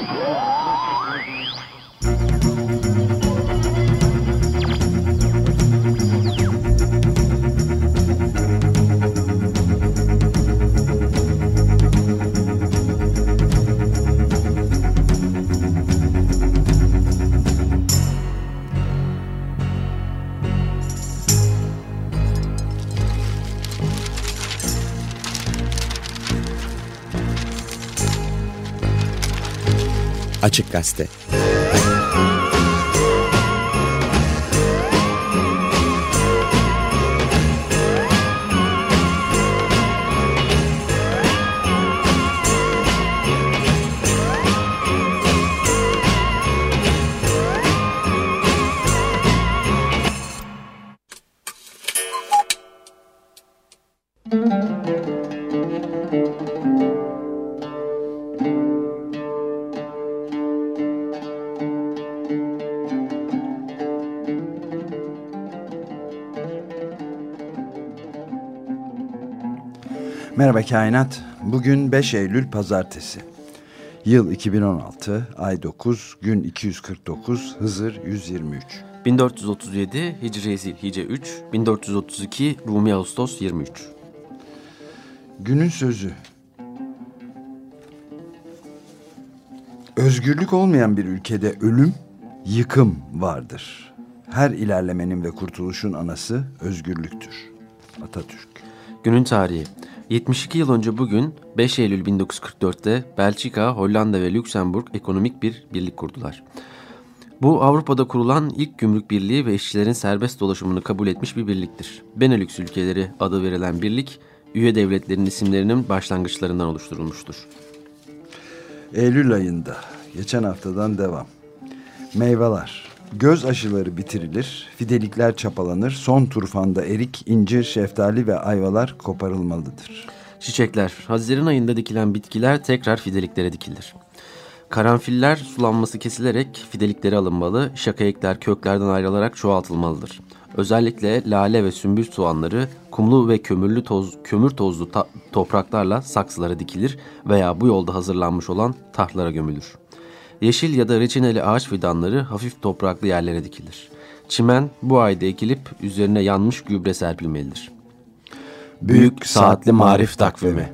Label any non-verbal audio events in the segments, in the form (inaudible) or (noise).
Oh! Açık Gazete Kainat. Bugün 5 Eylül Pazartesi. Yıl 2016, ay 9, gün 249, Hızır 123. 1437 Hicri Zilhice 3, 1432 Rumi Ağustos 23. Günün sözü. Özgürlük olmayan bir ülkede ölüm, yıkım vardır. Her ilerlemenin ve kurtuluşun anası özgürlüktür. Atatürk. Günün tarihi 72 yıl önce bugün 5 Eylül 1944'te Belçika, Hollanda ve Lüksemburg ekonomik bir birlik kurdular. Bu Avrupa'da kurulan ilk gümrük birliği ve işçilerin serbest dolaşımını kabul etmiş bir birliktir. Benelux ülkeleri adı verilen birlik, üye devletlerin isimlerinin başlangıçlarından oluşturulmuştur. Eylül ayında, geçen haftadan devam. Meyveler. Göz aşıları bitirilir, fidelikler çapalanır, son turfanda erik, incir, şeftali ve ayvalar koparılmalıdır. Çiçekler. Haziran ayında dikilen bitkiler tekrar fideliklere dikilir. Karanfiller sulanması kesilerek fideliklere alınmalı, şakayıklar köklerden ayrılarak çoğaltılmalıdır. Özellikle lale ve sümbül soğanları kumlu ve kömürlü toz, kömür tozlu topraklarla saksılara dikilir veya bu yolda hazırlanmış olan tahlara gömülür. Yeşil ya da reçineli ağaç fidanları hafif topraklı yerlere dikilir. Çimen bu ayda ekilip üzerine yanmış gübre serpilmelidir. Büyük Saatli Marif Takvimi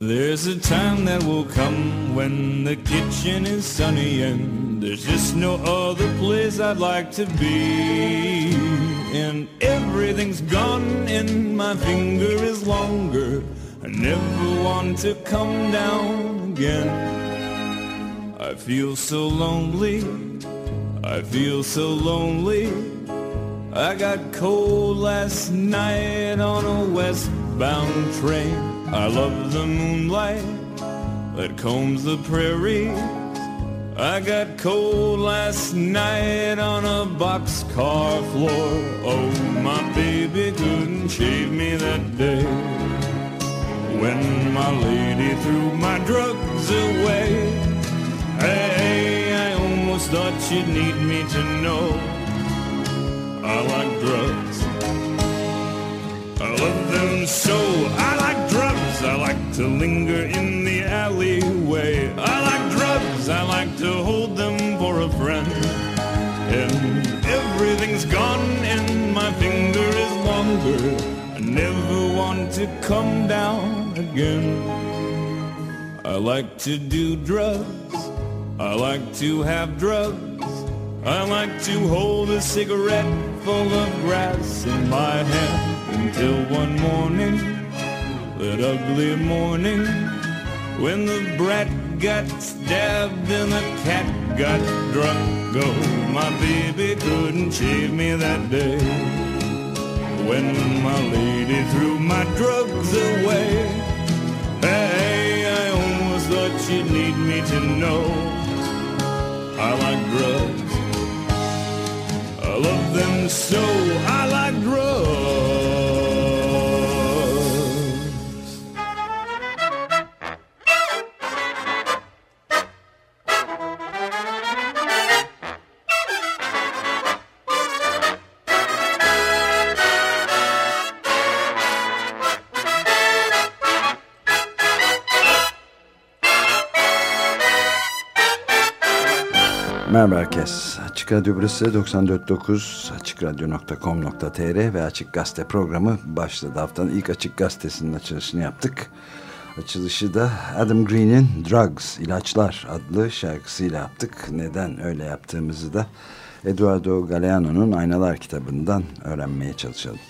There's a time that will come when the kitchen is sunny and there's just no other place I'd like to be. And everything's gone and my finger is longer. Never want to come down again. I feel so lonely, I feel so lonely. I got cold last night on a westbound train. I love the moonlight that combs the prairies. I got cold last night on a boxcar floor. Oh, my baby couldn't shave me that day. When my lady threw my drugs away, hey, I almost thought you'd need me to know I like drugs. I love them so. I like drugs. I like to linger in the alleyway. I like drugs. I like to hold them for a friend. And everything's gone, and my finger is longer. I never want to come down again. I like to do drugs. I like to have drugs. I like to hold a cigarette full of grass in my hand until one morning, that ugly morning, when the brat got stabbed and the cat got drunk. Oh, my baby couldn't shave me that day. When my lady threw my drugs away, hey, I almost thought you'd need me to know I like drugs. I love them so. I like drugs. Açık Radyo burası 94.9 açıkradyo.com.tr ve Açık Gazete programı başladı. Haftanın ilk Açık Gazetesi'nin açılışını yaptık. Açılışı da Adam Green'in Drugs, İlaçlar adlı şarkısıyla yaptık. Neden öyle yaptığımızı da Eduardo Galeano'nun Aynalar kitabından öğrenmeye çalışalım.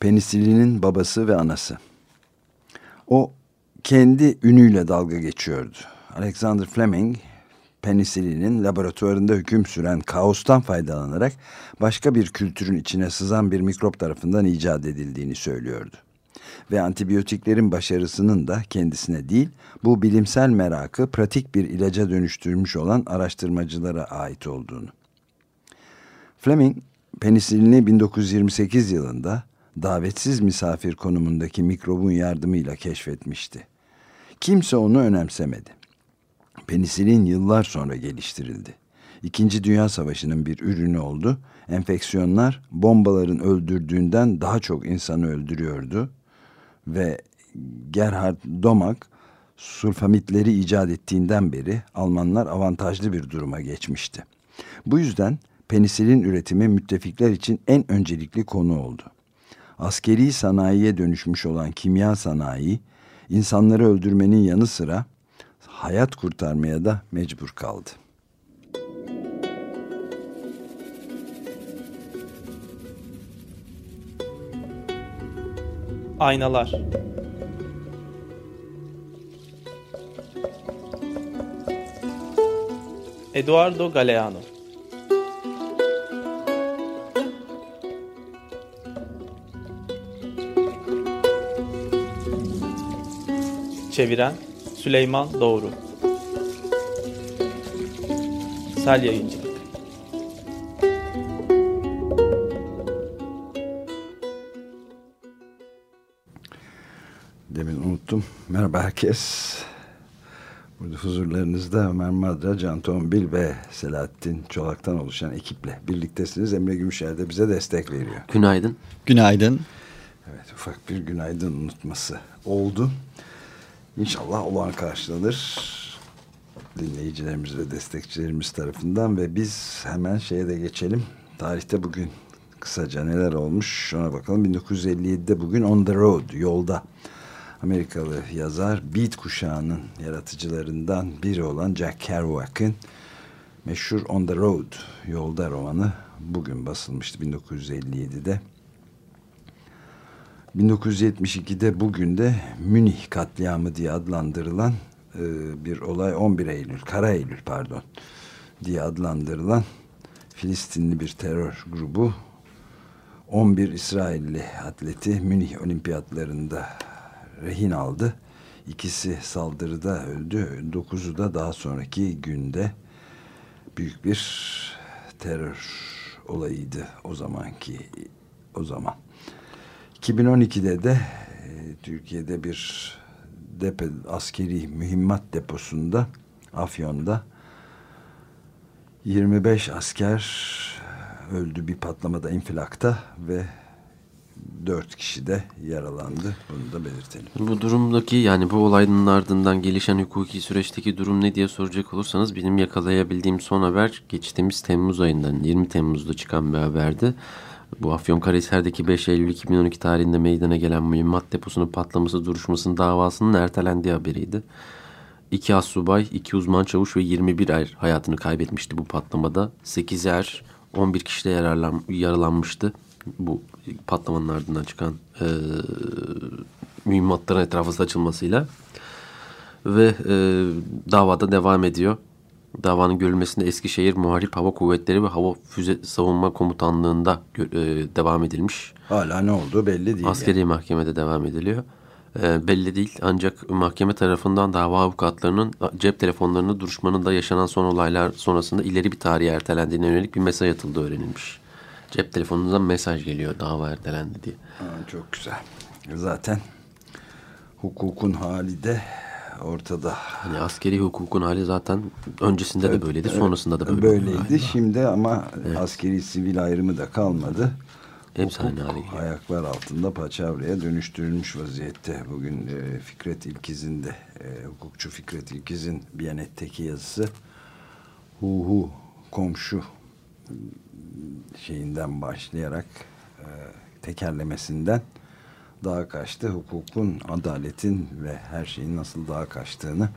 Penisilinin babası ve anası. O kendi ünüyle dalga geçiyordu. Alexander Fleming, penisilinin laboratuvarında hüküm süren kaostan faydalanarak başka bir kültürün içine sızan bir mikrop tarafından icat edildiğini söylüyordu. Ve antibiyotiklerin başarısının da kendisine değil, bu bilimsel merakı pratik bir ilaca dönüştürmüş olan araştırmacılara ait olduğunu. Fleming, penisilini 1928 yılında davetsiz misafir konumundaki mikrobun yardımıyla keşfetmişti. Kimse onu önemsemedi. Penisilin yıllar sonra geliştirildi. İkinci Dünya Savaşı'nın bir ürünü oldu. Enfeksiyonlar bombaların öldürdüğünden daha çok insanı öldürüyordu. Ve Gerhard Domak sulfamitleri icat ettiğinden beri Almanlar avantajlı bir duruma geçmişti. Bu yüzden penisilin üretimi müttefikler için en öncelikli konu oldu askeri sanayiye dönüşmüş olan kimya sanayi, insanları öldürmenin yanı sıra hayat kurtarmaya da mecbur kaldı. Aynalar Eduardo Galeano Çeviren Süleyman Doğru Sel Yayıncılık Demin unuttum. Merhaba herkes. Burada huzurlarınızda Ömer Madra, Can Tombil ve Selahattin Çolak'tan oluşan ekiple birliktesiniz. Emre Gümüşer de bize destek veriyor. Günaydın. Günaydın. Evet ufak bir günaydın unutması oldu. İnşallah olan karşılanır dinleyicilerimiz ve destekçilerimiz tarafından ve biz hemen şeye de geçelim. Tarihte bugün kısaca neler olmuş ona bakalım. 1957'de bugün On the Road, yolda. Amerikalı yazar Beat kuşağının yaratıcılarından biri olan Jack Kerouac'ın meşhur On the Road, yolda romanı bugün basılmıştı 1957'de. 1972'de bugün de Münih katliamı diye adlandırılan e, bir olay 11 Eylül, Kara Eylül pardon diye adlandırılan Filistinli bir terör grubu 11 İsrailli atleti Münih olimpiyatlarında rehin aldı. İkisi saldırıda öldü. Dokuzu da daha sonraki günde büyük bir terör olayıydı o zamanki o zaman. 2012'de de e, Türkiye'de bir depo, askeri mühimmat deposunda Afyon'da 25 asker öldü bir patlamada infilakta ve 4 kişi de yaralandı. Bunu da belirtelim. Bu durumdaki yani bu olayın ardından gelişen hukuki süreçteki durum ne diye soracak olursanız benim yakalayabildiğim son haber geçtiğimiz Temmuz ayından 20 Temmuz'da çıkan bir haberdi. Bu Afyonkarahisar'daki 5 Eylül 2012 tarihinde meydana gelen mühimmat deposunun patlaması duruşmasının davasının ertelendiği haberiydi. İki assubay, iki uzman çavuş ve 21 er hayatını kaybetmişti bu patlamada. 8 er, 11 kişi de yaralanmıştı. Bu patlamanın ardından çıkan e, mühimmatların etrafı saçılmasıyla. Ve e, davada devam ediyor. Davanın görülmesinde Eskişehir Muharip Hava Kuvvetleri ve Hava Füze Savunma Komutanlığı'nda e, devam edilmiş. Hala ne olduğu belli değil. Askeri mahkemede devam ediliyor. E, belli değil ancak mahkeme tarafından dava avukatlarının cep telefonlarını duruşmanın da yaşanan son olaylar sonrasında ileri bir tarihe ertelendiğine yönelik bir mesaj atıldığı öğrenilmiş. Cep telefonunuzdan mesaj geliyor dava ertelendi diye. Ha, çok güzel. Zaten hukukun hali de ortada. Hani askeri hukukun hali zaten öncesinde de böyleydi, sonrasında da böyle. Böyleydi. galiba. Şimdi ama askeri sivil ayrımı da kalmadı. Hale geliyor. Ayaklar altında paçavraya dönüştürülmüş vaziyette. Bugün e, Fikret İlkiz'in de e, hukukçu Fikret İlkiz'in Biyanet'teki yazısı hu hu komşu şeyinden başlayarak e, tekerlemesinden daha kaçtı. Hukukun, adaletin ve her şeyin nasıl daha kaçtığını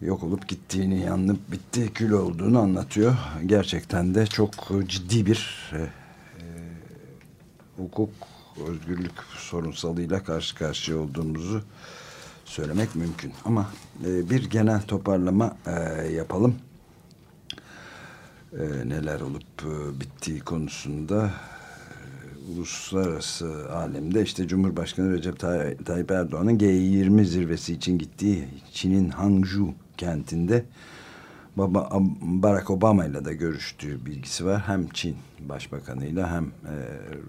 yok olup gittiğini, yanıp bitti, kül olduğunu anlatıyor. Gerçekten de çok ciddi bir e, hukuk, özgürlük sorunsalıyla karşı karşıya olduğumuzu söylemek mümkün. Ama e, bir genel toparlama e, yapalım. E, neler olup e, bittiği konusunda e, uluslararası alemde işte Cumhurbaşkanı Recep Tay- Tayyip Erdoğan'ın G20 zirvesi için gittiği Çin'in Hangzhou kentinde Baba, Barack Obama ile de görüştüğü bilgisi var. Hem Çin Başbakanıyla hem e,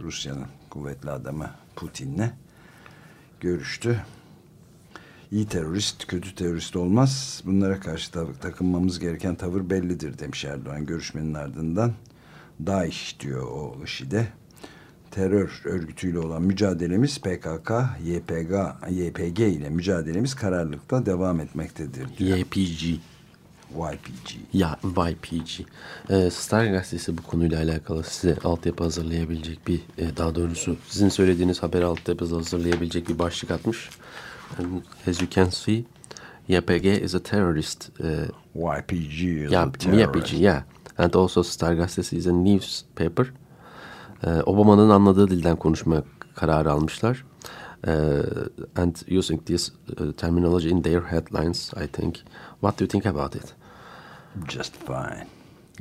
Rusya'nın kuvvetli adamı Putin'le görüştü. İyi terörist, kötü terörist olmaz. Bunlara karşı takınmamız gereken tavır bellidir demiş Erdoğan görüşmenin ardından. DAEŞ diyor o IŞİD'e. Terör örgütüyle olan mücadelemiz PKK, YPG, YPG ile mücadelemiz kararlılıkla devam etmektedir diyor. YPG. YPG. Ya YPG. Ee, Star gazetesi bu konuyla alakalı size altyapı hazırlayabilecek bir e, daha doğrusu sizin söylediğiniz haber altyapı hazırlayabilecek bir başlık atmış. And as you can see YPG is a terrorist. Uh, YPG is yeah, a terrorist. YPG, yeah. And also Star gazetesi is a newspaper. Ee, Obama'nın anladığı dilden konuşma kararı almışlar. Ee, and using this uh, terminology in their headlines, I think. What do you think about it? Just fine.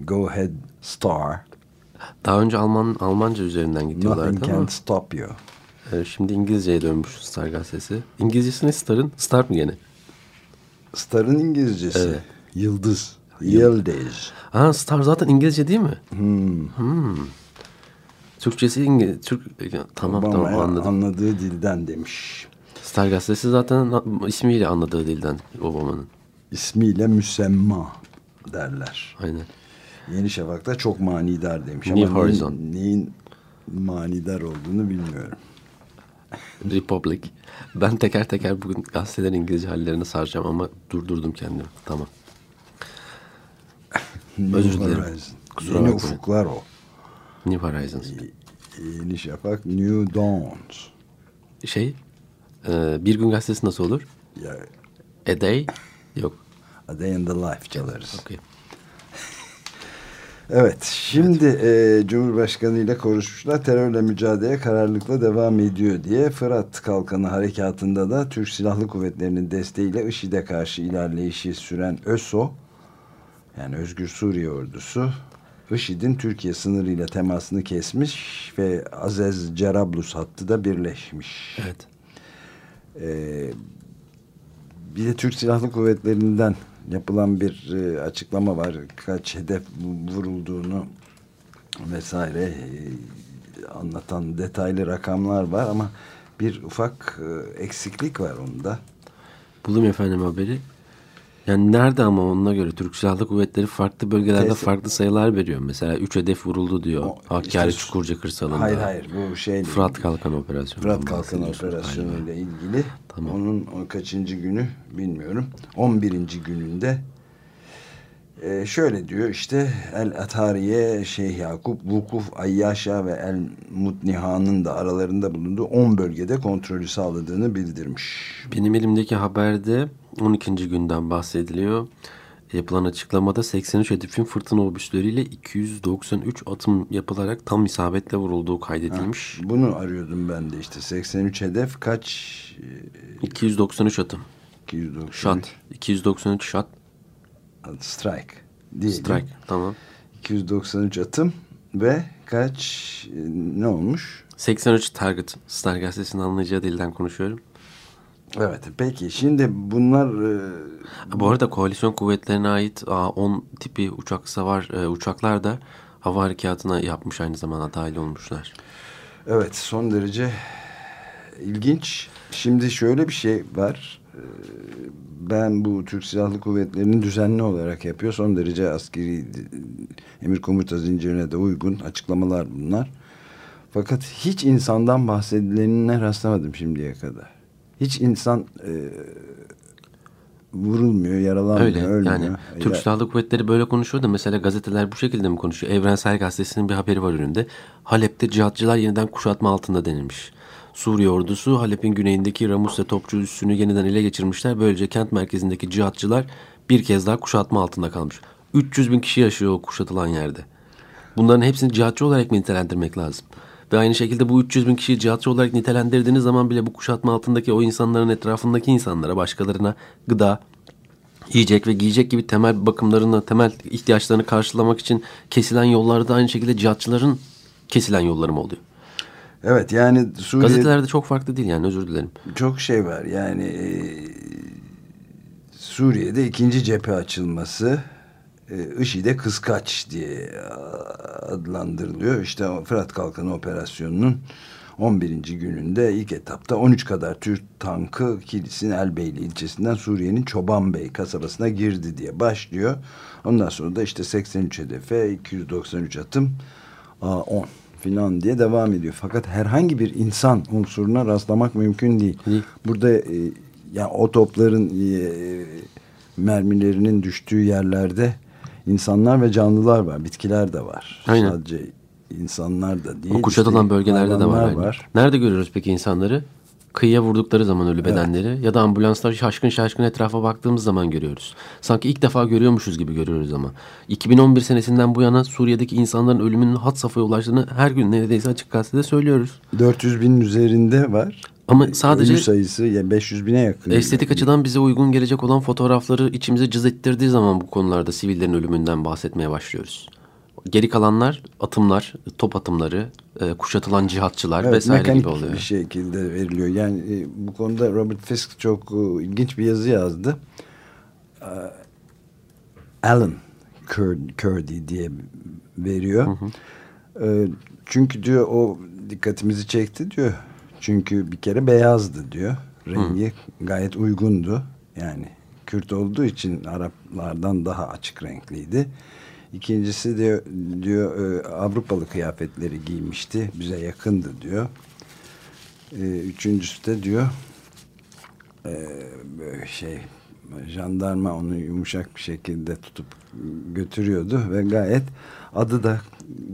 Go ahead, star. Daha önce Alman Almanca üzerinden Nothing gidiyorlardı ama can stop you. e, şimdi İngilizceye dönmüş Star gazetesi. İngilizcesi ne Star'ın? Star mı gene? Star'ın İngilizcesi. Yıldız. Yıldız. Ha Star zaten İngilizce değil mi? Hmm. Türkçesi İngiliz. Türk tamam tamam Obama'ya anladım. anladığı dilden demiş. Star gazetesi zaten ismiyle anladığı dilden Obama'nın. İsmiyle müsemma derler. Aynen. Yeni Şafak'ta çok manidar demiş. New Ama Horizon. neyin, neyin manidar olduğunu bilmiyorum. (laughs) Republic. Ben teker teker bugün gazetelerin İngilizce hallerini saracağım ama durdurdum kendimi. Tamam. Özür dilerim. Kusura Yeni bakmayın. ufuklar o. New Horizons. Yeni Şafak, New Dawns. Şey, e, Bir Gün Gazetesi nasıl olur? Ya, A Day? Yok. A Day in the Life çalarız. Okey. (laughs) Evet, şimdi e, Cumhurbaşkanı ile konuşmuşlar. Terörle mücadele kararlılıkla devam ediyor diye. Fırat Kalkanı harekatında da Türk Silahlı Kuvvetleri'nin desteğiyle IŞİD'e karşı ilerleyişi süren ÖSO, yani Özgür Suriye Ordusu, IŞİD'in Türkiye sınırıyla temasını kesmiş ve Azez Cerablus hattı da birleşmiş. Evet. Ee, bir de Türk Silahlı Kuvvetleri'nden yapılan bir e, açıklama var. Kaç hedef vurulduğunu vesaire e, anlatan detaylı rakamlar var ama bir ufak e, eksiklik var onda. Bulayım efendim haberi. Yani nerede ama onuna göre Türk Silahlı Kuvvetleri farklı bölgelerde Tez- farklı sayılar veriyor. Mesela 3 hedef vuruldu diyor. O, Hakkari işte- Çukurca kırsalında. Hayır hayır bu şey Fırat Kalkan Operasyonu. Fırat Kalkan Operasyonu ile ilgili. Tamam. Onun o kaçıncı günü bilmiyorum. 11. gününde e, şöyle diyor işte El Atariye, Şeyh Yakup, Vukuf, Ayyaşa ve El Mutniha'nın da aralarında bulunduğu 10 bölgede kontrolü sağladığını bildirmiş. Benim elimdeki haberde 12. günden bahsediliyor. Yapılan açıklamada 83 hedefin fırtına obüsleriyle 293 atım yapılarak tam isabetle vurulduğu kaydedilmiş. Bunu arıyordum ben de işte 83 hedef kaç? 293 atım. 293. Shot. 293 shot. Strike diyelim. Strike tamam. 293 atım ve kaç e, ne olmuş? 83 target. Star gazetesinin anlayacağı dilden konuşuyorum. Evet peki şimdi bunlar e, Bu arada koalisyon kuvvetlerine ait A-10 tipi uçak savar e, uçaklar da hava harekatına yapmış aynı zamanda dahil olmuşlar. evet son derece ilginç. Şimdi şöyle bir şey var. E, Ben bu Türk Silahlı Kuvvetleri'nin düzenli olarak yapıyor. Son derece askeri emir komuta zincirine de uygun açıklamalar bunlar. Fakat hiç insandan bahsedilenine rastlamadım şimdiye kadar. Hiç insan e, vurulmuyor, yaralanmıyor, Öyle ölmüyor. yani Türk Ya- Silahlı Kuvvetleri böyle konuşuyor da mesela gazeteler bu şekilde mi konuşuyor? Evrensel Gazetesi'nin bir haberi var önünde. Halep'te cihatçılar yeniden kuşatma altında denilmiş. Suriye ordusu Halep'in güneyindeki Ramus'ta topçu üssünü yeniden ele geçirmişler. Böylece kent merkezindeki cihatçılar bir kez daha kuşatma altında kalmış. 300 bin kişi yaşıyor o kuşatılan yerde. Bunların hepsini cihatçı olarak mı nitelendirmek lazım? Ve aynı şekilde bu 300 bin kişiyi cihatçı olarak nitelendirdiğiniz zaman bile bu kuşatma altındaki o insanların etrafındaki insanlara, başkalarına gıda, yiyecek ve giyecek gibi temel bakımlarını, temel ihtiyaçlarını karşılamak için kesilen yollarda aynı şekilde cihatçıların kesilen yolları mı oluyor? Evet yani Suriye Gazetelerde çok farklı değil yani özür dilerim. çok şey var. Yani e, Suriye'de ikinci cephe açılması e, IŞİD'e kıskaç diye adlandırılıyor. İşte Fırat Kalkanı operasyonunun 11. gününde ilk etapta 13 kadar Türk tankı Kilis'in Elbeyli ilçesinden Suriye'nin Çobanbey kasabasına girdi diye başlıyor. Ondan sonra da işte 83 hedefe 293 atım A10 filan diye devam ediyor. Fakat herhangi bir insan unsuruna rastlamak mümkün değil. Değil. Burada e, yani o topların e, mermilerinin düştüğü yerlerde insanlar ve canlılar var. Bitkiler de var. Aynen. Sadece insanlar da değil. O kuşatılan işte bölgelerde de var. aynı. Nerede görüyoruz peki insanları? Kıyıya vurdukları zaman ölü bedenleri ya da ambulanslar şaşkın şaşkın etrafa baktığımız zaman görüyoruz. Sanki ilk defa görüyormuşuz gibi görüyoruz ama. 2011 senesinden bu yana Suriye'deki insanların ölümünün hat safhaya ulaştığını her gün neredeyse açık gazetede söylüyoruz. 400 binin üzerinde var. Ama sadece Ölü sayısı ya 500 bine yakın. estetik açıdan bize uygun gelecek olan fotoğrafları içimize cız ettirdiği zaman bu konularda sivillerin ölümünden bahsetmeye başlıyoruz. Geri kalanlar atımlar, top atımları, e, kuşatılan cihatçılar Evet, vesaire gibi oluyor. bir şekilde veriliyor. Yani e, bu konuda Robert Fisk çok e, ilginç bir yazı yazdı. E, Alan Cur- Curdy diye veriyor. E, çünkü diyor o dikkatimizi çekti diyor. Çünkü bir kere beyazdı diyor. Rengi gayet uygundu. Yani Kürt olduğu için Araplardan daha açık renkliydi. İkincisi diyor, diyor e, Avrupalı kıyafetleri giymişti. Bize yakındı diyor. E, üçüncüsü de diyor e, şey jandarma onu yumuşak bir şekilde tutup götürüyordu ve gayet adı da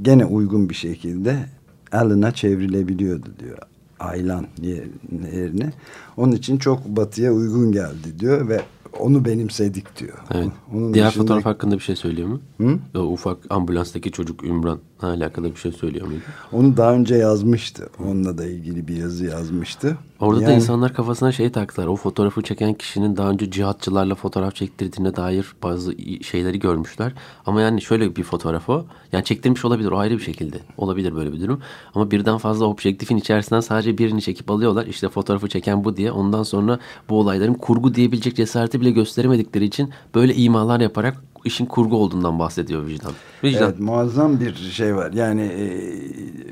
gene uygun bir şekilde Alan'a çevrilebiliyordu diyor. Aylan yerine. Onun için çok batıya uygun geldi diyor ve onu benimsedik diyor. Evet. Onun Diğer dışında- fotoğraf hakkında bir şey söylüyor mu? Hı? O ufak ambulanstaki çocuk Ümran alakalı bir şey söylüyor muydu? Onu daha önce yazmıştı. Onunla da ilgili bir yazı yazmıştı. Orada da Yani- insanlar kafasına şey taktılar. O fotoğrafı çeken kişinin daha önce cihatçılarla fotoğraf çektirdiğine dair bazı şeyleri görmüşler. Ama yani şöyle bir fotoğraf o. Yani çektirmiş olabilir o ayrı bir şekilde. Olabilir böyle bir durum. Ama birden fazla objektifin içerisinden sadece birini çekip alıyorlar. İşte fotoğrafı çeken bu diye. Ondan sonra bu olayların kurgu diyebilecek cesareti bile gösteremedikleri için böyle imalar yaparak işin kurgu olduğundan bahsediyor vicdan. Vicdan. Evet muazzam bir şey var. Yani e,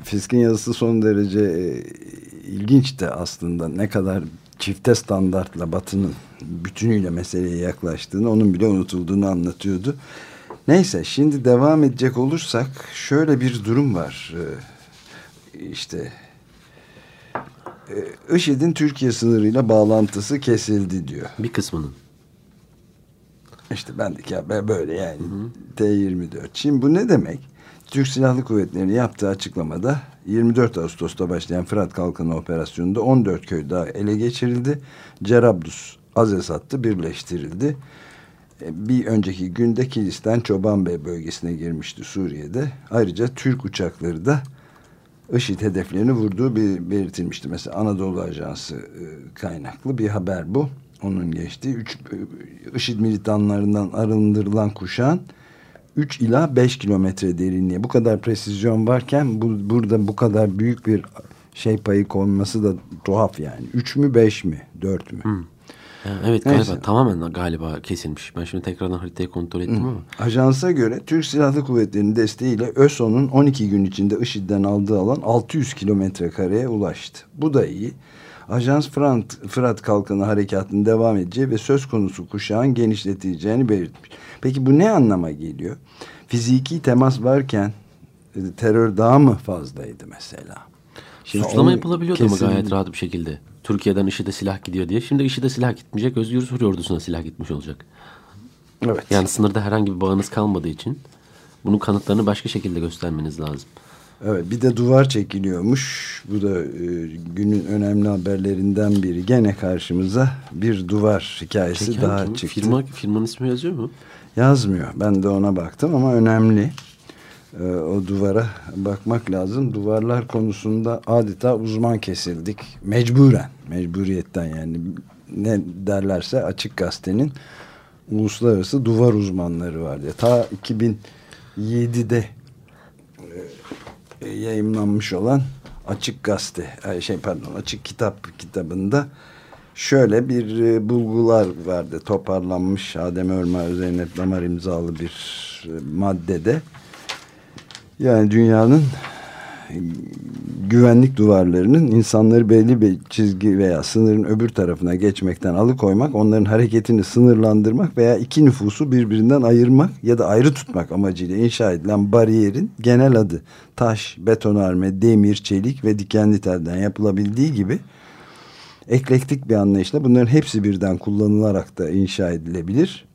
Fisk'in yazısı son derece e, ilginç de aslında. Ne kadar çifte standartla Batı'nın bütünüyle meseleye yaklaştığını, onun bile unutulduğunu anlatıyordu. Neyse şimdi devam edecek olursak şöyle bir durum var. E, işte e, IŞİD'in Türkiye sınırıyla bağlantısı kesildi diyor. Bir kısmının. İşte bendik ya böyle yani T-24. Şimdi bu ne demek? Türk Silahlı Kuvvetleri'nin yaptığı açıklamada 24 Ağustos'ta başlayan Fırat Kalkanı operasyonunda 14 köy daha ele geçirildi. Cerablus Azez hattı birleştirildi. E, Bir önceki günde Kilis'ten Çobanbey bölgesine girmişti Suriye'de. Ayrıca Türk uçakları da IŞİD hedeflerini vurduğu bir belirtilmişti. Mesela Anadolu Ajansı e, kaynaklı bir haber bu. Onun geçtiği. Üç, IŞİD militanlarından arındırılan kuşağın 3 ila 5 kilometre derinliğe. Bu kadar presizyon varken bu, burada bu kadar büyük bir şey payı konması da tuhaf yani. 3 mü 5 mi 4 mü? Hmm. Evet galiba Neyse. tamamen galiba kesilmiş. Ben şimdi tekrardan haritayı kontrol ettim ama. Ajansa göre Türk Silahlı Kuvvetleri'nin desteğiyle ÖSO'nun 12 gün içinde IŞİD'den aldığı alan 600 kilometre kareye ulaştı. Bu da iyi. Ajans Fırat, Fırat Kalkanı Harekatı'nın devam edeceği ve söz konusu kuşağın genişletileceğini belirtmiş. Peki bu ne anlama geliyor? Fiziki temas varken e, terör daha mı fazlaydı mesela? Şimdi Suçlama yapılabiliyordu ama kesin- gayet rahat bir şekilde. Türkiye'den IŞİD'e silah gidiyor diye. Şimdi IŞİD'e silah gitmeyecek. Özgür Suriye ordusuna silah gitmiş olacak. Evet. Yani sınırda herhangi bir bağınız kalmadığı için bunun kanıtlarını başka şekilde göstermeniz lazım. Evet bir de duvar çekiliyormuş. Bu da e, günün önemli haberlerinden biri. Gene karşımıza bir duvar hikayesi Çeken daha kim? çıktı. Firma, firmanın ismi yazıyor mu? Yazmıyor. Ben de ona baktım ama önemli. E, o duvara bakmak lazım. Duvarlar konusunda adeta uzman kesildik. Mecburen. Mecburiyetten yani. Ne derlerse Açık Gazete'nin uluslararası duvar uzmanları var diye. Ta 2007'de e, yayınlanmış olan Açık Gazete e, şey pardon Açık Kitap kitabında şöyle bir e, bulgular vardı. Toparlanmış Adem Örmer Zeynep Damar imzalı bir e, maddede. Yani dünyanın güvenlik duvarlarının insanları belli bir çizgi veya sınırın öbür tarafına geçmekten alıkoymak, onların hareketini sınırlandırmak veya iki nüfusu birbirinden ayırmak ya da ayrı tutmak amacıyla inşa edilen bariyerin genel adı taş, betonarme, demir, çelik ve dikenli telden yapılabildiği gibi eklektik bir anlayışla bunların hepsi birden kullanılarak da inşa edilebilir.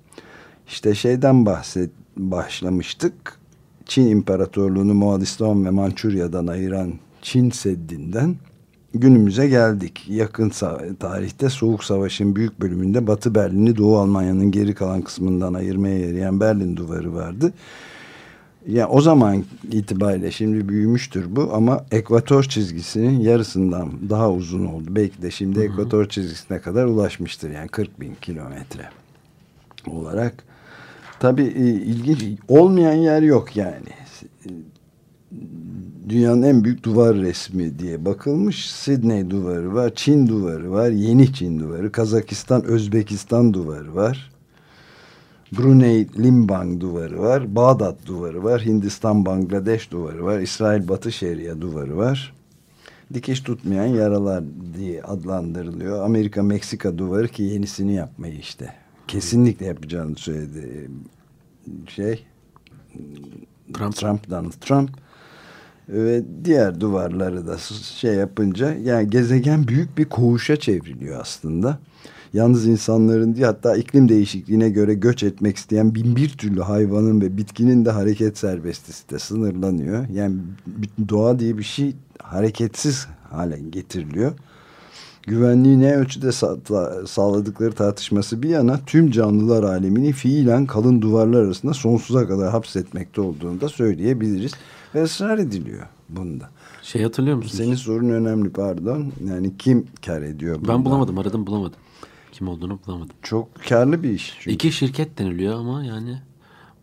İşte şeyden bahset başlamıştık. Çin İmparatorluğu'nu Moğolistan ve Mançurya'dan ayıran Çin Seddi'nden günümüze geldik. Yakın tarihte Soğuk Savaş'ın büyük bölümünde Batı Berlin'i Doğu Almanya'nın geri kalan kısmından ayırmaya yarayan Berlin Duvarı vardı. Ya o zaman itibariyle şimdi büyümüştür bu ama ekvator çizgisinin yarısından daha uzun oldu. Belki de şimdi ekvator çizgisine kadar ulaşmıştır. Yani 40 bin kilometre olarak. Tabii e, ilginç olmayan yer yok yani. Dünyanın en büyük duvar resmi diye bakılmış. Sidney duvarı var, Çin duvarı var, Yeni Çin duvarı, Kazakistan, Özbekistan duvarı var. Brunei Limbang duvarı var, Bağdat duvarı var, Hindistan Bangladeş duvarı var, İsrail Batı Şeria duvarı var. Dikiş tutmayan yaralar diye adlandırılıyor. Amerika Meksika duvarı ki yenisini yapmayı işte kesinlikle yapacağını söyledi şey Trump. Trump Donald Trump ve diğer duvarları da şey yapınca yani gezegen büyük bir koğuşa çevriliyor aslında. Yalnız insanların değil hatta iklim değişikliğine göre göç etmek isteyen bin bir türlü hayvanın ve bitkinin de hareket serbestisi de sınırlanıyor. Yani doğa diye bir şey hareketsiz hale getiriliyor. Güvenliği ne ölçüde sa- sağladıkları tartışması bir yana tüm canlılar alemini fiilen kalın duvarlar arasında sonsuza kadar hapsetmekte olduğunu da söyleyebiliriz. Ve ısrar ediliyor bunda. Şey hatırlıyor musunuz? Senin sorun önemli pardon. Yani kim kar ediyor bundan? Ben bulamadım aradım bulamadım. Kim olduğunu bulamadım. Çok karlı bir iş. Çünkü. İki şirket deniliyor ama yani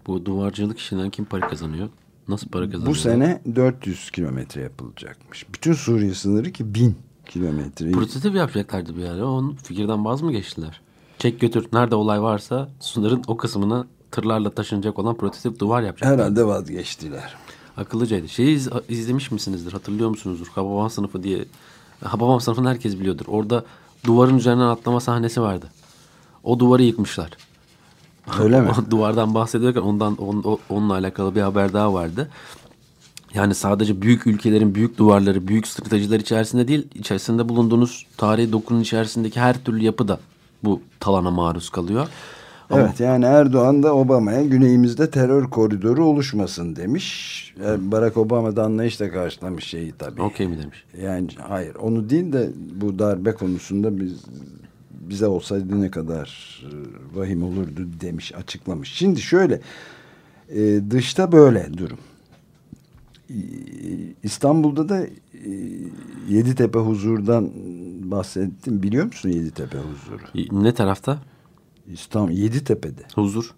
bu duvarcılık işinden kim para kazanıyor? Nasıl para kazanıyor? Bu sene 400 kilometre yapılacakmış. Bütün Suriye sınırı ki 1000 kilometre. Prototip yapacaklardı bir ara. Onun fikirden vaz mı geçtiler? Çek götür. Nerede olay varsa sınırın o kısmına tırlarla taşınacak olan prototip duvar yapacaklar. Herhalde vazgeçtiler. Akıllıcaydı. Şeyi iz- izlemiş misinizdir? Hatırlıyor musunuzdur? Hababam sınıfı diye. Hababam sınıfını herkes biliyordur. Orada duvarın üzerinden atlama sahnesi vardı. O duvarı yıkmışlar. Öyle mi? (laughs) Duvardan bahsediyorken ondan on- onunla alakalı bir haber daha vardı. Yani sadece büyük ülkelerin büyük duvarları, büyük stratejiler içerisinde değil, içerisinde bulunduğunuz tarihi dokunun içerisindeki her türlü yapı da bu talana maruz kalıyor. Ama Evet yani Erdoğan da Obama'ya güneyimizde terör koridoru oluşmasın demiş. E, Barack Obama da anlayışla karşılamış şeyi tabii. okey mi demiş. Yani hayır onu değil de bu darbe konusunda biz bize olsaydı ne kadar e, vahim olurdu demiş açıklamış. Şimdi şöyle e, dışta böyle durum. İstanbul'da da e, Yeditepe Huzur'dan bahsettim. Biliyor musun Yeditepe Huzur'u? Ne tarafta? İstanbul, Yeditepe'de. Huzur.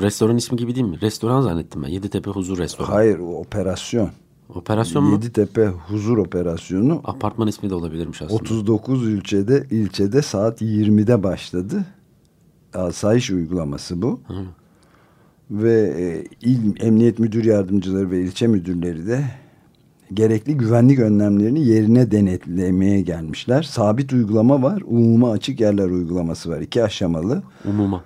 Restoran ismi gibi değil mi? Restoran zannettim ben. Yeditepe Huzur Restoran. Hayır o operasyon. Operasyon mu? Yeditepe Huzur Operasyonu Apartman ismi de olabilirmiş aslında. 39 ilçede ilçede saat 20'de başladı. Asayiş uygulaması bu. Hı. Ve e, il emniyet müdür yardımcıları ve ilçe müdürleri de gerekli güvenlik önlemlerini yerine denetlemeye gelmişler. Sabit uygulama var, umuma açık yerler uygulaması var. iki aşamalı. Umuma.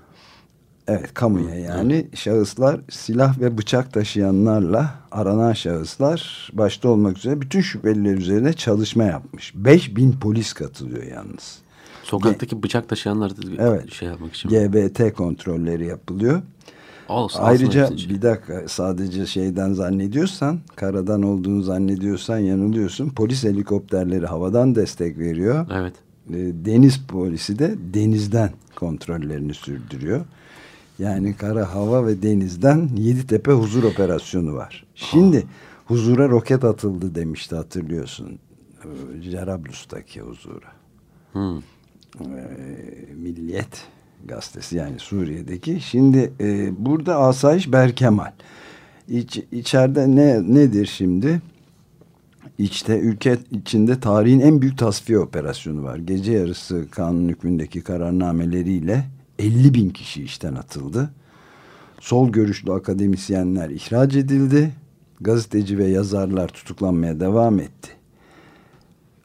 Evet kamuya yani şahıslar silah ve bıçak taşıyanlarla aranan şahıslar başta olmak üzere bütün şüpheliler üzerine çalışma yapmış. 5000 polis katılıyor yalnız. Sokaktaki bıçak taşıyanlar Evet. şey yapmak için. GBT kontrolleri yapılıyor. Olsun, Ayrıca olsun bir dakika sadece şeyden zannediyorsan karadan olduğunu zannediyorsan yanılıyorsun. Polis helikopterleri havadan destek veriyor. Evet. E, deniz polisi de denizden kontrollerini sürdürüyor. Yani kara, hava ve denizden Yeditepe huzur operasyonu var. Şimdi huzura roket atıldı demişti hatırlıyorsun. Ee, Cerablus'taki huzura. Hı. Ee, Milliyet gazetesi yani Suriye'deki. Şimdi e, burada asayiş Berkemal. İç, içeride ne nedir şimdi? İçte ülke içinde tarihin en büyük tasfiye operasyonu var. Gece yarısı kanun hükmündeki kararnameleriyle 50 bin kişi işten atıldı. Sol görüşlü akademisyenler ihraç edildi. Gazeteci ve yazarlar tutuklanmaya devam etti.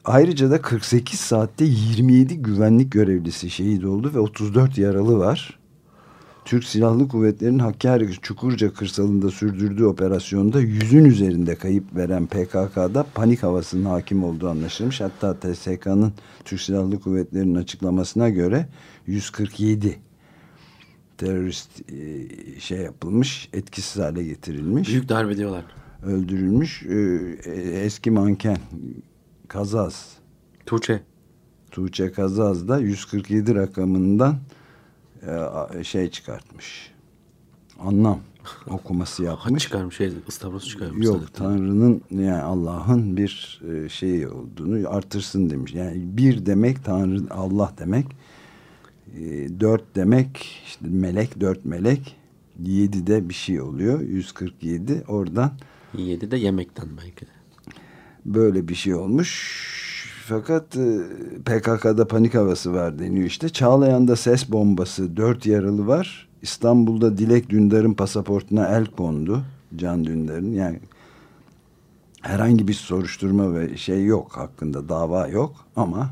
Ayrıca da 48 saatte 27 güvenlik görevlisi şehit oldu ve 34 yaralı var. Türk Silahlı Kuvvetleri'nin Hakkari Çukurca kırsalında sürdürdüğü operasyonda yüzün üzerinde kayıp veren PKK'da panik havasının hakim olduğu anlaşılmış. Hatta TSK'nın Türk Silahlı Kuvvetleri'nin açıklamasına göre 147 terörist e, şey yapılmış, etkisiz hale getirilmiş Büyük darbe diyorlar. öldürülmüş e, e, eski manken Kazaz Tuğçe. Tuğçe Kazaz da 147 rakamından e, şey çıkartmış. Anlam okuması Haç yapmış. çıkarmış. Şey, ıstavroz çıkarmış. Yok zaten. Tanrı'nın yani Allah'ın bir şey olduğunu artırsın demiş. Yani bir demek Tanrı Allah demek. E, dört demek işte melek dört melek. Yedi de bir şey oluyor. 147 oradan Yedi de yemekten belki de. Böyle bir şey olmuş. Fakat e, PKK'da panik havası var deniyor işte. Çağlayan'da ses bombası dört yaralı var. İstanbul'da Dilek Dündar'ın pasaportuna el kondu. Can Dündar'ın yani herhangi bir soruşturma ve şey yok hakkında dava yok ama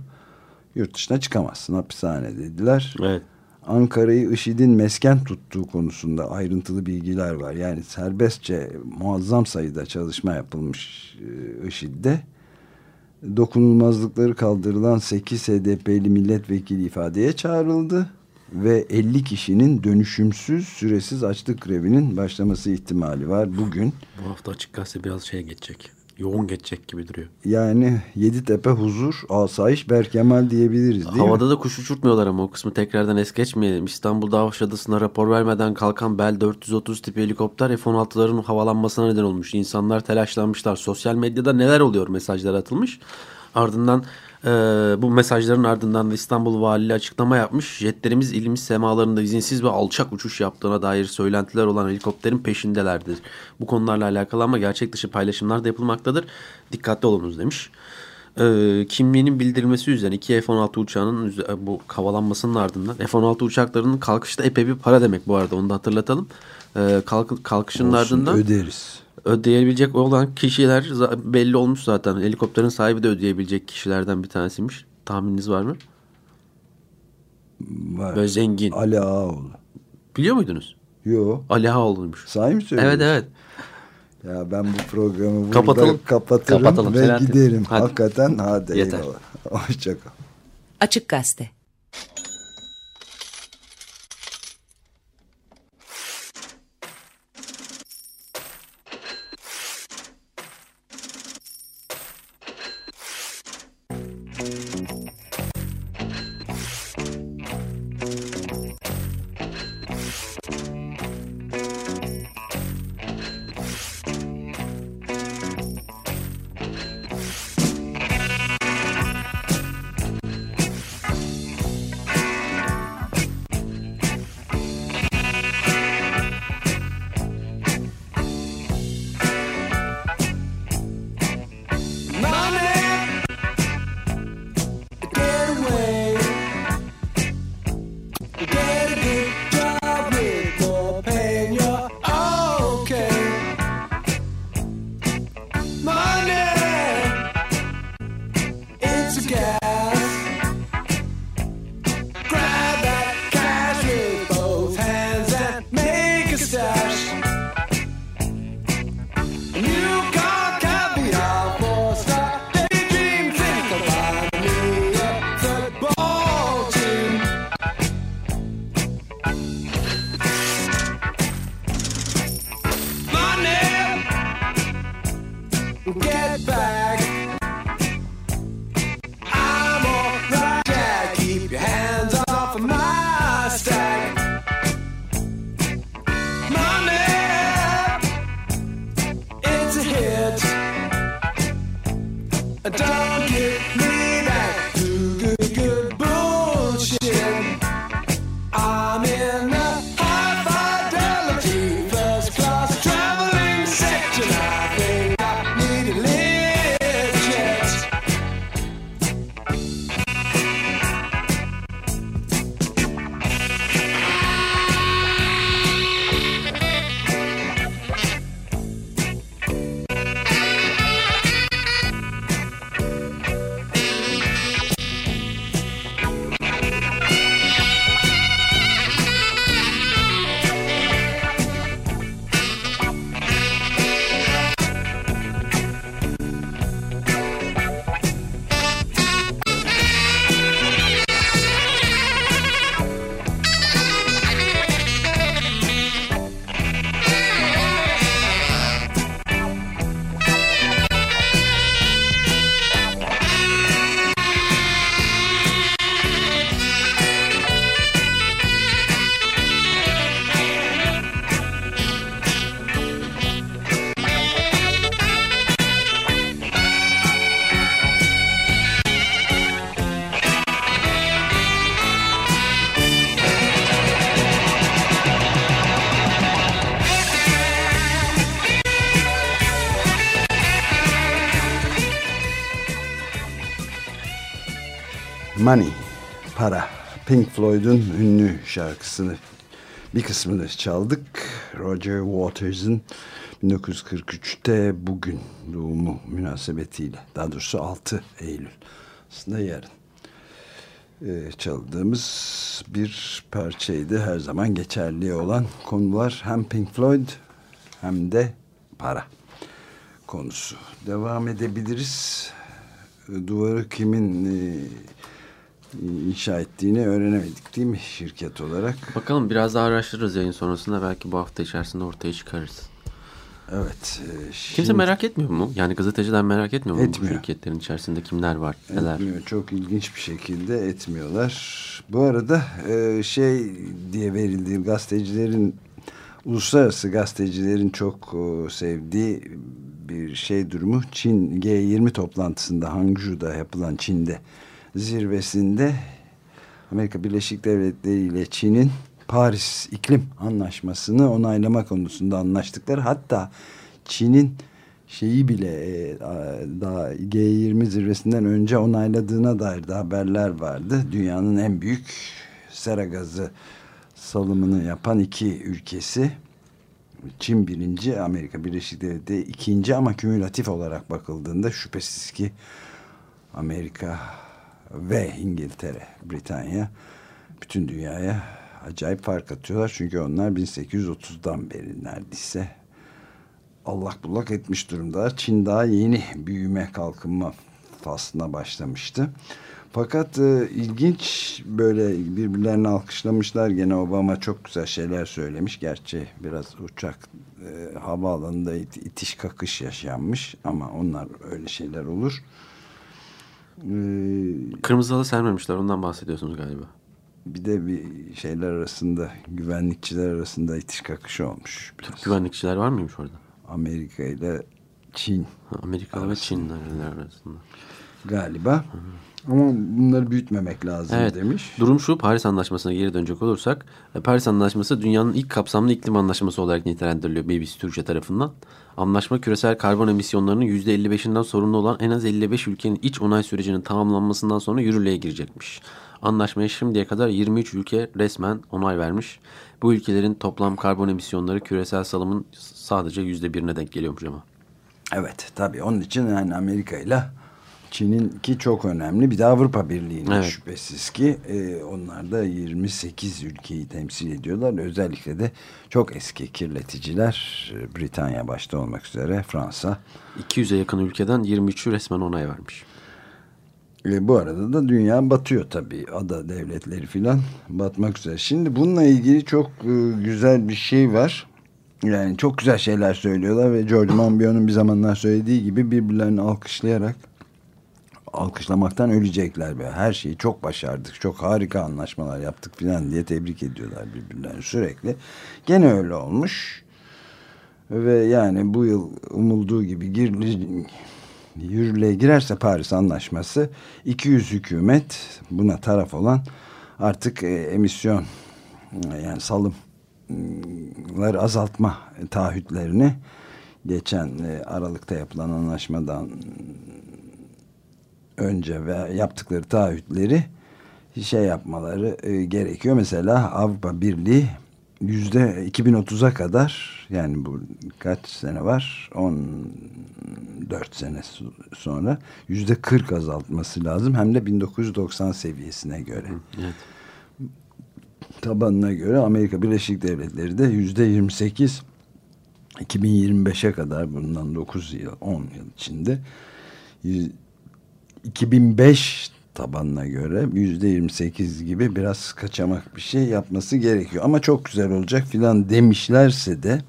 yurt dışına çıkamazsın hapishane dediler. Evet. Ankara'yı IŞİD'in mesken tuttuğu konusunda ayrıntılı bilgiler var. Yani serbestçe muazzam sayıda çalışma yapılmış e, IŞİD'de. Dokunulmazlıkları kaldırılan 8 HDP'li milletvekili ifadeye çağrıldı. Ve 50 kişinin dönüşümsüz süresiz açlık grevinin başlaması ihtimali var bugün. Bu hafta açık gazete biraz şey geçecek. Yoğun geçecek gibi duruyor. Yani Yeditepe huzur, asayiş, Berkemal diyebiliriz değil mi? Havada da kuş uçurtmuyorlar ama o kısmı tekrardan es geçmeyelim. İstanbul'da Avaş Adası'na rapor vermeden kalkan Bell 430 tipi helikopter F-16'ların havalanmasına neden olmuş. İnsanlar telaşlanmışlar. Sosyal medyada neler oluyor mesajlar atılmış. Ardından e, bu mesajların ardından da İstanbul Valiliği açıklama yapmış. Jetlerimiz ilimiz semalarında izinsiz ve alçak uçuş yaptığına dair söylentiler olan helikopterin peşindelerdir. Bu konularla alakalı ama gerçek dışı paylaşımlar da yapılmaktadır. Dikkatli olunuz demiş. E, kimliğinin bildirilmesi üzerine iki F-16 uçağının üze- bu havalanmasının ardından F-16 uçaklarının kalkışta epey bir para demek bu arada onu da hatırlatalım. E, kalk, kalkışının Olsun, ardından öderiz. Ödeyebilecek olan kişiler belli olmuş zaten. Helikopterin sahibi de ödeyebilecek kişilerden bir tanesiymiş. Tahmininiz var mı? Var. Böyle zengin. Ali Ağaoğlu. Biliyor muydunuz? Yo. Ali Ağaoğlu'ymuş. Sahi mi söylüyorsun? Evet evet. Ya ben bu programı burada Kapatalım. kapatırım Kapatalım, ve Selahattin. giderim. Hadi. Hakikaten hadi Yeter. eyvallah. (laughs) Hoşçakal. Açık Gazete Pink Floyd'un ünlü şarkısını bir kısmını çaldık. Roger Waters'ın 1943'te bugün doğumu münasebetiyle. Daha doğrusu 6 Eylül. Aslında yarın. Ee, çaldığımız bir parçaydı. Her zaman geçerli olan konular hem Pink Floyd hem de para konusu. Devam edebiliriz. Duvarı kimin e, inşa ettiğini öğrenemedik değil mi şirket olarak? Bakalım biraz daha araştırırız yayın sonrasında. Belki bu hafta içerisinde ortaya çıkarırız. Evet. e, Kimse şimdi- merak etmiyor mu? Yani gazeteciler merak etmiyor mu? Etmiyor. Bu şirketlerin içerisinde kimler var, neler? Etmiyor. Çok ilginç bir şekilde etmiyorlar. Bu arada e, şey diye verildiği gazetecilerin uluslararası gazetecilerin çok e, sevdiği bir şey durumu Çin G20 toplantısında Hangzhou'da yapılan Çin'de zirvesinde Amerika Birleşik Devletleri ile Çin'in Paris İklim Anlaşması'nı onaylama konusunda anlaştıkları hatta Çin'in şeyi bile e, daha G20 zirvesinden önce onayladığına dair de haberler vardı. Dünyanın en büyük sera gazı salımını yapan iki ülkesi Çin birinci, Amerika Birleşik Devletleri ikinci ama kümülatif olarak bakıldığında şüphesiz ki Amerika ve İngiltere, Britanya bütün dünyaya acayip fark atıyorlar. Çünkü onlar 1830'dan beri neredeyse allak bullak etmiş durumda. Çin daha yeni büyüme kalkınma faslına başlamıştı. Fakat e, ilginç böyle birbirlerini alkışlamışlar. Gene Obama çok güzel şeyler söylemiş. Gerçi biraz uçak e, havaalanında it- itiş kakış yaşanmış. Ama onlar öyle şeyler olur. E, Kırmızı halı sermemişler ondan bahsediyorsunuz galiba. bir de bir şeyler arasında güvenlikçiler arasında itiş kakışı olmuş. Biraz. Türk güvenlikçiler var mıymış orada? Amerika ile Çin Amerika ve Çin arasında. galiba. Ama bunları büyütmemek lazım Evet. demiş. Durum şu Paris Anlaşması'na geri dönecek olursak e, Paris Anlaşması dünyanın ilk kapsamlı iklim anlaşması olarak nitelendiriliyor BBC Türkçe tarafından. Anlaşma küresel karbon emisyonlarının %55'inden sorumlu olan en az 55 ülkenin iç onay sürecinin tamamlanmasından sonra yürürlüğe girecekmiş. Anlaşmaya şimdiye kadar 23 ülke resmen onay vermiş. Bu ülkelerin toplam karbon emisyonları küresel salımın sadece %1'ine denk geliyormuş ama. Evet tabii onun için yani Amerika ile Çin'in ki çok önemli. Bir de Avrupa Birliği'nin Evet. şüphesiz ki e, onlar da 28 ülkeyi temsil ediyorlar. Özellikle de çok eski kirleticiler e, Britanya başta olmak üzere Fransa. 200'e yakın ülkeden 23'ü resmen onay vermiş. E, bu arada da dünya batıyor tabii. Ada devletleri filan batmak üzere. Şimdi bununla ilgili çok e, güzel bir şey var. Yani çok güzel şeyler söylüyorlar ve George Monbiot'un bir zamanlar söylediği gibi birbirlerini alkışlayarak alkışlamaktan ölecekler. Ve her şeyi çok başardık, çok harika anlaşmalar yaptık filan diye tebrik ediyorlar birbirlerini sürekli. Gene öyle olmuş. Ve yani bu yıl umulduğu gibi gir, yürürlüğe girerse Paris Anlaşması 200 hükümet buna taraf olan artık e, emisyon yani salımları azaltma taahhütlerini geçen e, Aralık'ta yapılan anlaşmadan önce ve yaptıkları taahhütleri şey yapmaları e, gerekiyor. Mesela Avrupa Birliği yüzde 2030'a kadar yani bu kaç sene var? 14 sene so- sonra yüzde 40 azaltması lazım. Hem de 1990 seviyesine göre. Evet. Tabanına göre Amerika Birleşik Devletleri de yüzde 28 2025'e kadar bundan 9 yıl 10 yıl içinde 2005 tabanına göre yüzde 28 gibi biraz kaçamak bir şey yapması gerekiyor. Ama çok güzel olacak filan demişlerse de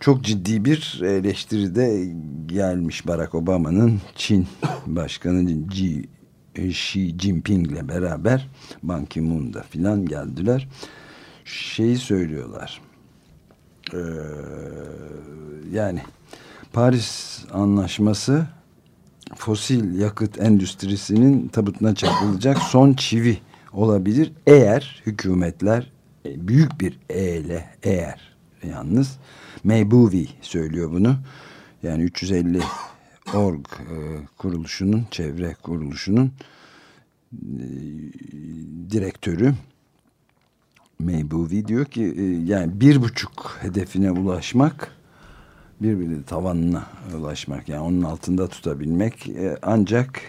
çok ciddi bir eleştiri de gelmiş Barack Obama'nın Çin (laughs) Başkanı Xi, Xi Jinping'le beraber Ban Ki-moon'da filan geldiler. Şeyi söylüyorlar. Ee, yani Paris Anlaşması fosil yakıt endüstrisinin tabutuna çakılacak son çivi olabilir. Eğer hükümetler e, büyük bir E eğer yalnız Maybuvi söylüyor bunu. Yani 350 org e, kuruluşunun çevre kuruluşunun e, direktörü Maybuvi diyor ki e, yani bir buçuk hedefine ulaşmak birbiri tavanına ulaşmak yani onun altında tutabilmek e, ancak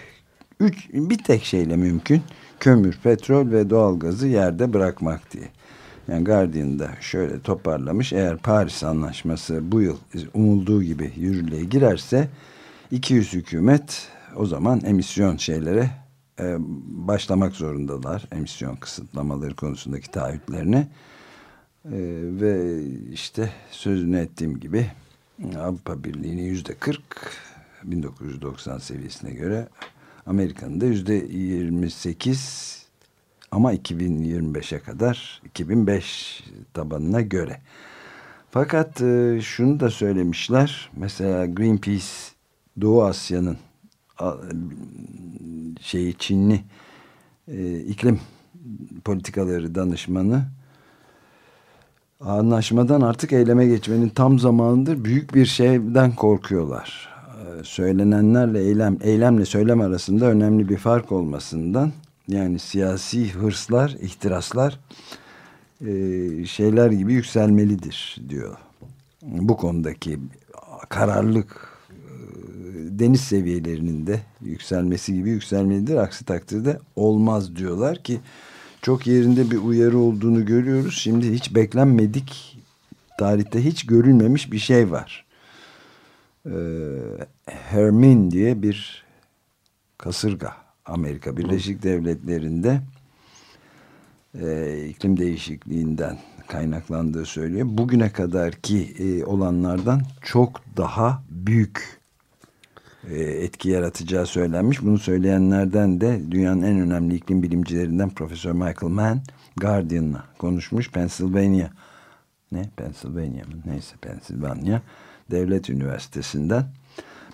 üç, bir tek şeyle mümkün kömür, petrol ve doğalgazı yerde bırakmak diye. Yani Guardian'da şöyle toparlamış eğer Paris Anlaşması bu yıl umulduğu gibi yürürlüğe girerse 200 hükümet o zaman emisyon şeylere e, başlamak zorundalar. Emisyon kısıtlamaları konusundaki taahhütlerine e, ve işte sözünü ettiğim gibi Avrupa Birliği'nin yüzde 40 1990 seviyesine göre Amerika'nın da yüzde 28 ama 2025'e kadar 2005 tabanına göre. Fakat e, şunu da söylemişler. Mesela Greenpeace Doğu Asya'nın şeyi Çinli e, iklim politikaları danışmanı anlaşmadan artık eyleme geçmenin tam zamanıdır. Büyük bir şeyden korkuyorlar. Ee, Söylenenlerle eylem, eylemle söylem arasında önemli bir fark olmasından yani siyasi hırslar, ihtiraslar e, şeyler gibi yükselmelidir diyor. Bu konudaki kararlılık e, deniz seviyelerinin de yükselmesi gibi yükselmelidir. Aksi takdirde olmaz diyorlar ki çok yerinde bir uyarı olduğunu görüyoruz. Şimdi hiç beklenmedik tarihte hiç görülmemiş bir şey var. Ee, Hermin diye bir kasırga Amerika Birleşik Devletleri'nde e, iklim değişikliğinden kaynaklandığı söylüyor. Bugüne kadarki e, olanlardan çok daha büyük etki yaratacağı söylenmiş. Bunu söyleyenlerden de dünyanın en önemli iklim bilimcilerinden Profesör Michael Mann Guardian'la konuşmuş. Pennsylvania ne? Pennsylvania mı? Neyse Pennsylvania Devlet Üniversitesi'nden.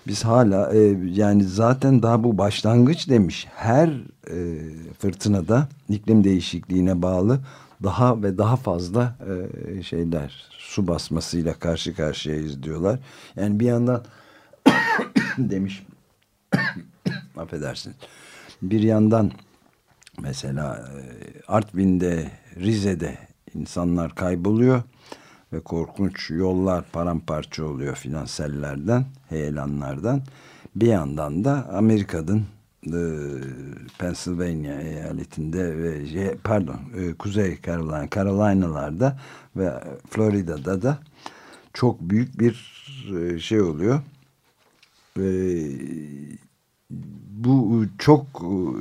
Biz hala e, yani zaten daha bu başlangıç demiş. Her e, fırtınada iklim değişikliğine bağlı daha ve daha fazla e, şeyler su basmasıyla karşı karşıyayız diyorlar. Yani bir yandan demiş? (coughs) Affedersin bir yandan mesela e, Artvin'de Rize'de insanlar kayboluyor ve korkunç yollar paramparça oluyor filan sellerden heyelanlardan. Bir yandan da Amerika'nın e, Pennsylvania eyaletinde ve pardon e, Kuzey Carolina, Carolina'larda ve Florida'da da çok büyük bir e, şey oluyor bu çok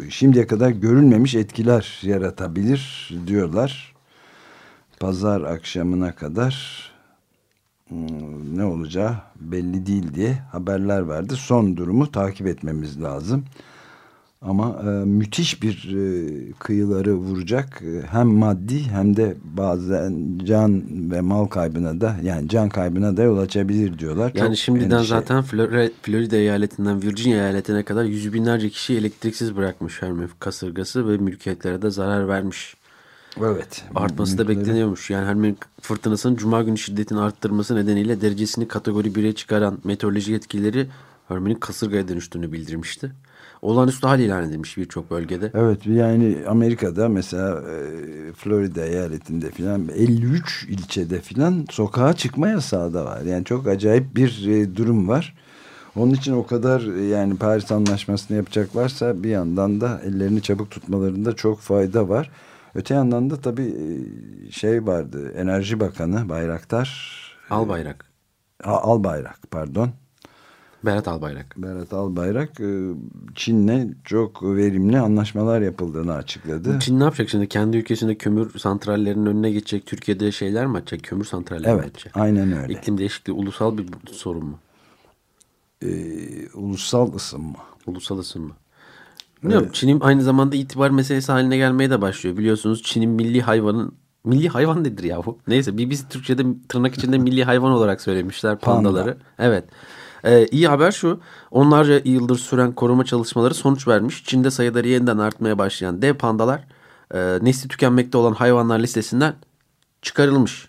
e, şimdiye kadar görülmemiş etkiler yaratabilir diyorlar. Pazar akşamına kadar hmm, ne olacağı belli değil diye haberler verdi. Son durumu takip etmemiz lazım. Ama e, müthiş bir e, kıyıları vuracak e, hem maddi hem de bazen can ve mal kaybına da yani can kaybına da yol açabilir diyorlar. Yani Çok şimdiden endişe- zaten Flor- Florida eyaletinden Virginia eyaletine kadar yüz binlerce kişi elektriksiz bırakmış Hermia kasırgası ve mülkiyetlere de zarar vermiş. Evet. Artması da bekleniyormuş. Yani Hermia fırtınasının cuma günü şiddetini arttırması nedeniyle derecesini kategori 1'e çıkaran meteoroloji yetkilileri Hermia'nın kasırgaya dönüştüğünü bildirmişti. Olağanüstü hal ilan edilmiş birçok bölgede. Evet yani Amerika'da mesela e, Florida eyaletinde filan 53 ilçede filan sokağa çıkma yasağı da var. Yani çok acayip bir e, durum var. Onun için o kadar e, yani Paris Anlaşması'nı yapacaklarsa bir yandan da ellerini çabuk tutmalarında çok fayda var. Öte yandan da tabii şey vardı Enerji Bakanı Bayraktar Albayrak. A- Albayrak pardon Berat Albayrak. Berat Albayrak e, Çin'le çok verimli anlaşmalar yapıldığını açıkladı. Çin ne yapacak şimdi? Kendi ülkesinde kömür santrallerinin önüne geçecek. Türkiye'de şeyler mi açacak? Kömür santralleri mi Evet açacak? aynen öyle. İklim değişikliği ulusal bir sorun mu? e, ulusal ısınma. Ulusal ısınma. Bilmiyorum, Çin'in aynı zamanda itibar meselesi haline gelmeye de başlıyor. Biliyorsunuz Çin'in milli hayvanın milli hayvan nedir yahu? Neyse biz Türkçe'de tırnak içinde milli hayvan olarak söylemişler pandaları. Evet. Ee, iyi haber şu. Onlarca yıldır süren koruma çalışmaları sonuç vermiş. Çin'de sayıları yeniden artmaya başlayan dev pandalar e, nesli tükenmekte olan hayvanlar listesinden çıkarılmış.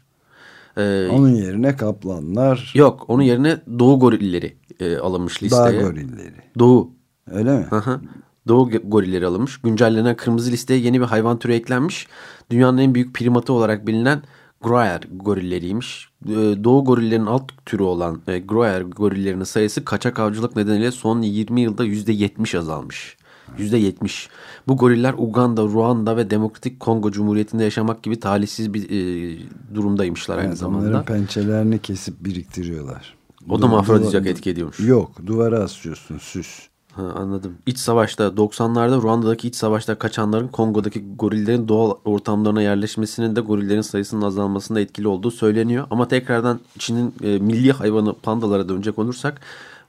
Ee, Onun yerine kaplanlar, yok onun yerine doğu gorilleri e, alınmış dağ listeye. gorilleri. Doğu. Öyle mi? Hı hı. Doğu gorilleri alınmış. Güncellenen kırmızı listeye yeni bir hayvan türü eklenmiş. Dünyanın en büyük primatı olarak bilinen Groyer gorilleriymiş. Ee, Doğu gorillerin alt türü olan e, Groyer gorillerinin sayısı kaçak avcılık nedeniyle son 20 yılda %70 azalmış. %70. Bu goriller Uganda, Ruanda ve Demokratik Kongo Cumhuriyeti'nde yaşamak gibi talihsiz bir e, durumdaymışlar aynı Evet, zamanda. onların pençelerini kesip biriktiriyorlar. O da Du- mı afrodizyak duva- etki ediyormuş? Yok, duvara asıyorsun süs. Ha, anladım. İç savaşta 90'larda Ruanda'daki iç savaşta kaçanların Kongo'daki gorillerin doğal ortamlarına yerleşmesinin de gorillerin sayısının azalmasında etkili olduğu söyleniyor. Ama tekrardan Çin'in e, milli hayvanı pandalara dönecek olursak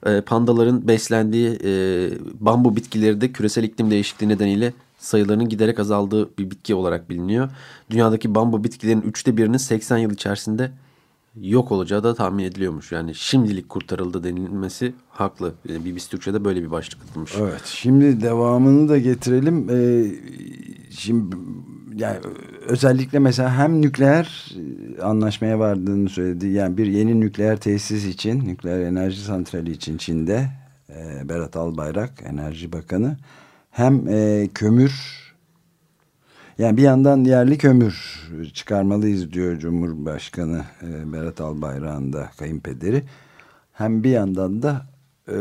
e, pandaların beslendiği e, bambu bitkileri de küresel iklim değişikliği nedeniyle sayılarının giderek azaldığı bir bitki olarak biliniyor. Dünyadaki bambu bitkilerin üçte birinin 80 yıl içerisinde yok olacağı da tahmin ediliyormuş. Yani şimdilik kurtarıldı denilmesi haklı. Yani BBC Türkçe'de böyle bir başlık atılmış. Evet, şimdi devamını da getirelim. Ee, şimdi yani özellikle mesela hem nükleer e, anlaşmaya vardığını söyledi. Yani bir yeni nükleer tesis için, nükleer enerji santrali için Çin'de e, Berat Albayrak, Enerji Bakanı hem e, kömür yani bir yandan yerli kömür çıkarmalıyız diyor Cumhurbaşkanı e, Berat Albayrak'ın da kayınpederi. Hem bir yandan da e,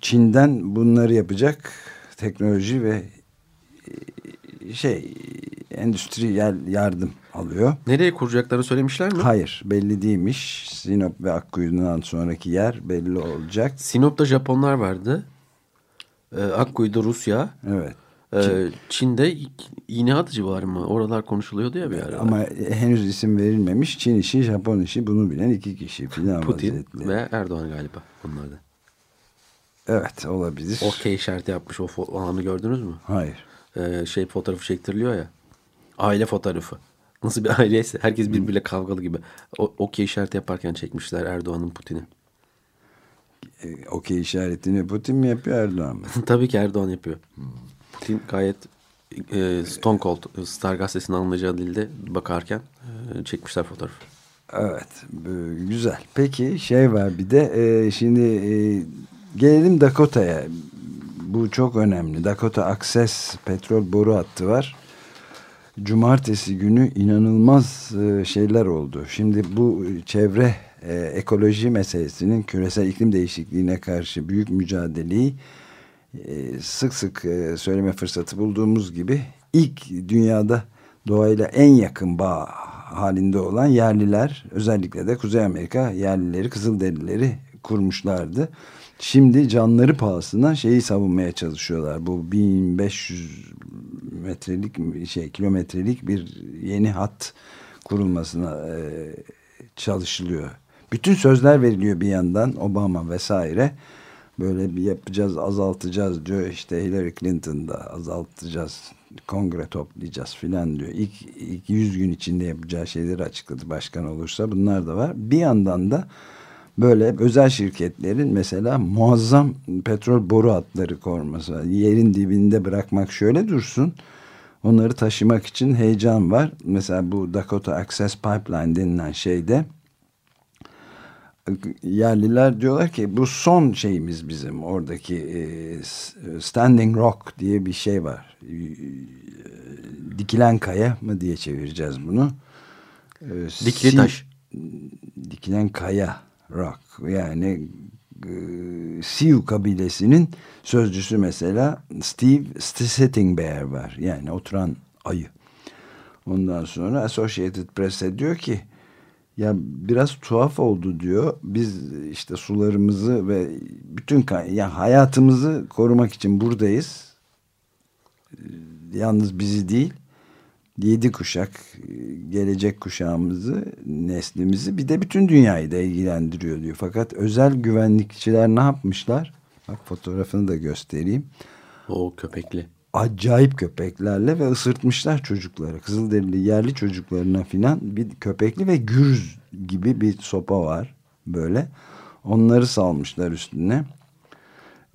Çin'den bunları yapacak teknoloji ve e, şey endüstriyel yardım alıyor. Nereye kuracaklarını söylemişler mi? Hayır belli değilmiş. Sinop ve Akkuyu'dan sonraki yer belli olacak. Sinop'ta Japonlar vardı. Ee, Akkuyu'da Rusya. Evet. Ee, Çin'de iğne atıcı var mı? Oralar konuşuluyordu ya bir ara. Ama henüz isim verilmemiş. Çin işi, Japon işi bunu bilen iki kişi filan Putin vaziyetli. ve Erdoğan galiba onlarda. Evet olabilir. Okey işareti yapmış o, o anı gördünüz mü? Hayır. Ee, şey fotoğrafı çektiriliyor ya. Aile fotoğrafı. Nasıl bir (laughs) aileyse herkes birbiriyle kavgalı gibi. O, okey işareti yaparken çekmişler Erdoğan'ın Putin'i. E, Okey işaretini Putin mi yapıyor Erdoğan mı? (laughs) Tabii ki Erdoğan yapıyor. Putin gayet e, Stone Cold Star gazetesinin anlayacağı dilde bakarken e, çekmişler fotoğrafı. Evet bu güzel. Peki şey var bir de e, şimdi e, gelelim Dakota'ya. Bu çok önemli. Dakota Access petrol boru hattı var. Cumartesi günü inanılmaz e, şeyler oldu. Şimdi bu çevre e, ekoloji meselesinin küresel iklim değişikliğine karşı büyük mücadeleyi e, sık sık e, söyleme fırsatı bulduğumuz gibi ilk dünyada doğayla en yakın bağ halinde olan yerliler özellikle de Kuzey Amerika yerlileri Kızılderilileri kurmuşlardı. Şimdi canları pahasına şeyi savunmaya çalışıyorlar. Bu 1500 metrelik şey kilometrelik bir yeni hat kurulmasına e, çalışılıyor. Bütün sözler veriliyor bir yandan Obama vesaire. Böyle bir yapacağız, azaltacağız diyor. İşte Hillary Clinton da azaltacağız, kongre toplayacağız filan diyor. İlk, ilk 100 gün içinde yapacağı şeyleri açıkladı başkan olursa. Bunlar da var. Bir yandan da böyle özel şirketlerin mesela muazzam petrol boru hatları korması. Yerin dibinde bırakmak şöyle dursun. Onları taşımak için heyecan var. Mesela bu Dakota Access Pipeline denilen şeyde yerliler diyorlar ki bu son şeyimiz bizim oradaki e, Standing Rock diye bir şey var. E, Dikilen kaya mı diye çevireceğiz bunu. E, Dikili taş. dikilen kaya rock yani e, Sioux kabilesinin sözcüsü mesela Steve Sitting Bear var yani oturan ayı. Ondan sonra Associated Press'e diyor ki ya biraz tuhaf oldu diyor. Biz işte sularımızı ve bütün yani hayatımızı korumak için buradayız. Ee, Yalnız bizi değil yedi kuşak e, gelecek kuşağımızı neslimizi bir de bütün dünyayı da ilgilendiriyor diyor. Fakat özel güvenlikçiler ne yapmışlar? Bak fotoğrafını da göstereyim. O köpekli. Acayip köpeklerle ve ısırtmışlar çocukları. Kızılderili yerli çocuklarına filan bir köpekli ve gürz gibi bir sopa var böyle. Onları salmışlar üstüne.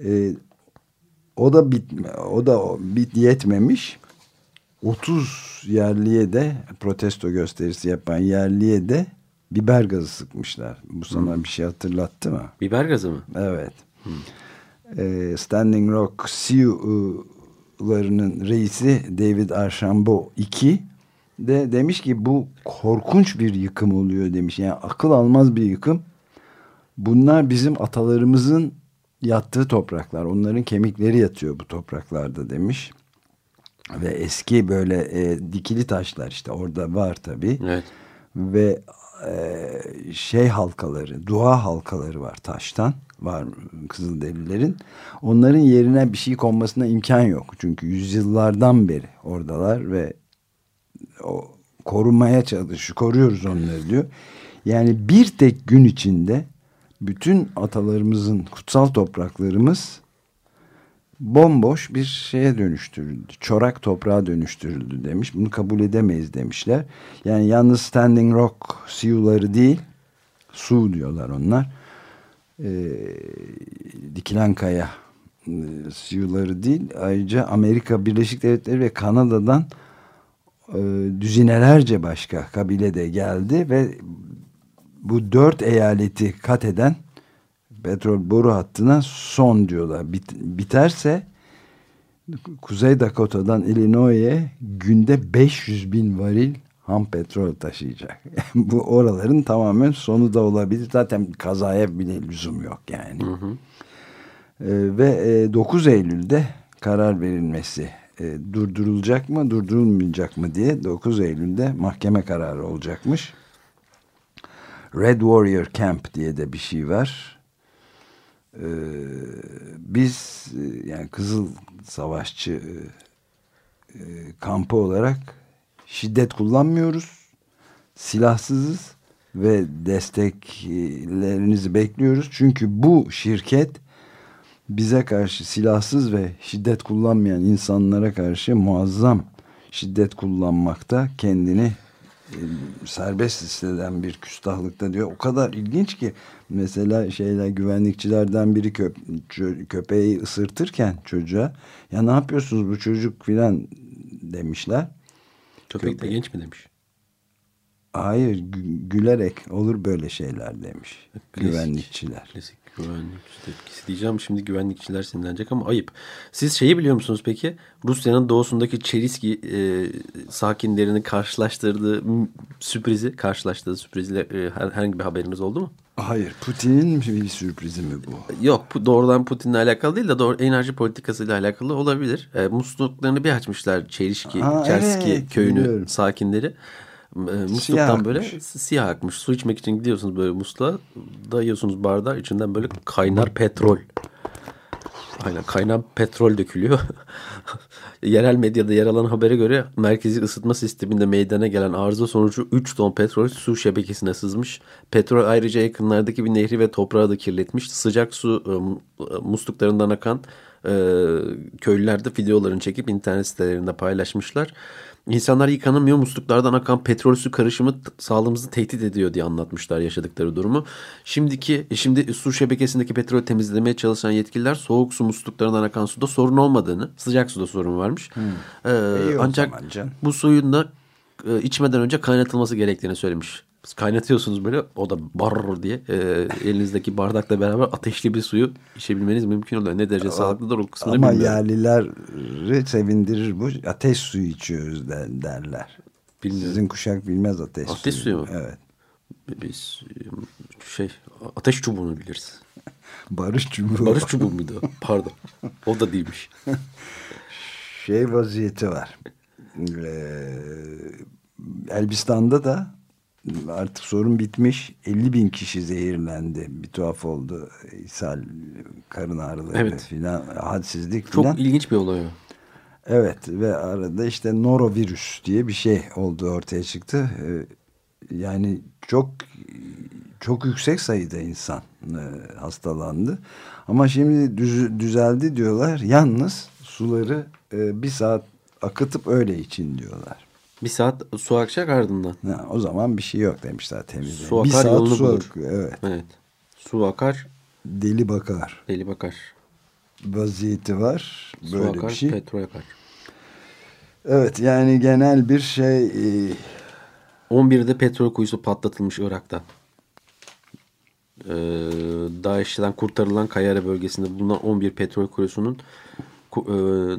Ee, o da bit o da bit yetmemiş. 30 yerliye de protesto gösterisi yapan yerliye de biber gazı sıkmışlar. Bu sana bir şey hatırlattı mı? Biber gazı mı? Evet. Ee, Standing Rock Sioux'larının reisi David Archambault 2 de demiş ki bu korkunç bir yıkım oluyor demiş. Yani akıl almaz bir yıkım. Bunlar bizim atalarımızın yattığı topraklar. Onların kemikleri yatıyor bu topraklarda demiş. Ve eski böyle e, dikili taşlar işte orada var tabii Evet. ve şey halkaları, dua halkaları var taştan var Kızılderililerin. Onların yerine bir şey konmasına imkan yok. Çünkü yüzyıllardan beri oradalar ve o korumaya çalışıyor. Koruyoruz onları diyor. Yani bir tek gün içinde bütün atalarımızın kutsal topraklarımız bomboş bir şeye dönüştürüldü. Çorak toprağa dönüştürüldü demiş. Bunu kabul edemeyiz demişler. Yani yalnız Standing Rock Sioux'ları değil, Sioux diyorlar onlar. Ee, dikilen kaya e, Sioux'ları değil. Ayrıca Amerika Birleşik Devletleri ve Kanada'dan e, düzinelerce başka kabile de geldi ve bu dört eyaleti kat eden petrol boru hattına son diyorlar. Bit- biterse Kuzey Dakota'dan Illinois'e günde 500 bin varil ham petrol taşıyacak. (laughs) Bu oraların tamamen sonu da olabilir. Zaten kazaya bile lüzum yok yani. Ee, ve e, 9 Eylül'de karar verilmesi e, durdurulacak mı durdurulmayacak mı diye 9 Eylül'de mahkeme kararı olacakmış. Red Warrior Camp diye de bir şey var. Ee, biz e, yani Kızıl Savaşçı e, e, kampı olarak şiddet kullanmıyoruz. Silahsızız ve desteklerinizi bekliyoruz. Çünkü bu şirket bize karşı silahsız ve şiddet kullanmayan insanlara karşı muazzam şiddet kullanmakta kendini serbest hisseden bir küstahlıkta diyor. O kadar ilginç ki mesela şeyler güvenlikçilerden biri köp köpeği ısırtırken çocuğa ya ne yapıyorsunuz bu çocuk filan demişler. Köpek de genç mi demiş? Hayır gü- gülerek olur böyle şeyler demiş Klasik. güvenlikçiler. Klasik güvenlikçi tepkisi diyeceğim. Şimdi güvenlikçiler sinirlenecek ama ayıp. Siz şeyi biliyor musunuz peki? Rusya'nın doğusundaki Çeriski e, sakinlerini karşılaştırdığı sürprizi, karşılaştığı sürprizle e, her- herhangi bir haberiniz oldu mu? Hayır Putin'in bir sürprizi mi bu? Yok bu doğrudan Putin'le alakalı değil de doğru enerji politikasıyla alakalı olabilir. E, musluklarını bir açmışlar Çerişki, Aa, Çerski evet, köyünü biliyorum. sakinleri. E, musluktan böyle akmış. si- siyah akmış. Su içmek için gidiyorsunuz böyle musluğa. Dayıyorsunuz bardağı içinden böyle kaynar petrol. Aynen kaynağı petrol dökülüyor. (laughs) Yerel medyada yer alan habere göre merkezi ısıtma sisteminde meydana gelen arıza sonucu 3 ton petrol su şebekesine sızmış. Petrol ayrıca yakınlardaki bir nehri ve toprağı da kirletmiş. Sıcak su e, e, musluklarından akan köylüler de videolarını çekip internet sitelerinde paylaşmışlar. İnsanlar yıkanamıyor musluklardan akan petrol su karışımı sağlığımızı tehdit ediyor diye anlatmışlar yaşadıkları durumu. Şimdiki şimdi su şebekesindeki petrol temizlemeye çalışan yetkililer soğuk su musluklarından akan suda sorun olmadığını, sıcak suda sorun varmış. Ee, İyi o ancak bu suyun da e, içmeden önce kaynatılması gerektiğini söylemiş. Kaynatıyorsunuz böyle o da bar diye e, elinizdeki bardakla beraber ateşli bir suyu içebilmeniz mümkün oluyor. Ne derece sağlıklıdır o kısmını Ama bilmiyorum. yerlileri sevindirir bu. Ateş suyu içiyoruz de- derler. Bilmiyorum. Sizin kuşak bilmez ateş, Ateş suyu mu? Evet. Biz şey ateş çubuğunu biliriz. (laughs) Barış çubuğu. Barış çubuğu muydu? Pardon. O da değilmiş. şey vaziyeti var. Ee, Elbistan'da da artık sorun bitmiş. 50 bin kişi zehirlendi. Bir tuhaf oldu. İshal, karın ağrıları Evet. filan, hadsizlik Çok filan. ilginç bir olay o. Evet ve arada işte norovirüs diye bir şey oldu ortaya çıktı. Ee, yani çok çok yüksek sayıda insan e, hastalandı. Ama şimdi düz- düzeldi diyorlar. Yalnız suları e, bir saat akıtıp öyle için diyorlar. Bir saat su akacak ardından. Ha, o zaman bir şey yok demişler temizle. Su bir akar, saat yolunu su bulur. akıyor. Evet. Evet. Su akar, Deli bakar. deli bakar. Vaziyeti var. Su Böyle akar, bir şey. petrol akar. Evet yani genel bir şey e, 11'de petrol kuyusu patlatılmış Irak'ta. Ee, DAEŞ'ten kurtarılan Kayyare bölgesinde bulunan 11 petrol kuyusunun ku- e,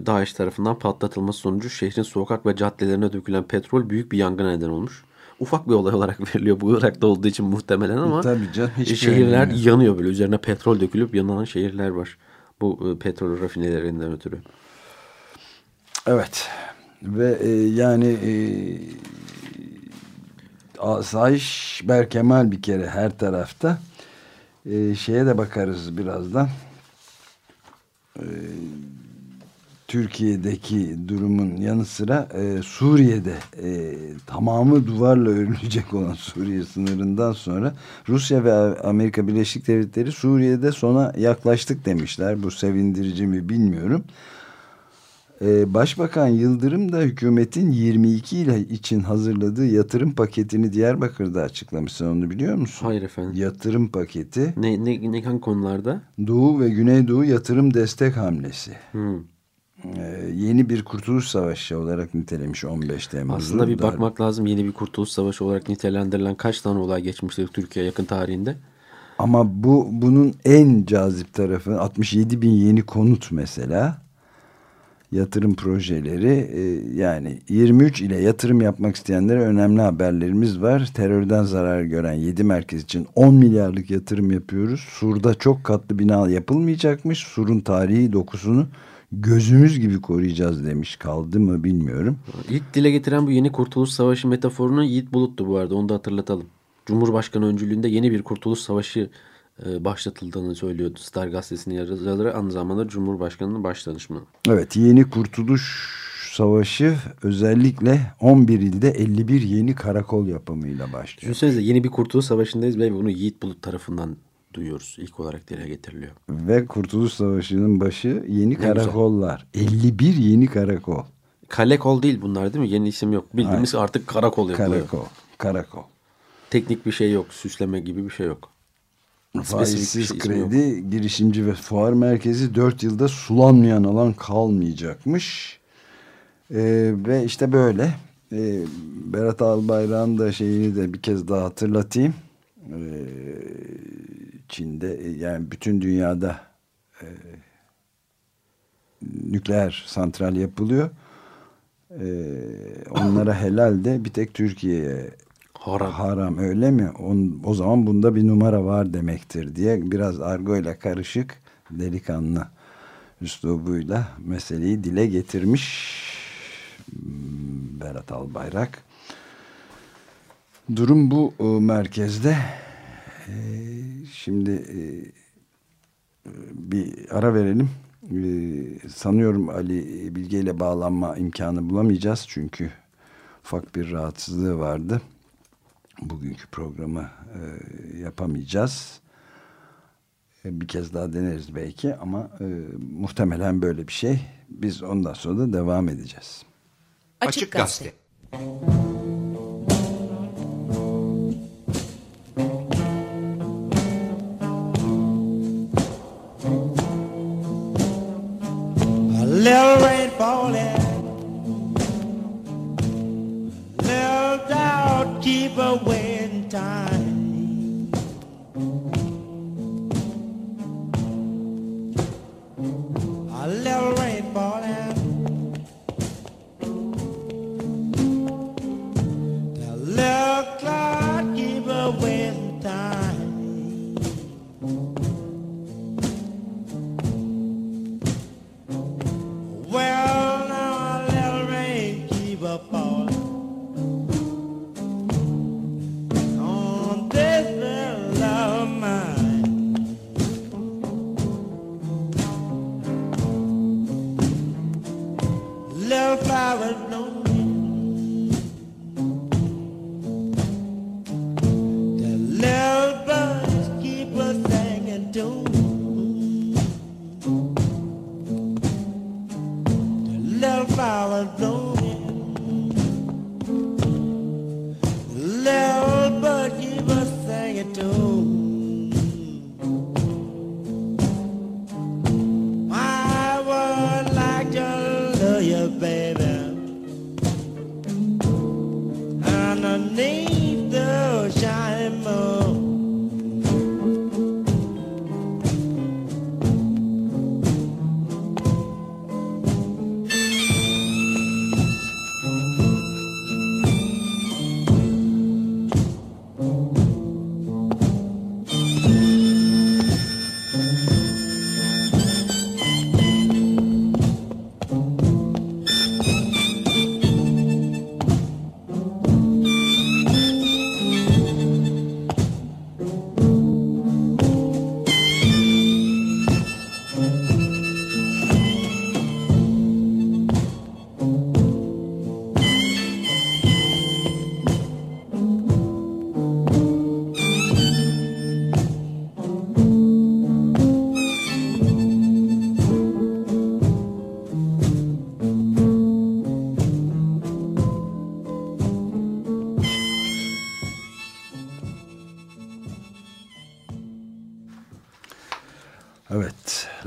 DAEŞ tarafından patlatılması sonucu şehrin sokak ve caddelerine dökülen petrol büyük bir yangına neden olmuş. Ufak bir olay olarak (laughs) veriliyor bu Irak'ta olduğu için muhtemelen ama Tabii canım, hiçbir şehirler önemi yok. yanıyor böyle üzerine petrol dökülüp yanan şehirler var. Bu e, petrol rafinelerinden ötürü. Evet ve e, yani e, asayiş Berkemal bir kere her tarafta E, şeye de bakarız birazdan E, Türkiye'deki durumun yanı sıra e, Suriye'de e, tamamı duvarla örülecek olan Suriye sınırından sonra Rusya ve Amerika Birleşik Devletleri Suriye'de sona yaklaştık demişler. Bu sevindirici mi bilmiyorum. Ee, Başbakan Yıldırım da hükümetin 22 ile için hazırladığı yatırım paketini Diyarbakır'da açıklamış. Sen onu biliyor musun? Hayır efendim. Yatırım paketi Ne, ne, ne hangi konularda? Doğu ve Güneydoğu yatırım destek hamlesi. Hmm. Ee, yeni bir kurtuluş savaşı olarak nitelemiş 15 Temmuz'u. Aslında bir Dar- bakmak lazım yeni bir kurtuluş savaşı olarak nitelendirilen kaç tane olay geçmiştir Türkiye yakın tarihinde. Ama bu bunun en cazip tarafı 67 bin yeni konut mesela. Yatırım projeleri e, yani 23 ile yatırım yapmak isteyenlere önemli haberlerimiz var. Terörden zarar gören 7 merkez için 10 milyarlık yatırım yapıyoruz. Sur'da çok katlı bina yapılmayacakmış. Sur'un tarihi dokusunu gözümüz gibi koruyacağız demiş. Kaldı mı bilmiyorum. İlk dile getiren bu yeni kurtuluş savaşı metaforunu Yiğit Bulut'tu bu arada onu da hatırlatalım. Cumhurbaşkanı öncülüğünde yeni bir kurtuluş savaşı e, başlatıldığını söylüyordu Star Gazetesi'nin yazarları aynı zamanda Cumhurbaşkanı'nın baş danışmanı. Evet yeni kurtuluş savaşı özellikle 11 ilde 51 yeni karakol yapımıyla başlıyor. Düşünsenize yeni bir kurtuluş savaşındayız ve bunu Yiğit Bulut tarafından duyuyoruz. İlk olarak dile getiriliyor. Ve Kurtuluş Savaşı'nın başı yeni karakollar. 51 yeni karakol. Kale kol değil bunlar değil mi? Yeni isim yok. Bildiğimiz artık karakol yapılıyor. Karakol. Karakol. Teknik bir şey yok. Süsleme gibi bir şey yok. Faizsiz şey, ismi yok. kredi, girişimci ve fuar merkezi 4 yılda sulanmayan alan kalmayacakmış. Ee, ve işte böyle. Ee, Berat Albayrak'ın da şeyini de bir kez daha hatırlatayım. Ee, Çin'de e, yani bütün dünyada e, nükleer santral yapılıyor. Ee, onlara (laughs) helal de bir tek Türkiye'ye Haram. haram öyle mi? On, o zaman bunda bir numara var demektir diye biraz argoyla karışık delikanlı üslubuyla meseleyi dile getirmiş hmm, Berat Albayrak. Durum bu e, merkezde. E, şimdi e, bir ara verelim. Ee, sanıyorum Ali Bilge ile bağlanma imkanı bulamayacağız çünkü ufak bir rahatsızlığı vardı. Bugünkü programı e, yapamayacağız. E, bir kez daha deneriz belki ama e, muhtemelen böyle bir şey. Biz ondan sonra da devam edeceğiz. Açık Gazete. A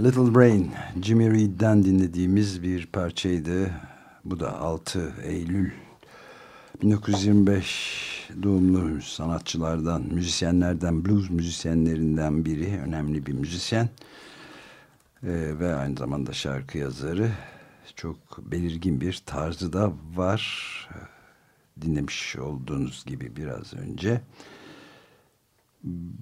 Little Rain, Jimmy Reed'den dinlediğimiz bir parçaydı. Bu da 6 Eylül 1925 doğumlu sanatçılardan, müzisyenlerden, blues müzisyenlerinden biri, önemli bir müzisyen. Ee, ve aynı zamanda şarkı yazarı. Çok belirgin bir tarzı da var. Dinlemiş olduğunuz gibi biraz önce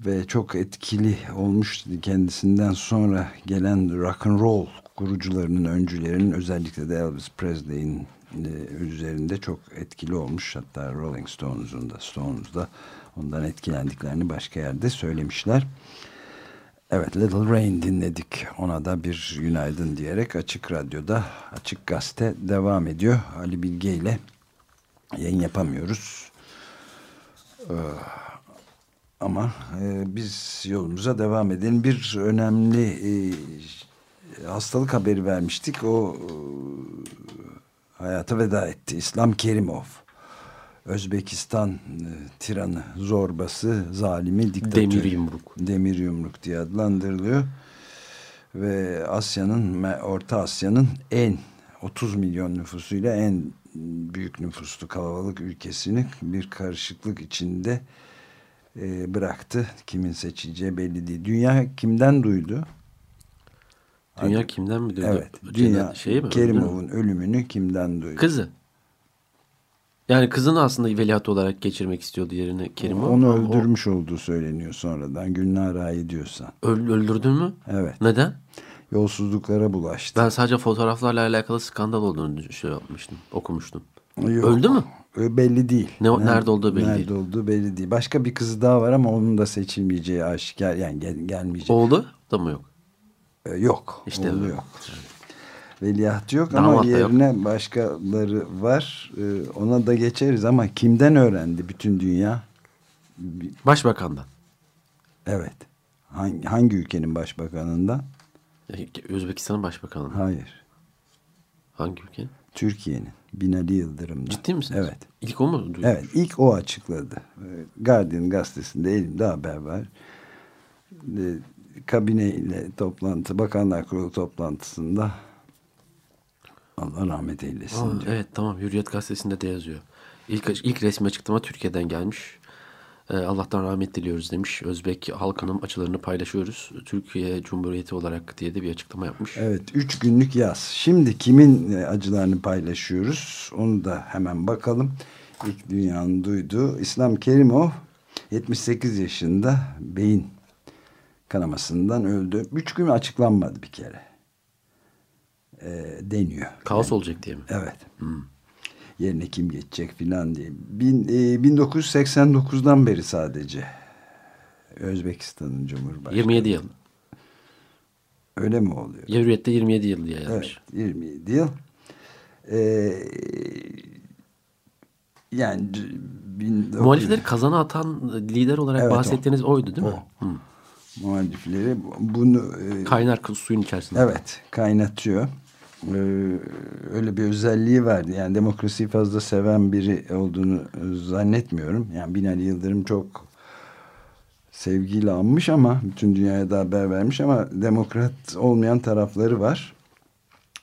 ve çok etkili olmuş kendisinden sonra gelen rock and roll kurucularının öncülerinin özellikle de Elvis Presley'in e, üzerinde çok etkili olmuş hatta Rolling Stones'un da Stones da ondan etkilendiklerini başka yerde söylemişler. Evet Little Rain dinledik. Ona da bir günaydın diyerek Açık Radyo'da Açık Gazete devam ediyor. Ali Bilge ile yayın yapamıyoruz. Ee, ama e, biz yolumuza devam edelim. Bir önemli e, hastalık haberi vermiştik. O e, hayata veda etti. İslam Kerimov. Özbekistan e, tiranı, zorbası, zalimi, diktatörü. Demir yumruk. Demir yumruk diye adlandırılıyor. Ve Asya'nın, Orta Asya'nın en 30 milyon nüfusuyla en büyük nüfuslu kalabalık ülkesini bir karışıklık içinde e, bıraktı. Kimin seçileceği belli değil. Dünya kimden duydu? Dünya Hadi. kimden mi duydu? Evet. Dünya şey mi? Kerimov'un ölümünü kimden duydu? Kızı. Yani kızını aslında veliaht olarak geçirmek istiyordu yerine Kerimov. Onu Ama o öldürmüş olduğu söyleniyor sonradan. Gülnar Ay diyorsan. öl- öldürdü mü? Evet. Neden? Yolsuzluklara bulaştı. Ben sadece fotoğraflarla alakalı skandal olduğunu şey yapmıştım, okumuştum. Yok. Öldü mü? Ö- Belli değil. Ne- nerede olduğu belli nerede değil. olduğu belli değil. Başka bir kızı daha var ama onun da seçilmeyeceği aşikar. Yani gel, gelmeyeceği. Oğlu da mı yok? E, yok. İşte oğlu yok. Veliahtı yok Damat ama da yok. yerine başkaları var. E, ona da geçeriz ama kimden öğrendi bütün dünya? Başbakandan. Evet. Hangi, hangi ülkenin başbakanından? E, Özbekistan'ın başbakanı. Hayır. Hangi ülke? Türkiye'nin. Binali Yıldırım'dan. Ciddi misiniz? Evet. İlk o mu? duymuş? Evet. ilk o açıkladı. Guardian gazetesinde elimde haber var. E, kabineyle toplantı, Bakanlar Kurulu toplantısında Allah rahmet eylesin. Aa, evet tamam Hürriyet gazetesinde de yazıyor. İlk, ilk resmi açıklama Türkiye'den gelmiş. Ee, Allah'tan rahmet diliyoruz demiş. Özbek halkının açılarını paylaşıyoruz. Türkiye Cumhuriyeti olarak diye de bir açıklama yapmış. Evet, üç günlük yaz. Şimdi kimin e, acılarını paylaşıyoruz? Onu da hemen bakalım. İlk dünyanın duyduğu İslam Kerimov 78 yaşında beyin kanamasından öldü. Üç gün açıklanmadı bir kere. E, deniyor. Kaos olacak diye mi? Evet. Yerine kim geçecek filan diye. Bin, e, 1989'dan beri sadece Özbekistan'ın Cumhurbaşkanı. 27 yıl. Öyle mi oluyor? Hürriyet'te 27 yıl diye Evet, yazmış. 27 yıl. Ee, yani 1900 Muhalifleri kazana atan lider olarak Evet, o. bahsettiğiniz oydu değil mi? O. muhalifleri bunu e, Kaynar suyun içerisinde. evet kaynatıyor. Ee, öyle bir özelliği vardı. Yani demokrasiyi fazla seven biri olduğunu e, zannetmiyorum. Yani Binali Yıldırım çok sevgiyle anmış ama bütün dünyaya da haber vermiş ama demokrat olmayan tarafları var.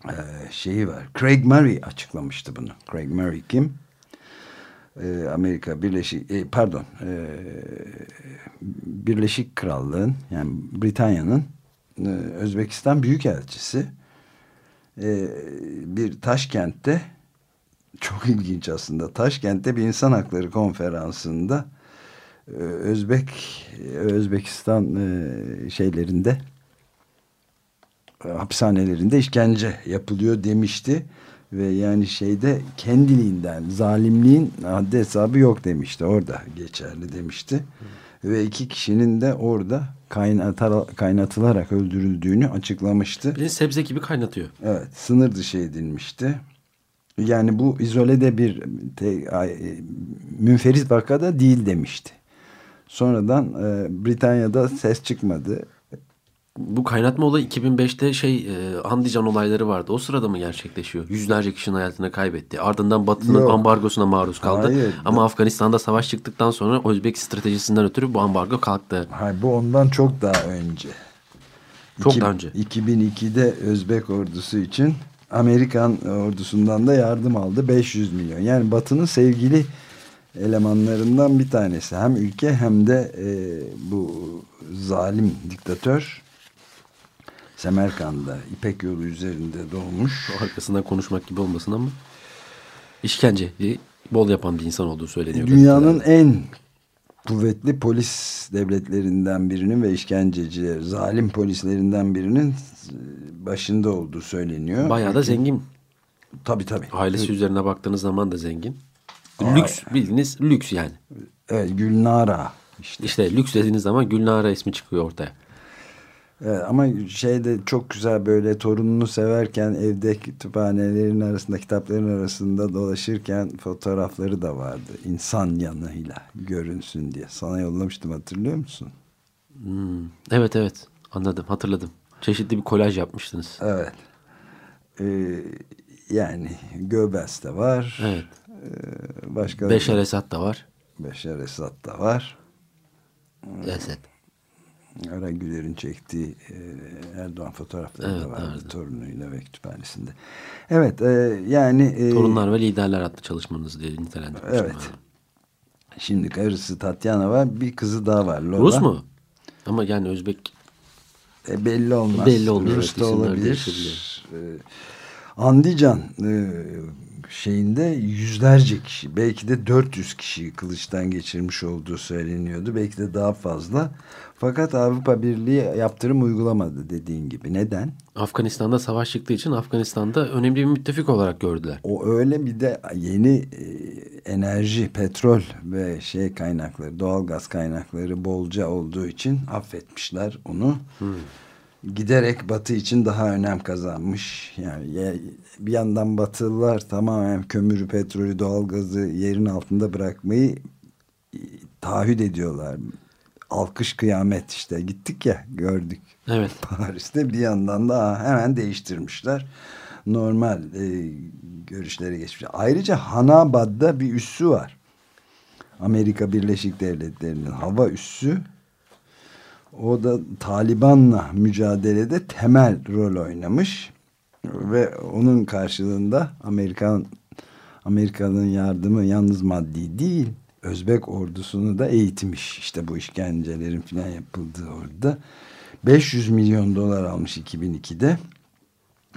Ee, şeyi var. Craig Murray açıklamıştı bunu. Craig Murray kim? Ee, Amerika Birleşik e, pardon e, Birleşik Krallığın yani Britanya'nın e, Özbekistan Büyükelçisi e, bir Taşkent'te çok ilginç aslında Taşkent'te bir insan hakları konferansında e, Özbek Özbekistan e, şeylerinde e, hapishanelerinde işkence yapılıyor demişti ve yani şeyde kendiliğinden zalimliğin haddi hesabı yok demişti orada geçerli demişti ve iki kişinin de orada kaynatılarak öldürüldüğünü açıklamıştı. Bir sebze gibi kaynatıyor. Evet, sınır dışı edilmişti. Yani bu izolede bir te, ay, e, münferit vakada değil demişti. Sonradan e, Britanya'da ses çıkmadı. Bu kaynatma olayı 2005'te şey e, Andijan olayları vardı. O sırada mı gerçekleşiyor? Yüzlerce kişinin hayatını kaybetti. Ardından Batı'nın Yok. ambargosuna maruz kaldı. Hayır. Ama Afganistan'da savaş çıktıktan sonra Özbek stratejisinden ötürü bu ambargo kalktı. Hayır, bu ondan çok daha önce. Çok İki- daha önce. 2002'de Özbek ordusu için Amerikan ordusundan da yardım aldı 500 milyon. Yani Batı'nın sevgili elemanlarından bir tanesi. Hem ülke hem de e, bu zalim diktatör Semerkand'da İpek yolu üzerinde doğmuş. Arkasından konuşmak gibi olmasın ama işkenceyi bol yapan bir insan olduğu söyleniyor. Dünyanın gazetelerde. en kuvvetli polis devletlerinden birinin ve işkenceciler, zalim polislerinden birinin başında olduğu söyleniyor. Bayağı da zengin. Tabii tabii. Ailesi üzerine baktığınız zaman da zengin. Lüks bildiğiniz lüks yani. Evet Gülnara işte. İşte lüks dediğiniz zaman Gülnara ismi çıkıyor ortaya. Evet, ama şeyde çok güzel böyle torununu severken evde kütüphanelerin arasında kitapların arasında dolaşırken fotoğrafları da vardı. İnsan yanıyla görünsün diye. Sana yollamıştım hatırlıyor musun? Hmm, Evet evet anladım hatırladım. Çeşitli bir kolaj yapmıştınız. Evet. Ee, yani Göbels de var. Evet. Ee, başka Beşer Esad da var. Beşer Esad da var. Esed. Ara Güler'in çektiği e, Erdoğan fotoğrafları Evet, da vardı vardı. torunuyla ve kütüphanesinde. Evet e, yani e, Torunlar ve Liderler adlı çalışmanız diye nitelendirmiştim. Evet. ben. şimdi karısı Tatyana var bir kızı daha var. Lola. Rus mu? Ama yani Özbek E, belli olmaz. Belli olmaz, Rus evet, da olabilir. E, Andijan e, şeyinde yüzlerce kişi belki de 400 kişi kılıçtan geçirmiş olduğu söyleniyordu. Belki de daha fazla. Fakat Avrupa Birliği yaptırım uygulamadı dediğin gibi. Neden? Afganistan'da savaş çıktığı için Afganistan'da önemli bir müttefik olarak gördüler. O öyle bir de yeni e, enerji, petrol ve şey kaynakları, doğal gaz kaynakları bolca olduğu için affetmişler onu. giderek Batı için daha önem kazanmış. Yani ya- bir yandan Batılılar tamamen kömürü, petrolü, doğalgazı yerin altında bırakmayı e, taahhüt ediyorlar. Alkış kıyamet işte gittik ya gördük. Evet. (laughs) Paris'te bir yandan da hemen değiştirmişler. Normal e, görüşlere geçmiş. Ayrıca Hanabad'da bir üssü var. Amerika Birleşik Devletleri'nin hava üssü. O da Taliban'la mücadelede temel rol oynamış. Ve onun karşılığında Amerikan Amerika'nın yardımı yalnız maddi değil, Özbek ordusunu da eğitmiş. İşte bu işkencelerin falan yapıldığı orada. 500 milyon dolar almış 2002'de.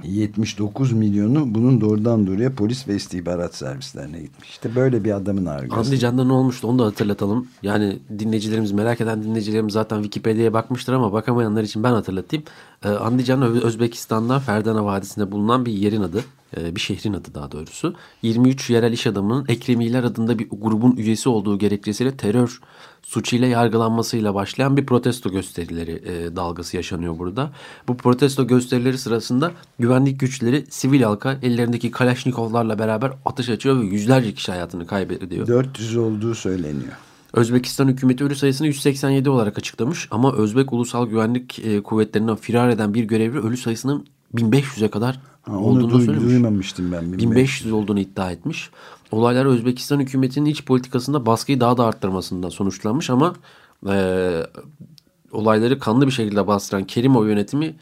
79 milyonu bunun doğrudan doğruya polis ve istihbarat servislerine gitmiş. İşte böyle bir adamın argası. Andijan'da ne olmuştu onu da hatırlatalım. Yani dinleyicilerimiz merak eden dinleyicilerimiz zaten Wikipedia'ya bakmıştır ama bakamayanlar için ben hatırlatayım. Ee, Andijan Özbekistan'da Ferdana Vadisi'nde bulunan bir yerin adı. Ee, bir şehrin adı daha doğrusu. 23 yerel iş adamının Ekremiler adında bir grubun üyesi olduğu gerekçesiyle terör suçuyla yargılanmasıyla başlayan bir protesto gösterileri e, dalgası yaşanıyor burada. Bu protesto gösterileri sırasında güvenlik güçleri sivil halka ellerindeki Kalaşnikovlarla beraber atış açıyor ve yüzlerce kişi hayatını kaybediyor. 400 olduğu söyleniyor. Özbekistan hükümeti ölü sayısını 187 olarak açıklamış ama Özbek Ulusal Güvenlik e, Kuvvetlerinden firar eden bir görevli ölü sayısının 1500'e kadar Ha, onu olduğunu duy- söylemiş. duymamıştım ben. 1500 olduğunu iddia etmiş. Olaylar Özbekistan hükümetinin iç politikasında baskıyı daha da arttırmasında sonuçlanmış ama e, olayları kanlı bir şekilde bastıran Kerimov yönetimi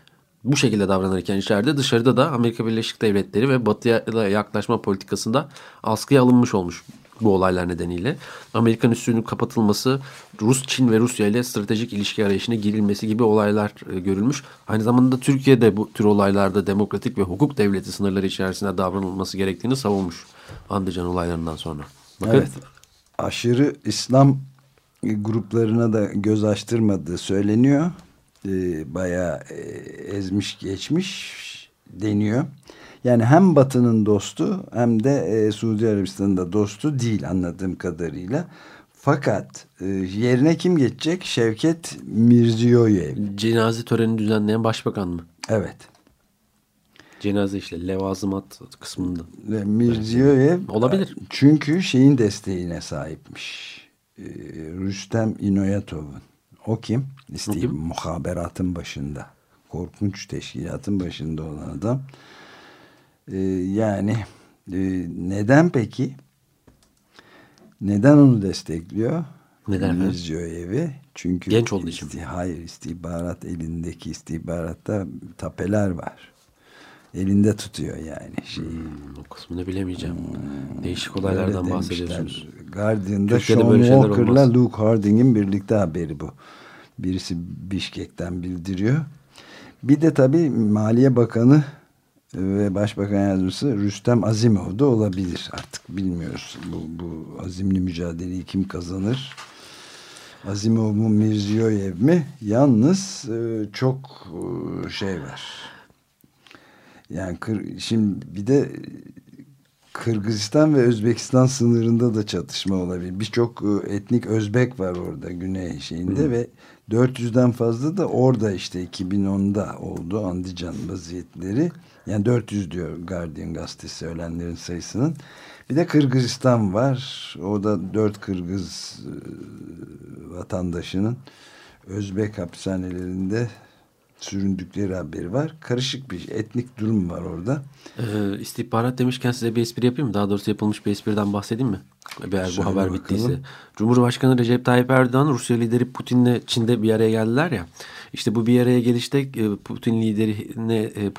bu şekilde davranırken içeride dışarıda da Amerika Birleşik Devletleri ve Batı'ya yaklaşma politikasında askıya alınmış olmuş bu olaylar nedeniyle. Amerikan üssünün kapatılması, Rus, Çin ve Rusya ile stratejik ilişki arayışına girilmesi gibi olaylar e, görülmüş. Aynı zamanda Türkiye'de bu tür olaylarda demokratik ve hukuk devleti sınırları içerisinde davranılması gerektiğini savunmuş Andijan olaylarından sonra. Bakın Evet. Aşırı İslam gruplarına da göz açtırmadığı söyleniyor. Ee, bayağı e, ezmiş geçmiş deniyor. Yani hem Batı'nın dostu hem de e, Suudi Arabistan'ın da dostu değil anladığım kadarıyla. Fakat e, yerine kim geçecek? Şevket Mirziyoyev. cenaze töreni düzenleyen başbakan mı? Evet. Cenaze işte levazımat kısmında. Mirziyoyev Olabilir. Çünkü şeyin desteğine sahipmiş. Ee, Rüstem İnoyatov'un. O kim? Kim? muhaberatın başında. Korkunç teşkilatın başında olan adam. Ee, yani e, neden peki? Neden onu destekliyor? Neden? Mirziyoyev'i. Çünkü Genç olduğu için isti- Hayır istihbarat elindeki istihbaratta tapeler var. Elinde tutuyor yani şeyi. Hmm, o kısmını bilemeyeceğim. Değişik olaylardan bahsediyorsunuz. Guardian'da Türkiye'de Sean Walker'la. Luke Harding'in birlikte haberi bu. Birisi Bişkek'ten bildiriyor. Bir de tabii Maliye Bakanı ve Başbakan Yardımcısı Rüstem Azimov da olabilir. Artık bilmiyoruz. Bu, bu azimli mücadeleyi kim kazanır? Azimov mu Mirziyoyev mi? Yalnız e, çok e, şey var. Yani kır, şimdi bir de Kırgızistan ve Özbekistan sınırında da çatışma olabilir. Birçok e, etnik Özbek var orada güney şeyinde ve 400'den fazla da orada işte 2010'da oldu Andijan vaziyetleri. Yani 400 diyor Guardian gazetesi ölenlerin sayısının. Bir de Kırgızistan var. O da 4 Kırgız e, vatandaşının Özbek hapishanelerinde süründükleri haberi var. Karışık bir etnik durum var orada. Ee, istihbarat demişken size bir espri yapayım mı? Daha doğrusu yapılmış bir espriden bahsedeyim mi? Eğer bu haber bakalım. bittiyse. Cumhurbaşkanı Recep Tayyip Erdoğan Rusya lideri Putin'le Çin'de bir araya geldiler ya. İşte bu bir araya gelişte e, Putin liderine e, e,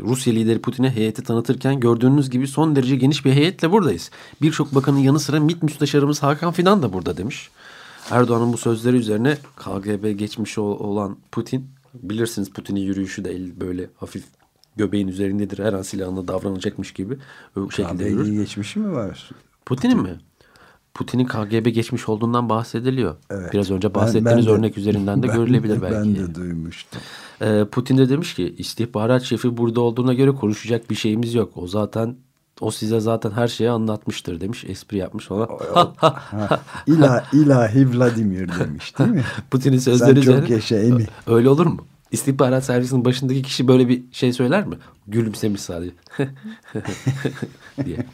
Rusya lideri Putin'e heyeti tanıtırken gördüğünüz gibi son derece geniş bir heyetle buradayız. Birçok bakanın yanı sıra MİT müsteşarımız Hakan Fidan da burada demiş. Erdoğan'ın bu sözleri üzerine KGB geçmişi ol- olan Putin bilirsiniz Putin'in yürüyüşü de el böyle hafif göbeğin üzerindedir. Her an silahına davranacakmış gibi o şekilde yürür. KGB geçmişi mi var? Putin'in mi? Putin'in KGB geçmiş olduğundan bahsediliyor. Evet. Biraz önce Ben- bahsettiğiniz ben de- örnek üzerinden de (laughs) ben görülebilir de- belki. Ben de duymuştum. Ee, Putin de demiş ki istihbarat şefi burada olduğuna göre konuşacak bir şeyimiz yok. O zaten o size zaten her şeyi anlatmıştır demiş. Espri yapmış ona. İla, ilahi Vladimir demiş değil mi? (laughs) Putin'in Sen sözleri çok üzerine- yaşa Emi. Öyle olur mu? İstihbarat servisinin başındaki kişi böyle bir şey söyler mi? Gülümsemiş sadece. (laughs) diye.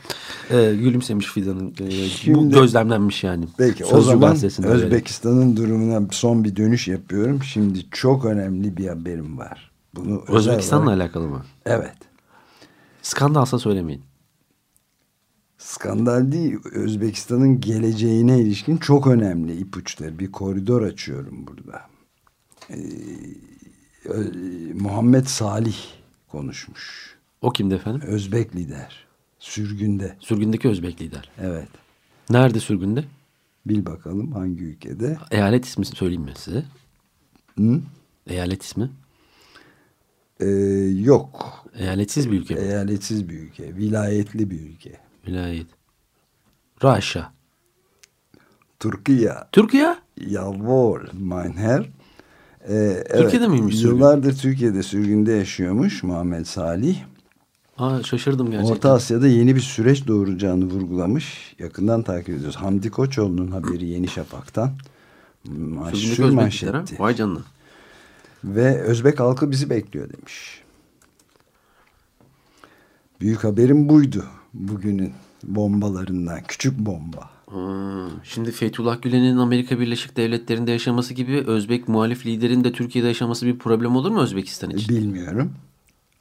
Ee, gülümsemiş Fidan'ın. e, bu gözlemlenmiş yani. Peki o Sözcü zaman gazetesinde böyle. Özbekistan'ın durumuna son bir dönüş yapıyorum. Şimdi çok önemli bir haberim var. Bunu Özbekistan'la olarak- alakalı mı? Evet. Skandalsa söylemeyin. Skandal değil. Özbekistan'ın geleceğine ilişkin çok önemli ipuçları. Bir koridor açıyorum burada. Ee, Muhammed Salih konuşmuş. O kimdi efendim? Özbek lider. Sürgünde. Sürgündeki Özbek lider. Evet. Nerede sürgünde? Bil bakalım hangi ülkede? Eyalet ismi söyleyeyim mi size? Hı? Eyalet ismi? Ee, yok. Eyaletsiz bir ülke mi? Eyaletsiz bir ülke. Vilayetli bir ülke. Vilayet. Raşa. Türkiye. Türkiye? Jawohl, mein Herr. Ee, Türkiye'de miymiş sürgün? Yıllardır Türkiye'de sürgünde yaşıyormuş Muhammed Salih. Aa, şaşırdım gerçekten. Orta Asya'da yeni bir süreç doğuracağını vurgulamış. Yakından takip ediyoruz. Hamdi Koçoğlu'nun haberi Yeni Şafak'tan. Maşhur manşetti. Vay canına. Ve Özbek halkı bizi bekliyor demiş. Büyük haberim buydu bugünün bombalarından. Küçük bomba. Şimdi Fethullah Gülen'in Amerika Birleşik Devletleri'nde yaşaması gibi Özbek muhalif liderin de Türkiye'de yaşaması bir problem olur mu Özbekistan için? Bilmiyorum.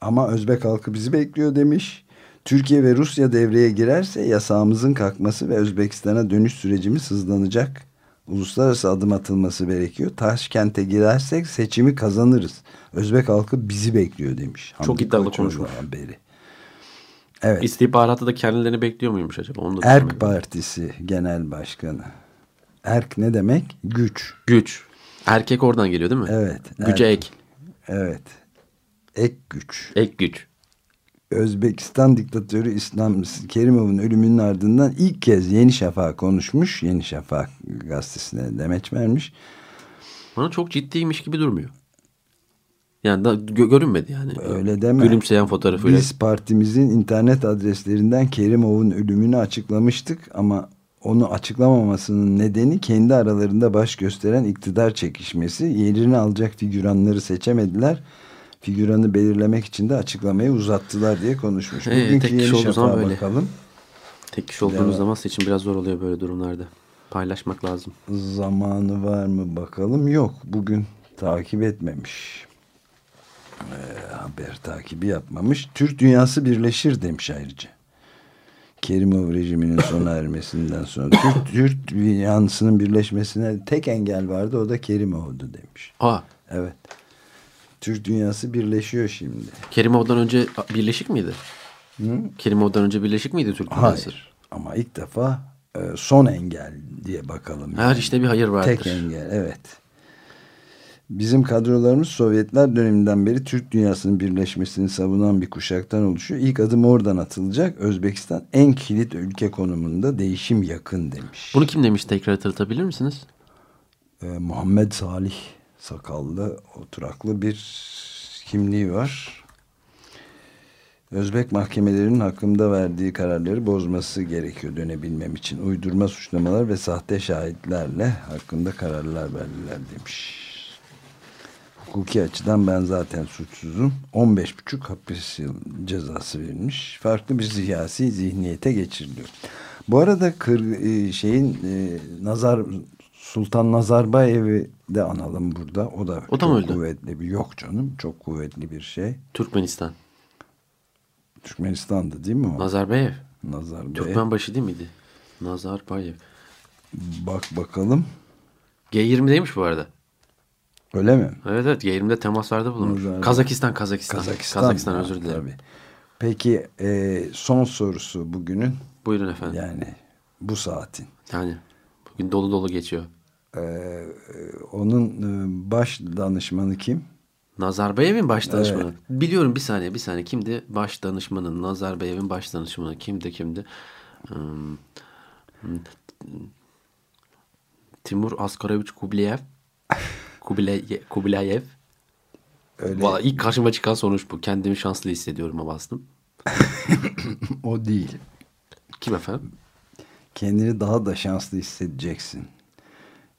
Ama Özbek halkı bizi bekliyor demiş. Türkiye ve Rusya devreye girerse yasağımızın kalkması ve Özbekistan'a dönüş sürecimiz hızlanacak. Uluslararası adım atılması gerekiyor. Taşkent'e girersek seçimi kazanırız. Özbek halkı bizi bekliyor demiş. Çok Hamdi iddialı konuşmuş. Haberi. Evet. İstihbaratı da kendilerini bekliyor muymuş acaba? Onu da Erk. Partisi Genel Başkanı. Erk ne demek? Güç. Güç. Erkek oradan geliyor değil mi? Evet. Güce erk. ek. Evet. Ek güç. Ek güç. Özbekistan diktatörü İslam Kerimov'un ölümünün ardından ilk kez Yeni Şafak konuşmuş. Yeni Şafak gazetesine demeç vermiş. Bana çok ciddiymiş gibi durmuyor. Yani da gö- görünmedi yani. Öyle deme. Gülümseyen fotoğrafıyla. Biz partimizin internet adreslerinden Kerimov'un ölümünü açıklamıştık ama onu açıklamamasının nedeni kendi aralarında baş gösteren iktidar çekişmesi. Yerini alacak figüranları seçemediler. Figüranı belirlemek için de açıklamayı uzattılar diye konuşmuş. Ee, Bugünkü tek kişi olduğu zaman böyle. bakalım. Tek kişi olduğunuz Devam. zaman seçim biraz zor oluyor böyle durumlarda. Paylaşmak lazım. Zamanı var mı bakalım. Yok. Bugün takip etmemiş. Ee, haber takibi yapmamış. Türk dünyası birleşir demiş ayrıca. Kerimov rejiminin sona (coughs) ermesinden sonra Türk, Türk dünyasının birleşmesine tek engel vardı o da Kerimov'du demiş. Aa, Evet. Türk dünyası birleşiyor şimdi. Kerimov'dan önce birleşik miydi? Kerimov'dan önce birleşik miydi Türk dünyası? Hayır. Ama ilk defa e, son engel diye bakalım. Her işte bir hayır vardır. Tek engel evet. Bizim kadrolarımız Sovyetler döneminden beri Türk dünyasının birleşmesini savunan bir kuşaktan oluşuyor. İlk adım oradan atılacak. Özbekistan en kilit ülke konumunda değişim yakın demiş. Bunu kim demiş tekrar hatırlatabilir misiniz? Ee, Muhammed Salih sakallı oturaklı bir kimliği var. Özbek mahkemelerinin hakkımda verdiği kararları bozması gerekiyor dönebilmem için. Uydurma suçlamalar ve sahte şahitlerle hakkında kararlar verdiler demiş. Hukuki açıdan ben zaten suçsuzum. 15,5 hapis yıl cezası verilmiş. Farklı bir siyasi zihniyete geçiriliyor. Bu arada kır, e, şeyin e, Nazar Sultan Nazarbayev'i de analım burada. O da O da çok öldü? kuvvetli bir yok canım. Çok kuvvetli bir şey. Türkmenistan. Türkmenistan'da değil mi o? Nazarbayev. Nazarbayev. Türkmenbaşı değil miydi? Nazarbayev. Bak bakalım. G20'deymiş bu arada. Öyle mi? Evet evet G20'de temaslarda bulunmuş. Kazakistan, Kazakistan. Kazakistan. Kazakistan Ha, özür dilerim. tabii. Peki e, son sorusu bugünün Buyurun efendim. Yani. yani bu saatin. bugün dolu dolu geçiyor. Ee, onun e, baş danışmanı kim? Nazarbayev'in baş danışmanı. Biliyorum bir saniye bir saniye. Kimdi baş danışmanı? Nazarbayev'in baş danışmanı. Kimdi kimdi? Hmm, hmm, Timur Askaroviç Kubilayev. (laughs) Kubilay- Kubilayev. Öyle Vallahi ilk karşıma çıkan sonuç bu. Kendimi şanslı hissediyorum ama bastım. (laughs) o değil. Kim efendim? Kendini daha da şanslı hissedeceksin.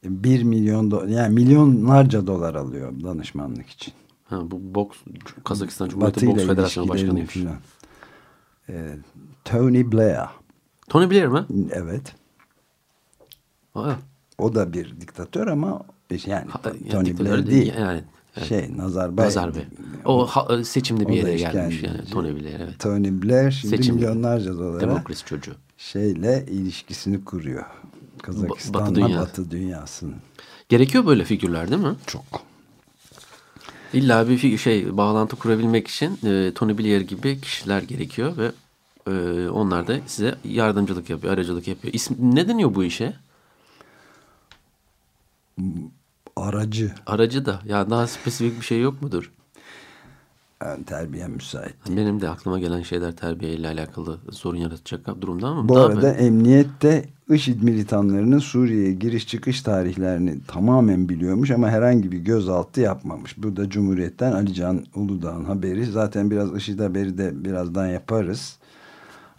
Bir milyon dolar yani milyonlarca dolar alıyor danışmanlık için. Ha, bu boks Kazakistan Cumhuriyeti Boks Federasyonu Başkanıymış. filan. Ee, Tony Blair. Tony Blair mi? Evet. Ha, O da bir diktatör ama yani Tony yani diktatör Blair değil. Yani, evet. Şey Nazarbayev. Nazarbayev. O ha- seçimde bir yere gelmiş yani Tony Blair evet. Tony Blair şimdi Seçim- milyonlarca dolara Demokrasi çocuğu. şeyle ilişkisini kuruyor. Kazakistan'la Batı dünya. Batı dünyasının. Gerekiyor böyle figürler değil mi? Çok. İlla bir şey bağlantı kurabilmek için e, Tony Blair gibi kişiler gerekiyor ve e, onlar da size yardımcılık yapıyor, aracılık yapıyor. İsm, ne deniyor bu işe? Aracı. Aracı da. Ya daha spesifik bir şey yok mudur? Yani terbiye müsait. Benim de aklıma gelen şeyler terbiye ile alakalı sorun yaratacak durumda ama Bu arada böyle- emniyette IŞİD militanlarının Suriye'ye giriş çıkış tarihlerini tamamen biliyormuş ama herhangi bir gözaltı yapmamış. Bu da Cumhuriyet'ten Ali Can Uludağ'ın haberi. Zaten biraz IŞİD haberi de birazdan yaparız.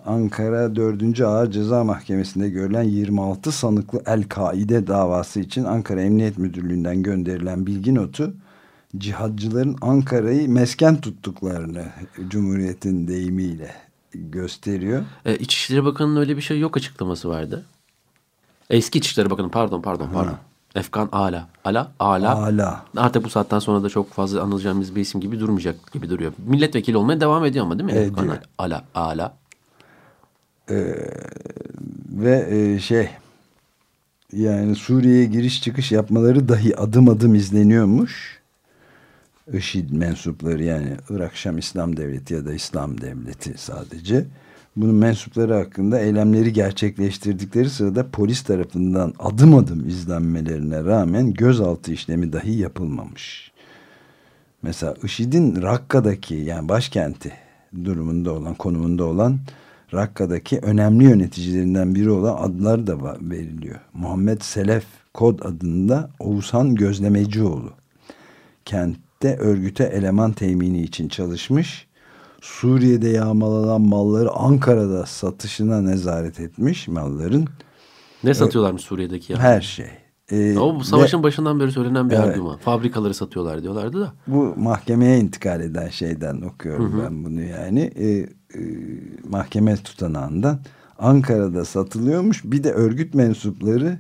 Ankara 4. Ağır Ceza Mahkemesi'nde görülen 26 sanıklı El-Kaide davası için Ankara Emniyet Müdürlüğü'nden gönderilen bilgi notu cihadcıların Ankara'yı mesken tuttuklarını Cumhuriyet'in deyimiyle gösteriyor. E, İçişleri Bakanı'nın öyle bir şey yok açıklaması vardı. Eski İçişleri Bakanı pardon pardon pardon. Efkan Ala. Ala? Ala. Hala. Artık bu saatten sonra da çok fazla anılacağımız bir isim gibi durmayacak gibi duruyor. Milletvekili olmaya devam ediyor ama değil mi? Efkan Ediyor. Ala. Ala. Ve e, şey yani Suriye'ye giriş çıkış yapmaları dahi adım adım izleniyormuş. IŞİD mensupları yani Irak Şam İslam Devleti ya da İslam Devleti sadece. Bunun mensupları hakkında eylemleri gerçekleştirdikleri sırada polis tarafından adım adım izlenmelerine rağmen gözaltı işlemi dahi yapılmamış. Mesela IŞİD'in Rakka'daki yani başkenti durumunda olan, konumunda olan Rakka'daki önemli yöneticilerinden biri olan adlar da veriliyor. Muhammed Selef kod adında Oğuzhan Gözlemecioğlu. Kentte örgüte eleman temini için çalışmış. Suriye'de yağmalanan malları Ankara'da satışına nezaret etmiş malların. Ne satıyorlarmış Suriye'deki ya? Her şey. Ee, Ama bu ve- savaşın başından beri söylenen bir Evet. argüman. Fabrikaları satıyorlar diyorlardı da. Bu mahkemeye intikal eden şeyden okuyorum ben bunu yani. Ee, e, mahkeme tutanağından Ankara'da satılıyormuş. Bir de örgüt mensupları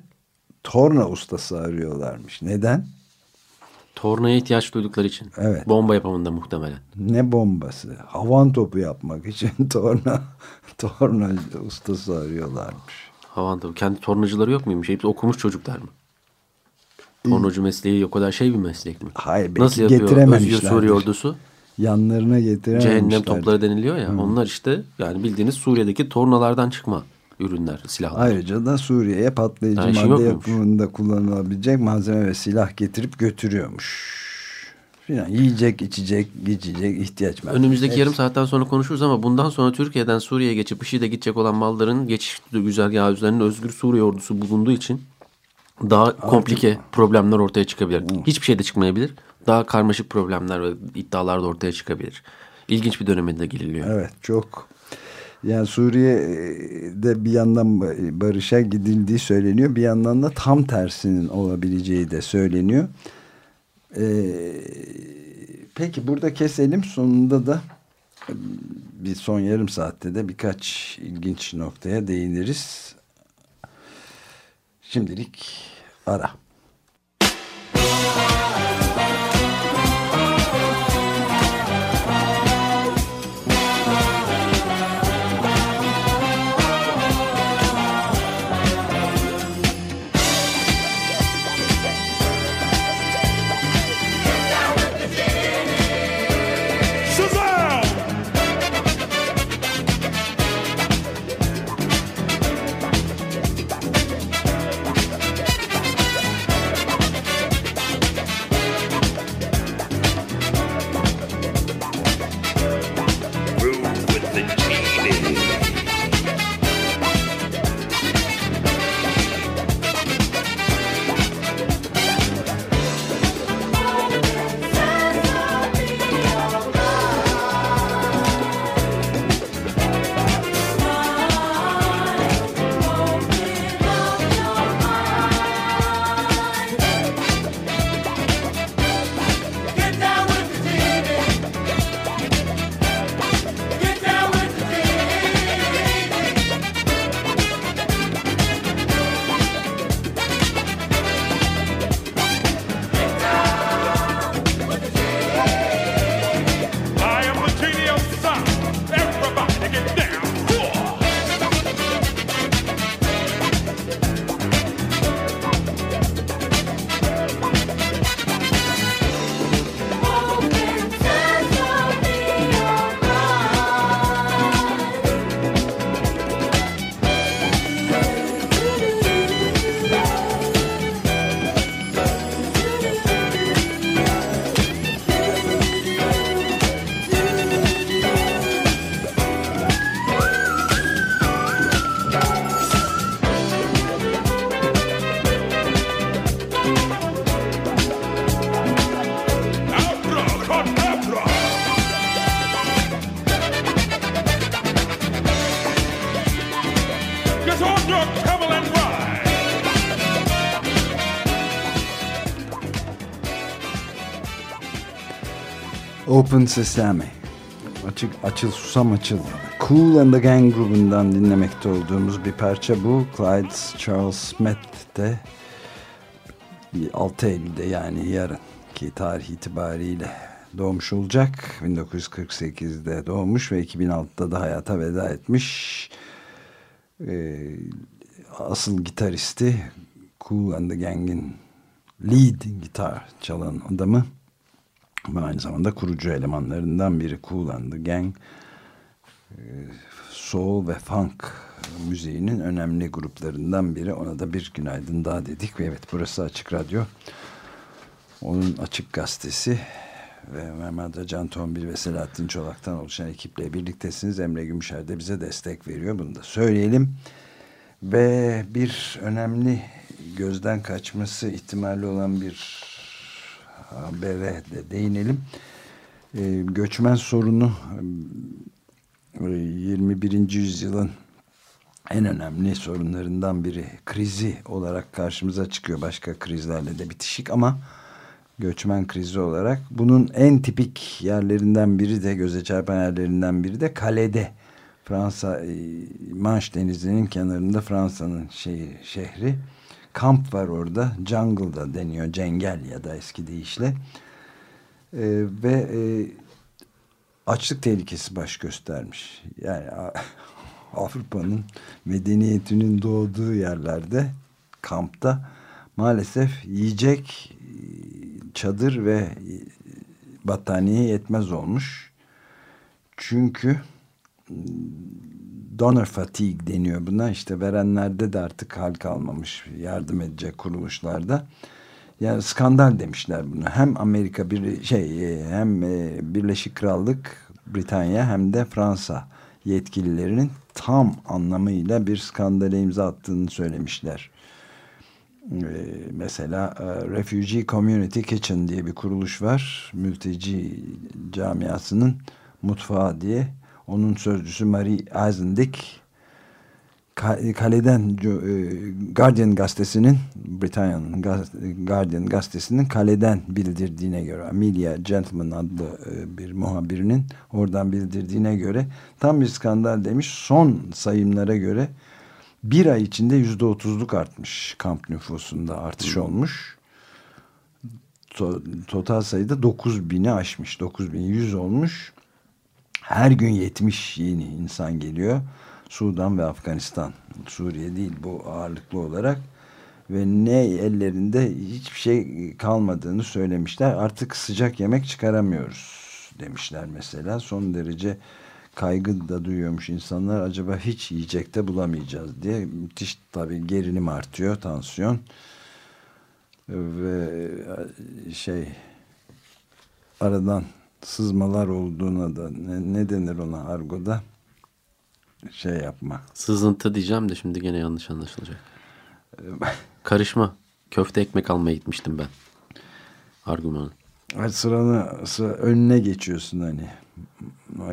torna ustası arıyorlarmış. Neden? Tornaya ihtiyaç duydukları için. Evet. Bomba yapımında muhtemelen. Ne bombası? Havan topu yapmak için (laughs) torna torna ustası arıyorlarmış. Havan tabii. Kendi tornacıları yok muymuş? Hepsi okumuş çocuklar mı? Tornacı mesleği o kadar şey bir meslek mi? Hayır belki Nasıl yapıyor Özgür. Suriye ordusu? Yanlarına getirememişler. Cehennem topları deniliyor ya. Onlar işte yani bildiğiniz Suriye'deki tornalardan çıkma ürünler, silahlar. Ayrıca da Suriye'ye patlayıcı Ha, işin madde yapımında kullanılabilecek malzeme ve silah getirip götürüyormuş. Filan yiyecek, içecek, geçecek ihtiyaç var. Önümüzdeki yarım saatten sonra konuşuruz ama bundan sonra Türkiye'den Suriye'ye geçip IŞİD'e gidecek olan malların geçiş güzergahı üzerinde Özgür Suriye ordusu bulunduğu için daha komplike problemler ortaya çıkabilir. Hiçbir şey de çıkmayabilir. Daha karmaşık problemler ve iddialar da ortaya çıkabilir. İlginç bir döneminde geliliyor. Evet çok. Yani Suriye'de bir yandan ba- barışa gidildiği söyleniyor. Bir yandan da tam tersinin olabileceği de söyleniyor. Ee, peki burada keselim. Sonunda da bir son yarım saatte de birkaç ilginç noktaya değiniriz. Şimdilik ara. Open Sesame. Açık, açıl susam açıl. Cool and the Gang grubundan dinlemekte olduğumuz bir parça bu. Clyde Charles Smith de 6 Eylül'de yani yarın ki tarih itibariyle doğmuş olacak. 1948'de doğmuş ve 2006'da da hayata veda etmiş. Ee, asıl gitaristi Cool and the Gang'in lead gitar çalan adamı ama aynı zamanda kurucu elemanlarından biri. Cool and the Gang e, soul ve funk müziğinin önemli gruplarından biri. Ona da bir günaydın daha dedik. Ve evet burası Açık Radyo. Onun Açık Gazetesi ve Mehmet Can Tombil ve Selahattin Çolak'tan oluşan ekiple birliktesiniz. Emre Gümüşer de bize destek veriyor. Bunu da söyleyelim. Ve bir önemli gözden kaçması ihtimali olan bir habere de değinelim. Ee, göçmen sorunu e, 21. yüzyılın en önemli sorunlarından biri krizi olarak karşımıza çıkıyor. Başka krizlerle de bitişik ama göçmen krizi olarak bunun en tipik yerlerinden biri de göze çarpan yerlerinden biri de kalede. Fransa e, Manş Denizi'nin kenarında Fransa'nın şehri kamp var orada. Jungle da deniyor. Cengel ya da eski deyişle. Ee, ve e, açlık tehlikesi baş göstermiş. Yani (laughs) Avrupa'nın medeniyetinin doğduğu yerlerde kampta maalesef yiyecek çadır ve battaniye yetmez olmuş. Çünkü donor fatigue deniyor buna. İşte verenlerde de artık hal kalmamış yardım edecek kuruluşlarda. Yani skandal demişler bunu. Hem Amerika bir şey hem Birleşik Krallık Britanya hem de Fransa yetkililerinin tam anlamıyla bir skandale imza attığını söylemişler. Mesela Refugee Community Kitchen diye bir kuruluş var. Mülteci camiasının mutfağı diye onun sözcüsü Marie Eisendick kaleden Guardian gazetesinin Britanya'nın Guardian gazetesinin kaleden bildirdiğine göre Amelia Gentleman adlı bir muhabirinin oradan bildirdiğine göre tam bir skandal demiş. Son sayımlara göre bir ay içinde yüzde otuzluk artmış kamp nüfusunda artış olmuş. Total sayıda 9 bini aşmış. 9100 olmuş. Her gün 70 yeni insan geliyor. Sudan ve Afganistan. Suriye değil bu ağırlıklı olarak. Ve ne ellerinde hiçbir şey kalmadığını söylemişler. Artık sıcak yemek çıkaramıyoruz demişler mesela. Son derece kaygı da duyuyormuş insanlar. Acaba hiç yiyecek de bulamayacağız diye. Müthiş tabii gerilim artıyor, tansiyon. Ve şey aradan sızmalar olduğuna da ne, ne denir ona argoda şey yapma. Sızıntı diyeceğim de şimdi gene yanlış anlaşılacak. (laughs) Karışma. Köfte ekmek almaya gitmiştim ben. Argümanı. Sıranı, sıra, önüne geçiyorsun hani.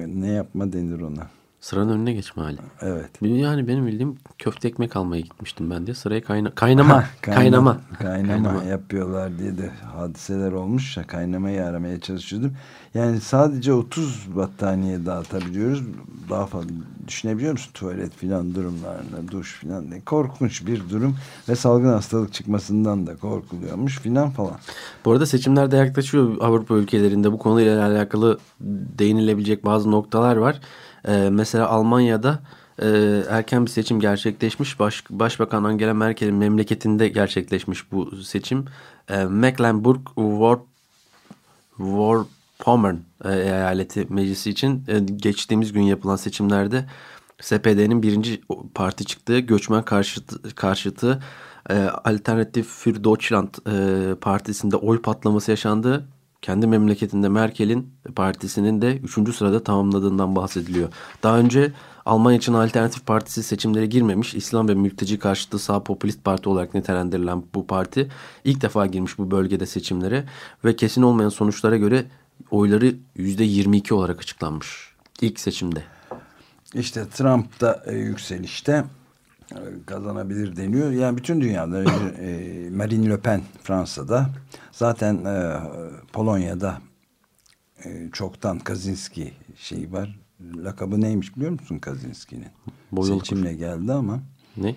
Ne yapma denir ona. Sıranın önüne geçme hali. Evet. Yani benim bildiğim köfte ekmek almaya gitmiştim ben diye. Sıraya kayna kaynama. (laughs) Kaynama. Kaynama. Kaynama yapıyorlar diye de hadiseler olmuş. Kaynamayı aramaya çalışıyordum. Yani sadece 30 battaniye dağıtabiliyoruz. Daha fazla düşünebiliyor musun? Tuvalet filan durumlarına, duş filan. Korkunç bir durum. Ve salgın hastalık çıkmasından da korkuluyormuş filan falan. Bu arada seçimler de yaklaşıyor Avrupa ülkelerinde. Bu konuyla alakalı değinilebilecek bazı noktalar var. Ee, mesela Almanya'da e, erken bir seçim gerçekleşmiş. Baş, Başbakan Angela Merkel'in memleketinde gerçekleşmiş bu seçim. E, Mecklenburg-Vorpommern e, eyaleti meclisi için e, geçtiğimiz gün yapılan seçimlerde SPD'nin birinci parti çıktığı göçmen karşıtı, karşıtı Alternatif für Deutschland partisinde oy patlaması yaşandı kendi memleketinde Merkel'in partisinin de 3. sırada tamamladığından bahsediliyor. Daha önce Almanya için Alternatif Partisi seçimlere girmemiş, İslam ve mülteci karşıtı sağ popülist parti olarak nitelendirilen bu parti ilk defa girmiş bu bölgede seçimlere ve kesin olmayan sonuçlara göre oyları %22 olarak açıklanmış ilk seçimde. İşte Trump da e, yükselişte kazanabilir deniyor. Yani bütün dünyada e, Marine Le Pen Fransa'da zaten e, Polonya'da e, çoktan Kaczynski şeyi var. Lakabı neymiş biliyor musun Kaczynski'nin? Seçimle geldi ama Ne?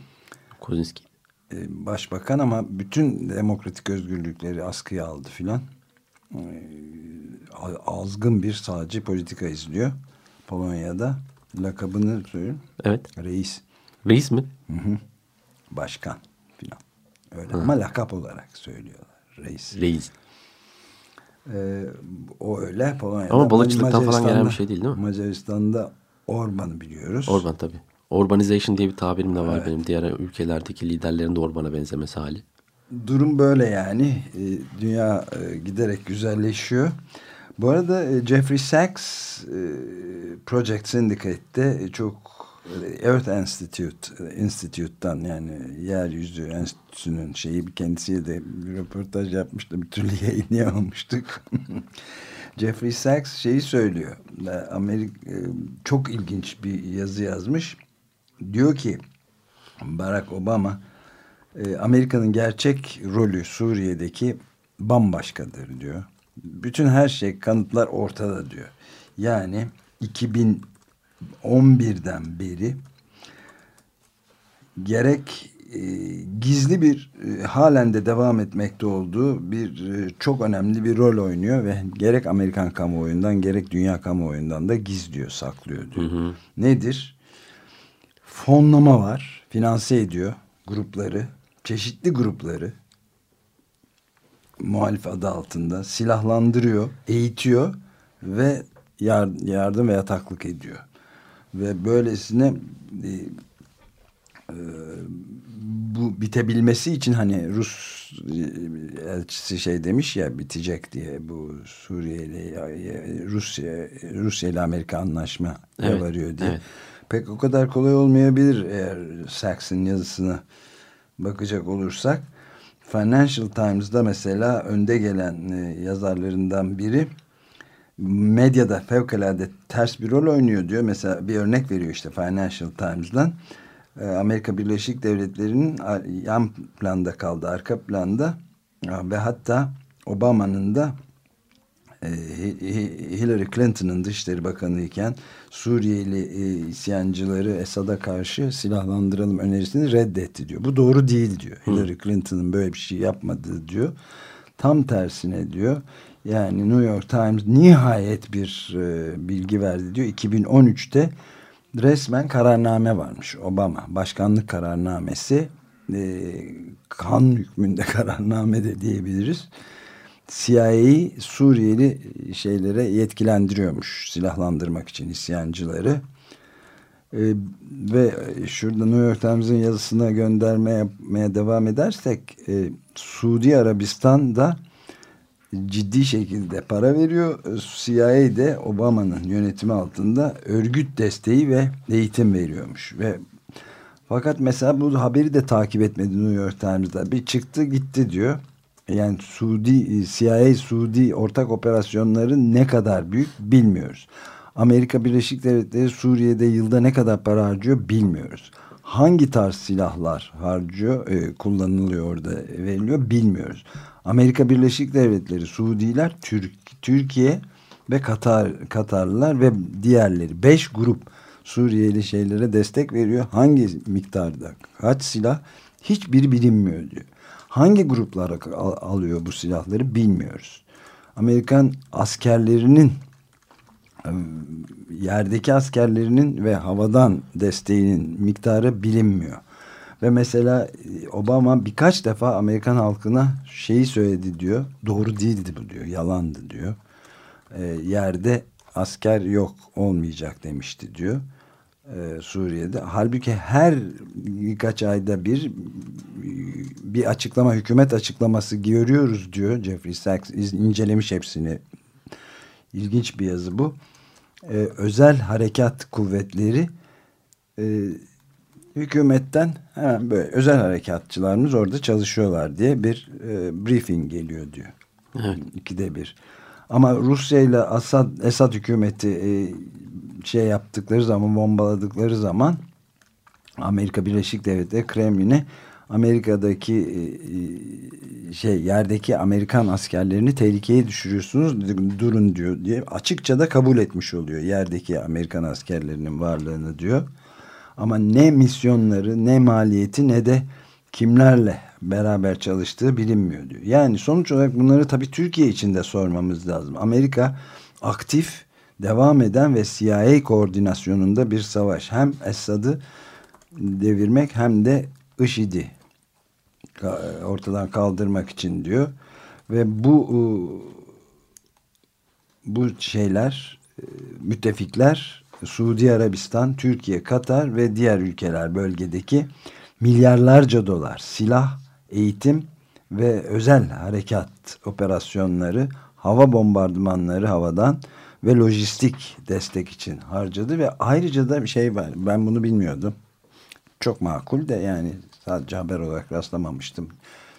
Kozinski. e, başbakan ama bütün demokratik özgürlükleri askıya aldı filan. E, azgın bir sağcı politika izliyor Polonya'da. Lakabını söyleyeyim. Evet. Reis, Reis mi? başkan filan. Öyle ama lakap olarak söylüyorlar. Reis. Reis. Ee, o öyle Polonya'da. Ama balıkçılıktan falan gelen bir şey değil, değil mi? Macaristan'da Orban'ı biliyoruz. Orban tabii. Urbanization diye bir tabirim de var benim. Diğer ülkelerdeki liderlerin de Orban'a benzemesi hali. Durum böyle yani. Ee, dünya e, giderek güzelleşiyor. Bu arada e, Jeffrey Sachs e, Project Syndicate'de çok Earth Institute e, Institute'dan yani Yeryüzü Enstitüsü'nün şeyi kendisiyle de bir röportaj yapmıştı. Bir türlü (laughs) yayınlayamamıştık. (laughs) Jeffrey Sachs şeyi söylüyor. Amerika çok ilginç bir yazı yazmış. Diyor ki Barack Obama e, Amerika'nın gerçek rolü Suriye'deki bambaşkadır diyor. Bütün her şey kanıtlar ortada diyor. Yani 2011'den beri gerek e, gizli bir e, halen de devam etmekte olduğu bir e, çok önemli bir rol oynuyor ve gerek Amerikan kamuoyundan gerek dünya kamuoyundan da gizliyor, saklıyor diyor. Nedir? Fonlama var, finanse ediyor grupları, çeşitli grupları muhalif adı altında silahlandırıyor, eğitiyor ve yar- yardım ve yataklık ediyor. Ve böylesine e, e, bu bitebilmesi için hani Rus e, elçisi şey demiş ya bitecek diye bu Suriye ile Rusya Rusya ile Amerika anlaşma Evet, varıyor diye. evet. Pek o kadar kolay olmayabilir eğer Saks'ın yazısına bakacak olursak. Financial Times'da mesela önde gelen e, yazarlarından biri medyada fevkalade ters bir rol oynuyor diyor. Mesela bir örnek veriyor işte Financial Times'dan. E, Amerika Birleşik Devletleri'nin yan planda kaldı, arka planda e, ve hatta Obama'nın da e, Hi- Hi- Hillary Clinton'ın Dışişleri Bakanı iken Suriyeli e, isyancıları Esad'a karşı silahlandıralım önerisini reddetti diyor. Bu doğru değil diyor. Hillary Clinton'ın böyle bir şey yapmadığı diyor. Tam tersine diyor. Yani New York Times nihayet bir e, bilgi verdi diyor. 2013'te resmen kararname varmış Obama. Başkanlık kararnamesi e, kan hükmünde (laughs) kararname de diyebiliriz. CIA'yı Suriyeli şeylere yetkilendiriyormuş silahlandırmak için isyancıları. Ee, ve şurada New York Times'ın yazısına gönderme yapmaya devam edersek e, Suudi Arabistan'da ciddi şekilde para veriyor. CIA de Obama'nın yönetimi altında örgüt desteği ve eğitim veriyormuş. Ve fakat mesela bu haberi de takip etmedi New York Times'da. Bir çıktı gitti diyor. Yani Suudi, CIA Suudi ortak operasyonları ne kadar büyük bilmiyoruz. Amerika Birleşik Devletleri Suriye'de yılda ne kadar para harcıyor bilmiyoruz. Hangi tarz silahlar harcıyor, e, kullanılıyor orada veriliyor bilmiyoruz. Amerika Birleşik Devletleri, Suudiler, Türk, Türkiye ve Katar, Katarlılar ve diğerleri. Beş grup Suriyeli şeylere destek veriyor. Hangi miktarda, kaç silah hiçbiri bilinmiyor diyor. Hangi gruplar al- alıyor bu silahları bilmiyoruz. Amerikan askerlerinin yerdeki askerlerinin ve havadan desteğinin miktarı bilinmiyor. Ve mesela e, Obama birkaç defa Amerikan halkına şeyi söyledi diyor. Doğru değildi bu diyor. Yalandı diyor. E, yerde asker yok olmayacak demişti diyor. e, Suriye'de. Halbuki her birkaç ayda bir bir açıklama, hükümet açıklaması görüyoruz diyor Jeffrey Sachs. İncelemiş hepsini. İlginç bir yazı bu. Ee, özel harekat kuvvetleri e, hükümetten hemen böyle özel harekatçılarımız orada çalışıyorlar diye bir e, briefing geliyor diyor. Evet. İkide bir. Ama Rusya ile Asad, Esad hükümeti e, şey yaptıkları zaman bombaladıkları zaman Amerika Birleşik Devletleri Kremlin'e Amerika'daki e, e, şey yerdeki Amerikan askerlerini tehlikeye düşürüyorsunuz durun diyor diye açıkça da kabul etmiş oluyor yerdeki Amerikan askerlerinin varlığını diyor. Ama ne misyonları ne maliyeti ne de kimlerle beraber çalıştığı bilinmiyor diyor. Yani sonuç olarak bunları tabii Türkiye için de sormamız lazım. Amerika aktif, devam eden ve CIA koordinasyonunda bir savaş. Hem Esad'ı devirmek hem de IŞİD'i ortadan kaldırmak için diyor. Ve bu bu şeyler e, müttefikler Suudi Arabistan, Türkiye, Katar ve diğer ülkeler bölgedeki milyarlarca dolar silah, eğitim ve özel harekat operasyonları, hava bombardımanları havadan ve lojistik destek için harcadı ve ayrıca da bir şey var. Ben bunu bilmiyordum. Çok makul de yani sadece haber olarak rastlamamıştım.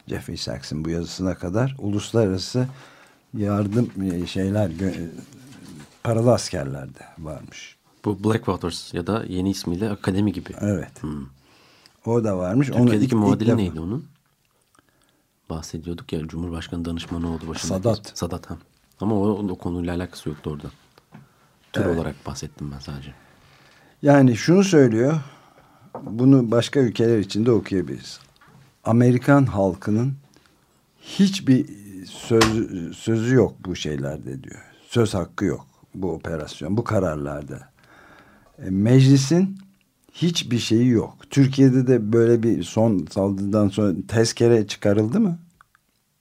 Jeffrey Sachs'ın bu yazısına kadar uluslararası yardım e, şeyler paralı askerler de varmış. Bu Black Waters ya da yeni ismiyle Akademi gibi. Evet. O da varmış. Onu Türkiye'deki ilk muadili neydi onun? Bahsediyorduk ya Cumhurbaşkanı danışmanı oldu başında. Sadat. Sadat ha. Ama o, o konuyla alakası yoktu orada. Tür olarak bahsettim ben sadece. Yani şunu söylüyor. Bunu başka ülkeler için de okuyabiliriz. Amerikan halkının hiçbir sözü, sözü yok bu şeylerde diyor. Söz hakkı yok bu operasyon, bu kararlarda. E, meclisin hiçbir şeyi yok. Türkiye'de de böyle bir son saldırıdan sonra tezkere çıkarıldı mı?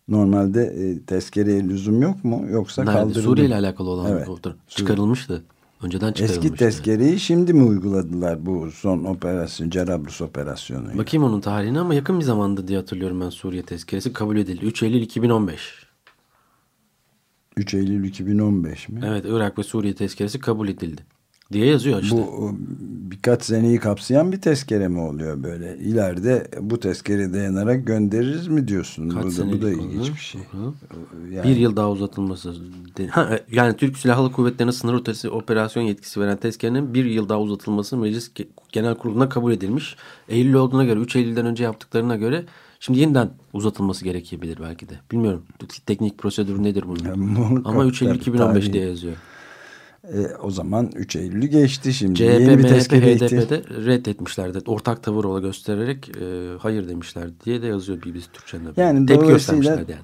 Normalde e, tezkereye lüzum yok mu? Yoksa Nerede? kaldırıldı Suriye ile alakalı olan Evet. çıkarılmıştı. Önceden çıkarılmıştı. Eski tezkereyi şimdi mi uyguladılar bu son operasyon, Cerablus operasyonu? Bakayım onun tarihine ama yakın bir zamanda diye hatırlıyorum ben Suriye tezkeresi kabul edildi. 3 Eylül 2015. 3 Eylül 2015 mi? Evet Irak ve Suriye tezkeresi kabul edildi. Diye yazıyor işte. Bu o, birkaç seneyi kapsayan bir tezkere mi oluyor böyle? İleride bu tezkere dayanarak göndeririz mi diyorsun? Kaç bu, da, bu da ilginç bir şey. Hı. Yani, Bir yıl daha uzatılması. Ha, yani Türk Silahlı Kuvvetleri'ne sınır ötesi operasyon yetkisi veren tezkerenin bir yıl daha uzatılması Meclis Ge- Genel Kurulu'na kabul edilmiş. Eylül olduğuna göre 3 Eylül'den önce yaptıklarına göre şimdi yeniden uzatılması gerekebilir belki de. Bilmiyorum. Teknik prosedürü nedir bunun? Ama 3 Eylül tabii, 2015 tarihi. diye yazıyor. E, o zaman 3 Eylül'ü geçti şimdi. CHP, Yeni bir MHP, HDP'de reddetmişlerdi. Ortak tavır ola göstererek e, hayır demişler diye de yazıyor BBC Türkçe'de. Yani Tepki göstermişlerdi yani.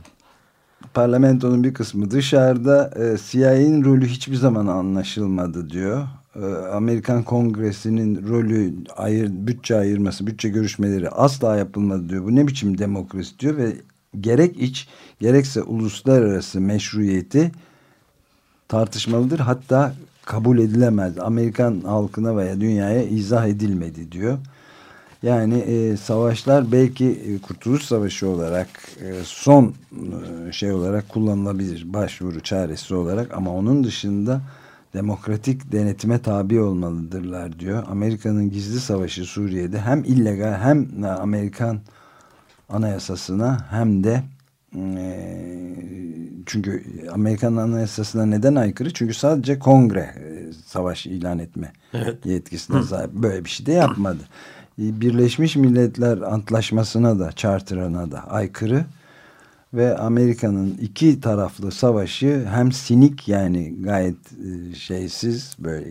parlamentonun bir kısmı dışarıda e, CIA'nin rolü hiçbir zaman anlaşılmadı diyor. E, Amerikan Kongresi'nin rolü ayır, bütçe ayırması, bütçe görüşmeleri asla yapılmadı diyor. Bu ne biçim demokrasi diyor ve gerek iç gerekse uluslararası meşruiyeti tartışmalıdır. Hatta kabul edilemez. Amerikan halkına veya dünyaya izah edilmedi diyor. Yani e, savaşlar belki e, Kurtuluş Savaşı olarak e, son e, şey olarak kullanılabilir başvuru çaresi olarak ama onun dışında demokratik denetime tabi olmalıdırlar diyor. Amerika'nın gizli savaşı Suriye'de hem illegal hem Amerikan anayasasına hem de çünkü Amerikan anayasasına neden aykırı? Çünkü sadece kongre e, savaş ilan etme yetkisine sahip. Böyle bir şey de yapmadı. E, Birleşmiş Milletler Antlaşması'na da, Charter'ına da aykırı ve Amerika'nın iki taraflı savaşı hem sinik yani gayet e, şeysiz böyle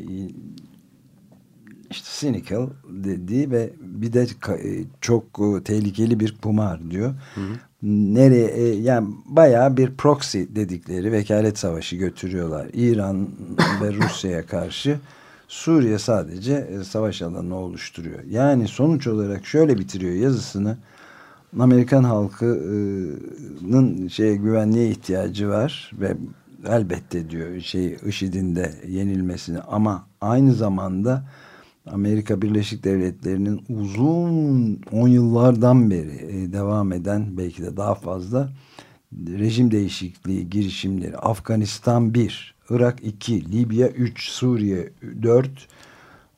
işte cynical dediği ve bir de e, çok tehlikeli bir kumar diyor. Nereye e, yani bayağı bir proxy dedikleri vekalet savaşı götürüyorlar. İran ve (coughs) Rusya'ya karşı Suriye sadece e, savaş alanı oluşturuyor. Yani sonuç olarak şöyle bitiriyor yazısını. Amerikan halkının şeye güvenliğe ihtiyacı var ve elbette diyor şey IŞİD'in de yenilmesini ama aynı zamanda Amerika Birleşik Devletleri'nin uzun 10 yıllardan beri e, devam eden belki de daha fazla rejim değişikliği girişimleri Afganistan 1, Irak 2, Libya 3, Suriye 4,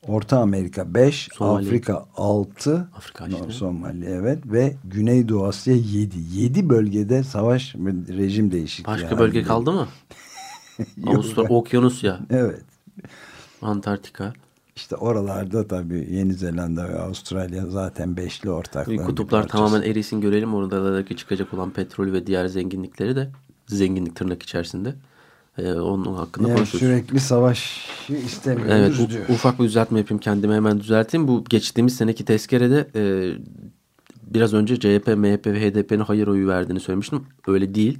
Orta Amerika 5, Somali. Afrika 6, Afrika işte. Somali evet ve Güneydoğu Asya 7. 7 bölgede savaş rejim değişikliği. Başka bölge halinde. kaldı mı? (laughs) Avustralya, Okyanusya, Evet. Antarktika. İşte oralarda tabii Yeni Zelanda ve Avustralya zaten beşli ortakların bir Kutuplar tamamen erisin görelim. Oralardaki çıkacak olan petrol ve diğer zenginlikleri de zenginlik tırnak içerisinde. Ee, onun hakkında Yani konuşuruz. sürekli savaşı istemiyoruz Evet diyor. ufak bir düzeltme yapayım kendime hemen düzelteyim. Bu geçtiğimiz seneki tezkerede e, biraz önce CHP, MHP ve HDP'nin hayır oyu verdiğini söylemiştim. Öyle değil.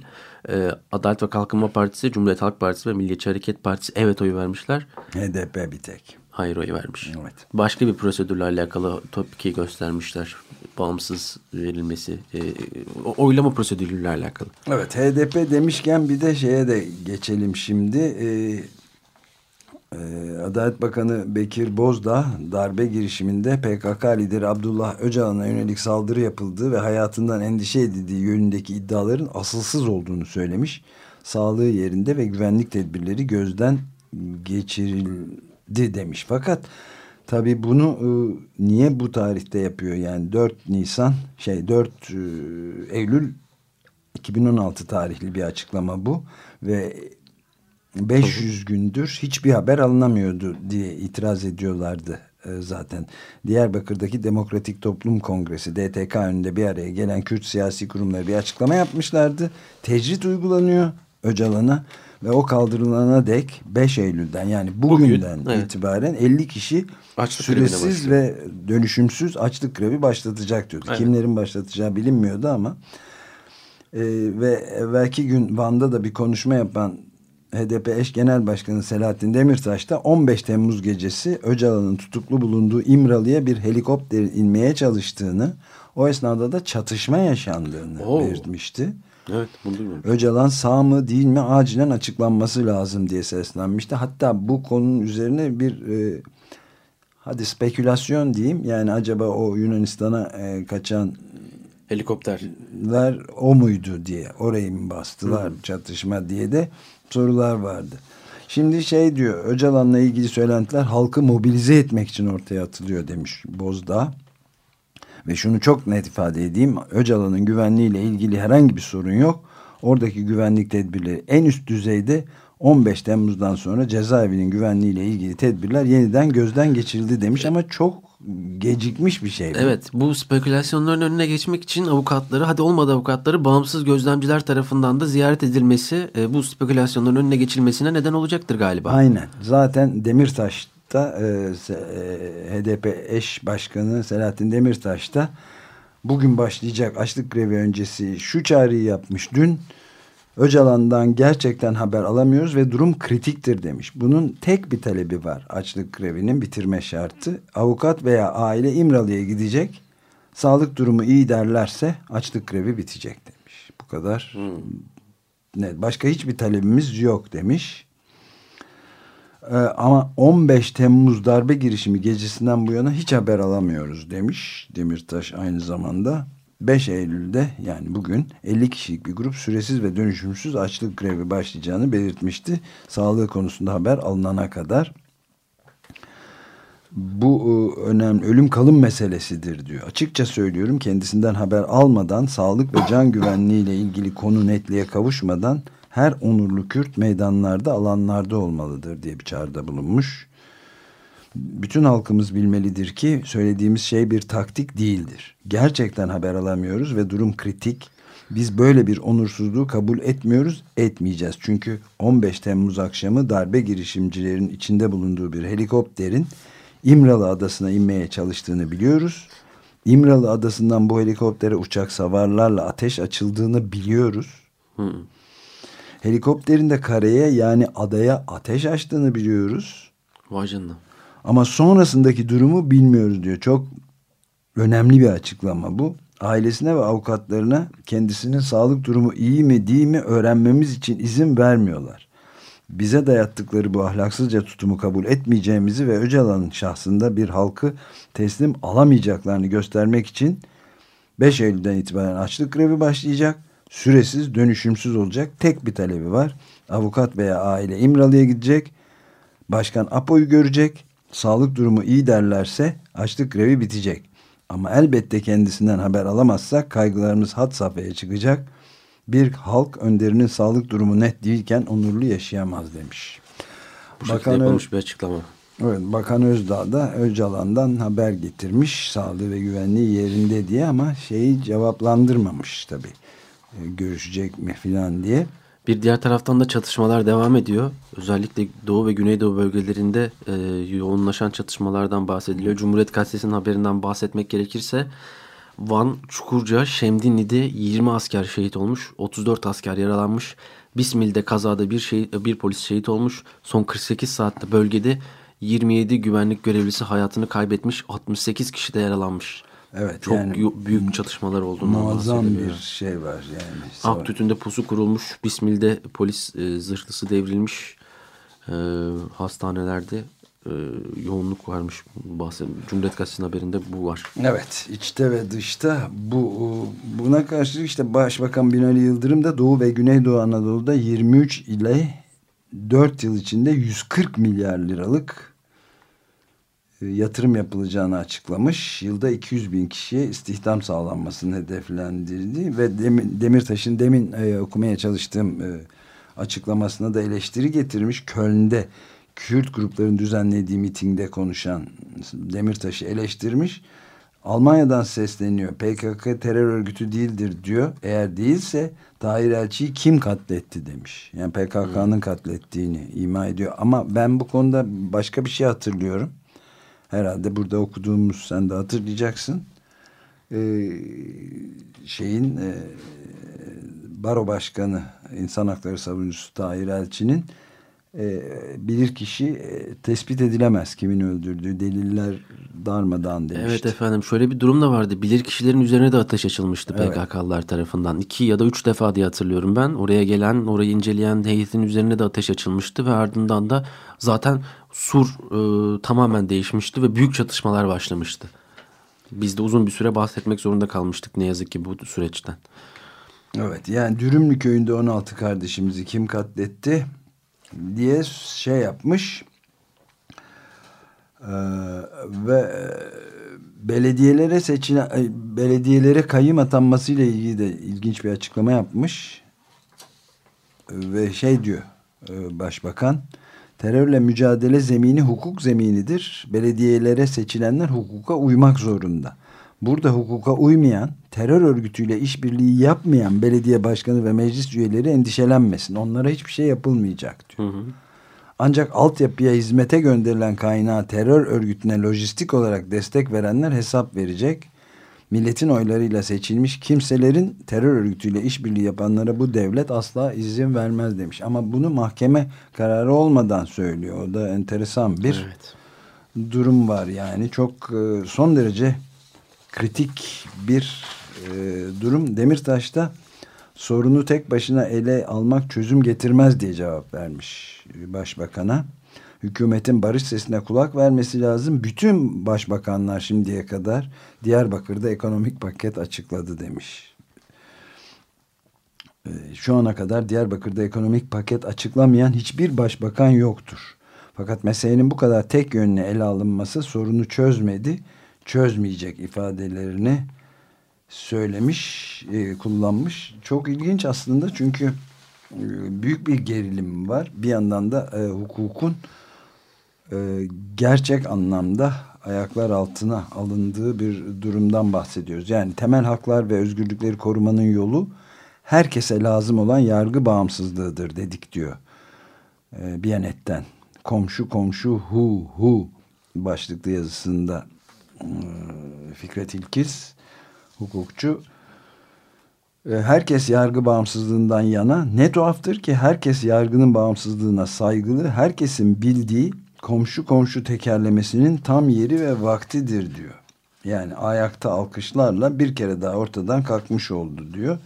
E, Adalet ve Kalkınma Partisi, Cumhuriyet Halk Partisi ve Milliyetçi Hareket Partisi evet oyu vermişler. HDP bir tek. Hayır oyu vermiş. Evet. Başka bir prosedürle alakalı topki göstermişler. Bağımsız verilmesi, e, oylama prosedürüyle alakalı. Evet HDP demişken bir de şeye de geçelim şimdi. Ee, e, Adalet Bakanı Bekir Bozdağ darbe girişiminde PKK lideri Abdullah Öcalan'a yönelik saldırı yapıldığı ve hayatından endişe edildiği yönündeki iddiaların asılsız olduğunu söylemiş. Sağlığı yerinde ve güvenlik tedbirleri gözden geçirildi demiş. Fakat tabii bunu e, niye bu tarihte yapıyor? Yani 4 Nisan şey 4 e, Eylül 2016 tarihli bir açıklama bu ve 500 gündür hiçbir haber alınamıyordu diye itiraz ediyorlardı e, zaten. Diyarbakır'daki Demokratik Toplum Kongresi DTK önünde bir araya gelen Kürt siyasi kurumları bir açıklama yapmışlardı. Tecrit uygulanıyor Öcalan'a ve o kaldırılana dek 5 Eylül'den yani bugünden Bugün, evet. itibaren 50 kişi Açlık süresiz ve dönüşümsüz açlık grevi başlatacak diyordu. Evet. Kimlerin başlatacağı bilinmiyordu ama ee, ve evvelki gün Van'da da bir konuşma yapan HDP eş genel başkanı Selahattin Demirtaş da 15 Temmuz gecesi Öcalan'ın tutuklu bulunduğu İmralı'ya bir helikopterin inmeye çalıştığını o esnada da çatışma yaşandığını Oo. belirtmişti. Evet bunu duymadım. Öcalan sağ mı değil mi acilen açıklanması lazım diye seslenmişti. Hatta bu konunun üzerine bir e, hadi spekülasyon diyeyim yani acaba o Yunanistan'a e, kaçan Helikopter. ler o muydu diye orayı mı bastılar çatışma diye de sorular vardı. Şimdi şey diyor Öcalan'la ilgili söylentiler halkı mobilize etmek için ortaya atılıyor demiş Bozdağ. Ve şunu çok net ifade edeyim Öcalan'ın güvenliğiyle ilgili herhangi bir sorun yok. Oradaki güvenlik tedbirleri en üst düzeyde 15 Temmuz'dan sonra cezaevinin güvenliğiyle ilgili tedbirler yeniden gözden geçirildi demiş ama çok gecikmiş bir şey. bu. Evet bu spekülasyonların önüne geçmek için avukatları hadi olmadı avukatları bağımsız gözlemciler tarafından da ziyaret edilmesi e, bu spekülasyonların önüne geçilmesine neden olacaktır galiba. Aynen. Zaten Demirtaş'ta e, se- e, HDP eş başkanı Selahattin Demirtaş da bugün başlayacak açlık grevi öncesi şu çağrıyı yapmış dün. Öcalan'dan gerçekten haber alamıyoruz ve durum kritiktir demiş. Bunun tek bir talebi var açlık grevinin bitirme şartı. Avukat veya aile İmralı'ya gidecek. Sağlık durumu iyi derlerse açlık grevi bitecek demiş. Bu kadar. Ne, başka hiçbir talebimiz yok demiş. Ee, ama 15 Temmuz darbe girişimi gecesinden bu yana hiç haber alamıyoruz demiş Demirtaş aynı zamanda. 5 Eylül'de yani bugün 50 kişilik bir grup süresiz ve dönüşümsüz açlık grevi başlayacağını belirtmişti. Sağlığı konusunda haber alınana kadar. Bu e, önemli ölüm kalım meselesidir diyor. Açıkça söylüyorum kendisinden haber almadan sağlık ve can güvenliği ile ilgili konu netliğe kavuşmadan her onurlu Kürt meydanlarda alanlarda olmalıdır diye bir çağrıda bulunmuş. Bütün halkımız bilmelidir ki söylediğimiz şey bir taktik değildir. Gerçekten haber alamıyoruz ve durum kritik. Biz böyle bir onursuzluğu kabul etmiyoruz, etmeyeceğiz. Çünkü 15 Temmuz akşamı darbe girişimcilerin içinde bulunduğu bir helikopterin İmralı Adası'na inmeye çalıştığını biliyoruz. İmralı Adası'ndan bu helikoptere uçak savarlarla ateş açıldığını biliyoruz. Helikopterin de karaya yani adaya ateş açtığını biliyoruz. Vay canına. Ama sonrasındaki durumu bilmiyoruz diyor. Çok önemli bir açıklama bu. Ailesine ve avukatlarına kendisinin sağlık durumu iyi mi değil mi öğrenmemiz için izin vermiyorlar. Bize dayattıkları bu ahlaksızca tutumu kabul etmeyeceğimizi ve Öcalan'ın şahsında bir halkı teslim alamayacaklarını göstermek için 5 Eylül'den itibaren açlık grevi başlayacak. Süresiz, dönüşümsüz olacak. Tek bir talebi var. Avukat veya aile İmralı'ya gidecek. Başkan Apo'yu görecek. Sağlık durumu iyi derlerse açlık grevi bitecek. Ama elbette kendisinden haber alamazsak kaygılarımız had safhaya çıkacak. Bir halk önderinin sağlık durumu net değilken onurlu yaşayamaz demiş. Bu Bakan yapılmış bir açıklama. Evet, Bakan Özdağ da Öcalan'dan haber getirmiş sağlığı ve güvenliği yerinde diye ama şeyi cevaplandırmamış tabii. Görüşecek mi filan diye. Bir diğer taraftan da çatışmalar devam ediyor. Özellikle Doğu ve Güneydoğu bölgelerinde e, yoğunlaşan çatışmalardan bahsediliyor. Cumhuriyet Gazetesi'nin haberinden bahsetmek gerekirse Van, Çukurca, Şemdinli'de 20 asker şehit olmuş, 34 asker yaralanmış. Bismil'de kazada bir, şehit, bir polis şehit olmuş. Son 48 saatte bölgede 27 güvenlik görevlisi hayatını kaybetmiş, 68 kişi de yaralanmış. Evet, Çok yani büyük çatışmalar olduğunu Muazzam bir şey var yani. Aktütü'nde pusu kurulmuş. Bismil'de polis e, zırhlısı devrilmiş. E, hastanelerde e, yoğunluk varmış. Bahsed Cumhuriyet Gazetesi'nin haberinde bu var. Evet içte ve dışta bu buna karşılık işte Başbakan Binali Yıldırım da Doğu ve Güneydoğu Anadolu'da 23 ile 4 yıl içinde 140 milyar liralık yatırım yapılacağını açıklamış. Yılda 200 bin kişiye istihdam sağlanmasını hedeflendirdi ve Demir, Demirtaş'ın demin e, okumaya çalıştığım e, açıklamasına da eleştiri getirmiş. Köln'de Kürt grupların düzenlediği mitingde konuşan Demirtaş'ı eleştirmiş. Almanya'dan sesleniyor. PKK terör örgütü değildir diyor. Eğer değilse Tahir Elçi'yi kim katletti demiş. Yani PKK'nın katlettiğini ima ediyor. Ama ben bu konuda başka bir şey hatırlıyorum. Herhalde burada okuduğumuz sen de hatırlayacaksın. Ee, şeyin e, baro başkanı insan hakları savunucusu Tahir Elçi'nin e, bilirkişi e, tespit edilemez kimin öldürdüğü deliller darmadağın demişti. Evet efendim şöyle bir durum da vardı. Bilir kişilerin üzerine de ateş açılmıştı Evet. PKK'lılar tarafından. İki ya da üç defa diye hatırlıyorum ben. Oraya gelen, orayı inceleyen heyetin üzerine de ateş açılmıştı ve ardından da zaten sur e, tamamen değişmişti ve büyük çatışmalar başlamıştı. Biz de uzun bir süre bahsetmek zorunda kalmıştık ne yazık ki bu süreçten. Evet yani Dürümlü köyünde 16 kardeşimizi kim katletti diye şey yapmış. Ee, ve e, belediyelere seçilen ay, belediyelere kayyım atanmasıyla ilgili de ilginç bir açıklama yapmış. Ve şey diyor e, başbakan terörle mücadele zemini hukuk zeminidir. Belediyelere seçilenler hukuka uymak zorunda. Burada hukuka uymayan, terör örgütüyle işbirliği yapmayan belediye başkanı ve meclis üyeleri endişelenmesin. Onlara hiçbir şey yapılmayacak diyor. Ancak altyapıya hizmete gönderilen kaynağı terör örgütüne lojistik olarak destek verenler hesap verecek. Milletin oylarıyla seçilmiş kimselerin terör örgütüyle işbirliği yapanlara bu devlet asla izin vermez demiş. Ama bunu mahkeme kararı olmadan söylüyor. O da enteresan bir Evet. durum var yani. Çok e, son derece kritik bir e, durum. Demirtaş da sorunu tek başına ele almak çözüm getirmez diye cevap vermiş başbakana. Hükümetin barış sesine kulak vermesi lazım. Bütün başbakanlar şimdiye kadar Diyarbakır'da ekonomik paket açıkladı demiş. E, Şu ana kadar Diyarbakır'da ekonomik paket açıklamayan hiçbir başbakan yoktur. Fakat meselenin bu kadar tek yönlü ele alınması sorunu çözmedi, çözmeyecek ifadelerini söylemiş, e, kullanmış. Çok ilginç aslında çünkü e, büyük bir gerilim var. Bir yandan da e, hukukun e, gerçek anlamda ayaklar altına alındığı bir durumdan bahsediyoruz. Yani temel haklar ve özgürlükleri korumanın yolu herkese lazım olan yargı bağımsızlığıdır dedik diyor. E, Biyanet'ten. Komşu komşu hu hu başlıklı yazısında e, Fikret İlkiz hukukçu herkes yargı bağımsızlığından yana ne tuhaftır ki herkes yargının bağımsızlığına saygılı herkesin bildiği komşu komşu tekerlemesinin tam yeri ve vaktidir diyor. Yani ayakta alkışlarla bir kere daha ortadan kalkmış oldu diyor.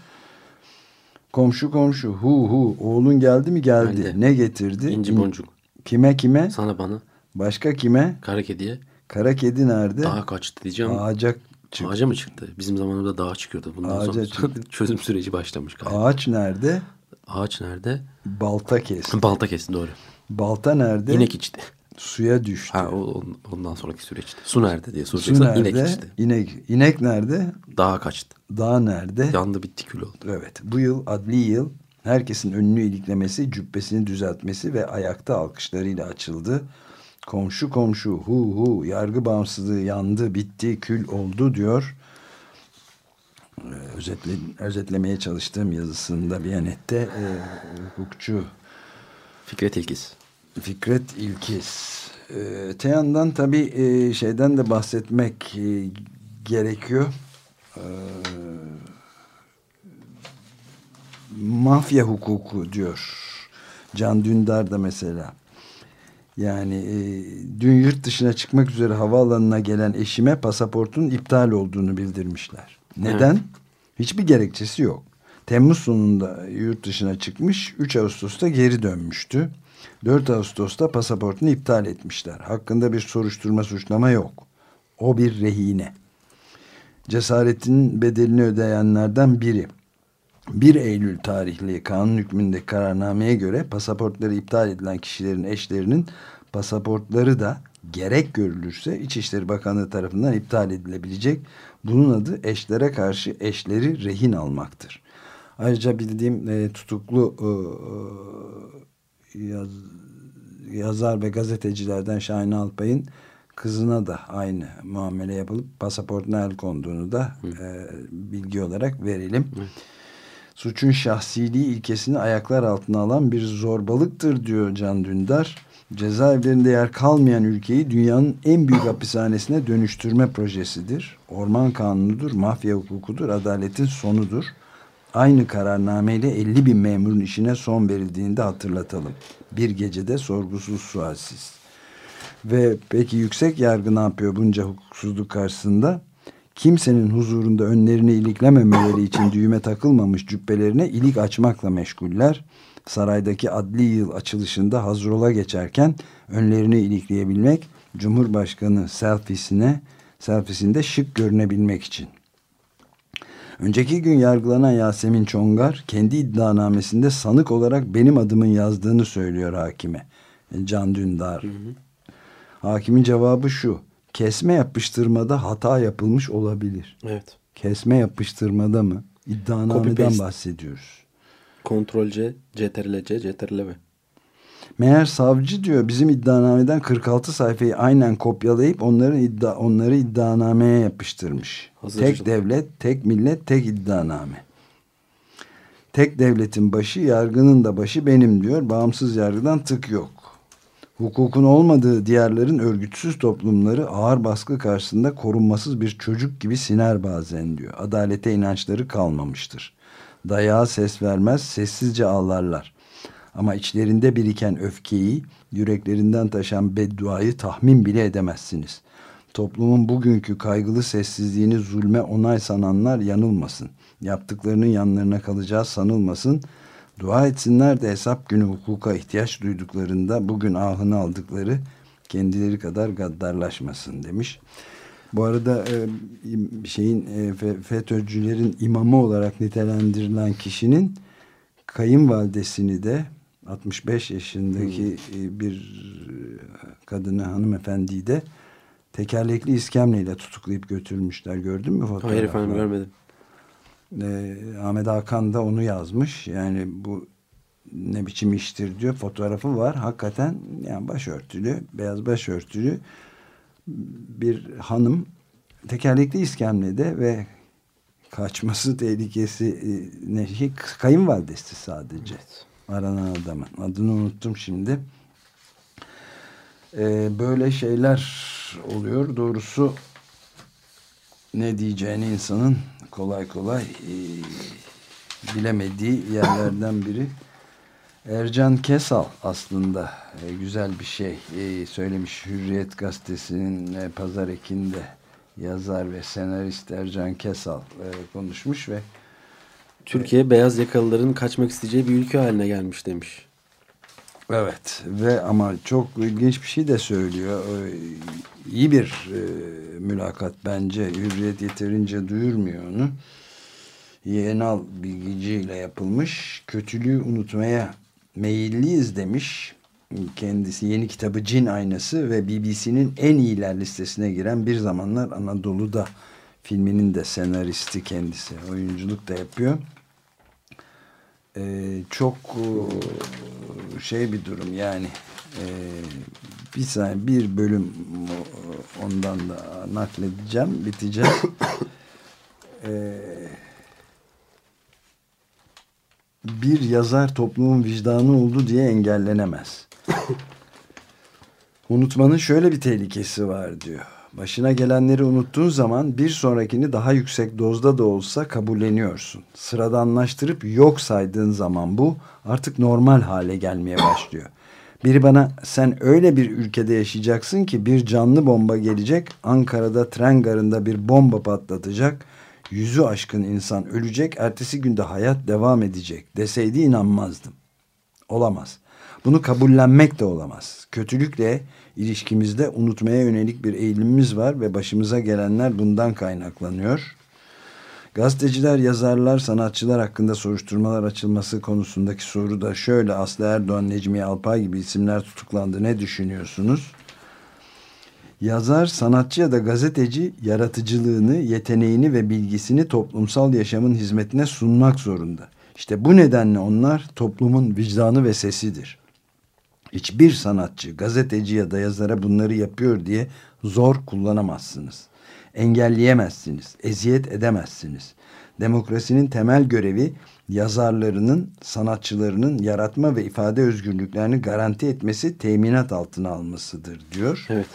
Komşu komşu hu hu oğlun geldi mi geldi. Geldi. Ne getirdi? İnci İn- boncuk. Kime kime? Sana bana. Başka kime? Kara kediye. Kara kedi nerede? Dağa kaçtı diyeceğim. Ağaca çık. Ağaca mı çıktı? Bizim zamanımızda dağa çıkıyordu. Bundan Ağaca sonra çıktı. (laughs) çözüm süreci başlamış galiba. Ağaç nerede? Ağaç nerede? Balta kesti. Balta kesin doğru. Balta nerede? İnek içti. Suya düştü. Ha o on- ondan sonraki süreçte. Su nerede diye Su soracaksan nerede? inek içti. İnek, inek nerede? Dağa kaçtı. Dağ nerede? Yandı bitti kül oldu. Evet. Bu yıl adli yıl herkesin önünü iliklemesi, cübbesini düzeltmesi ve ayakta alkışlarıyla açıldı. Komşu komşu hu hu yargı bağımsızlığı yandı bitti kül oldu diyor. Ee, özetle, özetlemeye çalıştığım yazısında Biyanet'te e, hukukçu Fikret İlkiz. Fikret İlkiz. Ee, Öte yandan tabii e, şeyden de bahsetmek e, gerekiyor. Ee, mafya hukuku diyor. Can Dündar da mesela. Yani e, dün yurt dışına çıkmak üzere havaalanına gelen eşime pasaportun iptal olduğunu bildirmişler. Neden? Hiçbir gerekçesi yok. Temmuz sonunda yurt dışına çıkmış. 3 Ağustos'ta geri dönmüştü. 4 Ağustos'ta pasaportunu iptal etmişler. Hakkında bir soruşturma suçlama yok. O bir rehine. Cesaretinin bedelini ödeyenlerden biri. 1 Eylül tarihli kanun hükmünde kararnameye göre pasaportları iptal edilen kişilerin eşlerinin pasaportları da gerek görülürse İçişleri Bakanlığı tarafından iptal edilebilecek. Bunun adı eşlere karşı eşleri rehin almaktır. Ayrıca bildiğim e, tutuklu e, yaz, yazar ve gazetecilerden Şahin Alpay'ın kızına da aynı muamele yapılıp pasaportuna el konduğunu da e, bilgi olarak verelim. Suçun şahsiliği ilkesini ayaklar altına alan bir zorbalıktır diyor Can Dündar. Cezaevlerinde yer kalmayan ülkeyi dünyanın en büyük (coughs) hapishanesine dönüştürme projesidir. Orman kanunudur, mafya hukukudur, adaletin sonudur. Aynı kararnameyle 50 bin memurun işine son verildiğinde hatırlatalım. Bir gecede sorgusuz sualsiz. Ve peki yüksek yargı ne yapıyor bunca hukuksuzluk karşısında? Kimsenin huzurunda önlerini iliklememeleri için düğme takılmamış cübbelerine ilik açmakla meşguller. Saraydaki adli yıl açılışında Hazrol'a geçerken önlerini ilikleyebilmek, Cumhurbaşkanı selfiesine, selfiesinde şık görünebilmek için. Önceki gün yargılanan Yasemin Çongar kendi iddianamesinde sanık olarak benim adımın yazdığını söylüyor hakime. Can Dündar. Hakimin cevabı şu. Kesme yapıştırmada hata yapılmış olabilir. Evet. Kesme yapıştırmada mı? İddianameden bahsediyoruz. Ctrl C, CTRL C, CTRL V. Meğer savcı diyor bizim iddianameden 46 sayfayı aynen kopyalayıp onların iddia onları iddianameye yapıştırmış. Hazırcılık. Tek devlet, tek millet, tek iddianame. Tek devletin başı, yargının da başı benim diyor. Bağımsız yargıdan tık yok. Hukukun olmadığı diğerlerin örgütsüz toplumları ağır baskı karşısında korunmasız bir çocuk gibi siner bazen diyor. Adalete inançları kalmamıştır. Dayağa ses vermez, sessizce ağlarlar. Ama içlerinde biriken öfkeyi, yüreklerinden taşan bedduayı tahmin bile edemezsiniz. Toplumun bugünkü kaygılı sessizliğini zulme onay sananlar yanılmasın. Yaptıklarının yanlarına kalacağı sanılmasın. Dua etsinler de hesap günü hukuka ihtiyaç duyduklarında bugün ahını aldıkları kendileri kadar gaddarlaşmasın demiş. Bu arada e, şeyin e, fe- FETÖ'cülerin imamı olarak nitelendirilen kişinin kayınvalidesini de 65 yaşındaki e, bir kadını hanımefendiyi de tekerlekli iskemleyle tutuklayıp götürmüşler. Gördün mü fotoğrafı? Hayır efendim görmedim. Ee, Ahmet Hakan da onu yazmış. Yani bu ne biçim iştir diyor. Fotoğrafı var. Hakikaten yani başörtülü, beyaz başörtülü bir hanım tekerlekli iskemlede ve kaçması tehlikesi e, ne şey kayınvalidesi sadece. Aranan adamın. Adını unuttum şimdi. Ee, böyle şeyler oluyor. Doğrusu ne diyeceğini insanın kolay kolay e, bilemediği yerlerden biri. Ercan Kesal aslında e, güzel bir şey e, söylemiş Hürriyet Gazetesi'nin e, Pazar Ekin'de yazar ve senarist Ercan Kesal e, konuşmuş ve Türkiye beyaz yakalıların kaçmak isteyeceği bir ülke haline gelmiş demiş. Evet ve ama çok ilginç bir şey de söylüyor. Ee, İyi bir e, mülakat bence. Hürriyet yeterince duyurmuyor onu. Yenal bilgiciyle yapılmış. Kötülüğü unutmaya meyilliyiz demiş. Kendisi yeni kitabı Cin Aynası ve BBC'nin en iyiler listesine giren bir zamanlar Anadolu'da filminin de senaristi kendisi. Oyunculuk da yapıyor. E, çok e, şey bir durum yani e, bir saniye bir bölüm o- ondan da nakledeceğim biteceğim. (coughs) E, bir yazar toplumun vicdanı oldu diye engellenemez. (coughs) Unutmanın şöyle bir tehlikesi var diyor. Başına gelenleri unuttuğun zaman bir sonrakini daha yüksek dozda da olsa kabulleniyorsun. Sıradanlaştırıp yok saydığın zaman bu artık normal hale gelmeye başlıyor. Biri bana sen öyle bir ülkede yaşayacaksın ki bir canlı bomba gelecek, Ankara'da tren garında bir bomba patlatacak, yüzü aşkın insan ölecek, ertesi günde hayat devam edecek deseydi inanmazdım. Olamaz. Bunu kabullenmek de olamaz. Kötülükle ilişkimizde unutmaya yönelik bir eğilimimiz var ve başımıza gelenler bundan kaynaklanıyor. Gazeteciler, yazarlar, sanatçılar hakkında soruşturmalar açılması konusundaki soru da şöyle. Aslı Erdoğan, Necmiye Alpay gibi isimler tutuklandı. Ne düşünüyorsunuz? Yazar, sanatçı ya da gazeteci yaratıcılığını, yeteneğini ve bilgisini toplumsal yaşamın hizmetine sunmak zorunda. İşte bu nedenle onlar toplumun vicdanı ve sesidir. Hiçbir sanatçı, gazeteci ya da yazara bunları yapıyor diye zor kullanamazsınız. Engelleyemezsiniz, eziyet edemezsiniz. Demokrasinin temel görevi yazarlarının, sanatçılarının yaratma ve ifade özgürlüklerini garanti etmesi, teminat altına almasıdır diyor. Evet.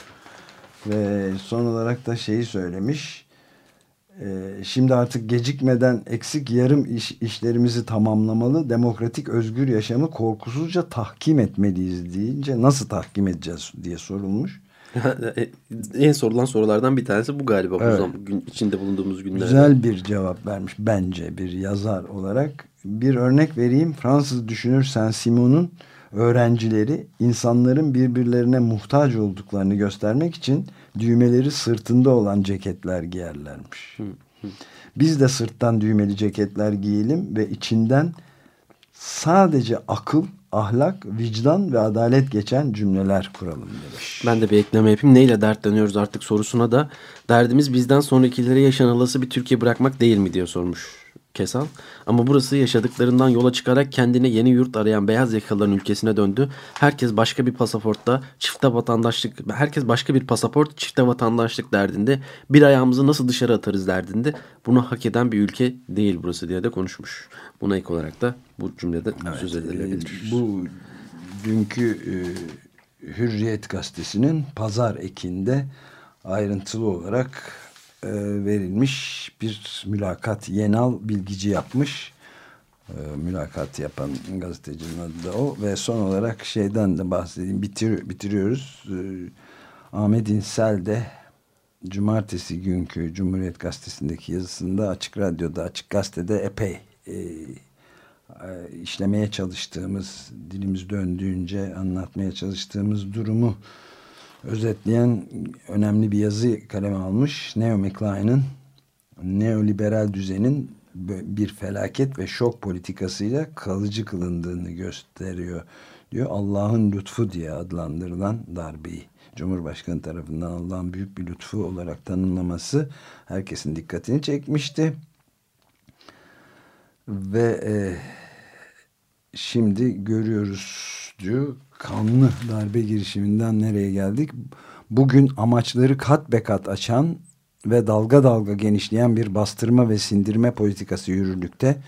Ve son olarak da şeyi söylemiş. Ee, şimdi artık gecikmeden eksik yarım iş, işlerimizi tamamlamalı, demokratik özgür yaşamı korkusuzca tahkim etmeliyiz deyince nasıl tahkim edeceğiz diye sorulmuş. (laughs) en sorulan sorulardan bir tanesi bu galiba Evet. bu gün, içinde bulunduğumuz günlerde. Güzel bir cevap vermiş bence bir yazar olarak. Bir örnek vereyim. Fransız düşünür Saint-Simon'un öğrencileri insanların birbirlerine muhtaç olduklarını göstermek için düğmeleri sırtında olan ceketler giyerlermiş. Biz de sırttan düğmeli ceketler giyelim ve içinden sadece akıl, ahlak, vicdan ve adalet geçen cümleler kuralım demiş. Ben de bir ekleme yapayım. Neyle dertleniyoruz artık sorusuna da derdimiz bizden sonrakilere yaşanılası bir Türkiye bırakmak değil mi diye sormuş Kesal. Ama burası yaşadıklarından yola çıkarak kendine yeni yurt arayan beyaz yakalıların ülkesine döndü. Herkes başka bir pasaportta çifte vatandaşlık, herkes başka bir pasaport çifte vatandaşlık derdinde. Bir ayağımızı nasıl dışarı atarız derdinde. Bunu hak eden bir ülke değil burası diye de konuşmuş. Buna ek olarak da bu cümlede söz edilebilir. Ee, Bu dünkü e, Hürriyet gazetesinin pazar ekinde ayrıntılı olarak e, verilmiş bir mülakat Yenal Bilgici yapmış. E, mülakat yapan gazetecinin adı da o ve son olarak şeyden de bahsedeyim bitir, bitiriyoruz. E, Ahmet İnsel de cumartesi günkü Cumhuriyet Gazetesi'ndeki yazısında Açık Radyo'da Açık Gazete'de epey e, e, işlemeye çalıştığımız dilimiz döndüğünce anlatmaya çalıştığımız durumu özetleyen önemli bir yazı kaleme almış. Neo McLean'ın neoliberal düzenin bir felaket ve şok politikasıyla kalıcı kılındığını gösteriyor diyor. Allah'ın lütfu diye adlandırılan darbeyi Cumhurbaşkanı tarafından Allah'ın büyük bir lütfu olarak tanımlaması herkesin dikkatini çekmişti. Ve e, şimdi görüyoruz diyor kanlı darbe girişiminden nereye geldik? Bugün amaçları kat be kat açan ve dalga dalga genişleyen bir bastırma ve sindirme politikası yürürlükte.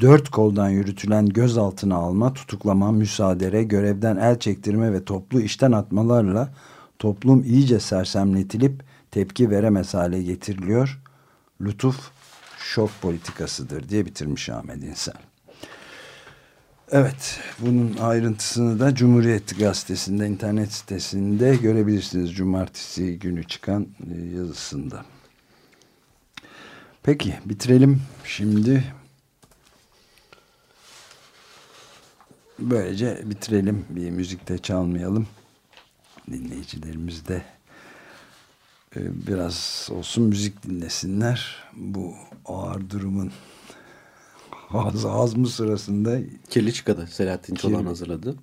Dört koldan yürütülen gözaltına alma, tutuklama, müsaadere, görevden el çektirme ve toplu işten atmalarla toplum iyice sersemletilip tepki veremez hale getiriliyor. Lütuf şok politikasıdır diye bitirmiş Ahmet İnsel. Evet, bunun ayrıntısını da Cumhuriyet Gazetesi'nde, internet sitesinde görebilirsiniz. Cumartesi günü çıkan e, yazısında. Peki, bitirelim şimdi. Böylece bitirelim. Bir müzikte çalmayalım. Dinleyicilerimiz de e, biraz olsun müzik dinlesinler. Bu ağır durumun az, az mı sırasında Kirli Çıka'da Selahattin Çolan Kirli- hazırladı.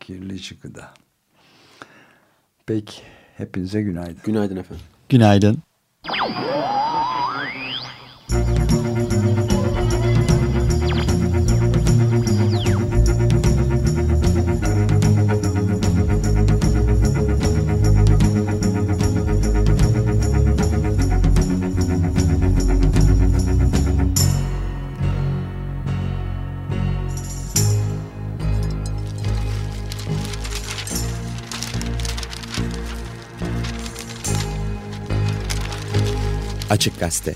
kirli çıkıda. Peki hepinize günaydın. Günaydın efendim. Günaydın. Açık Gazete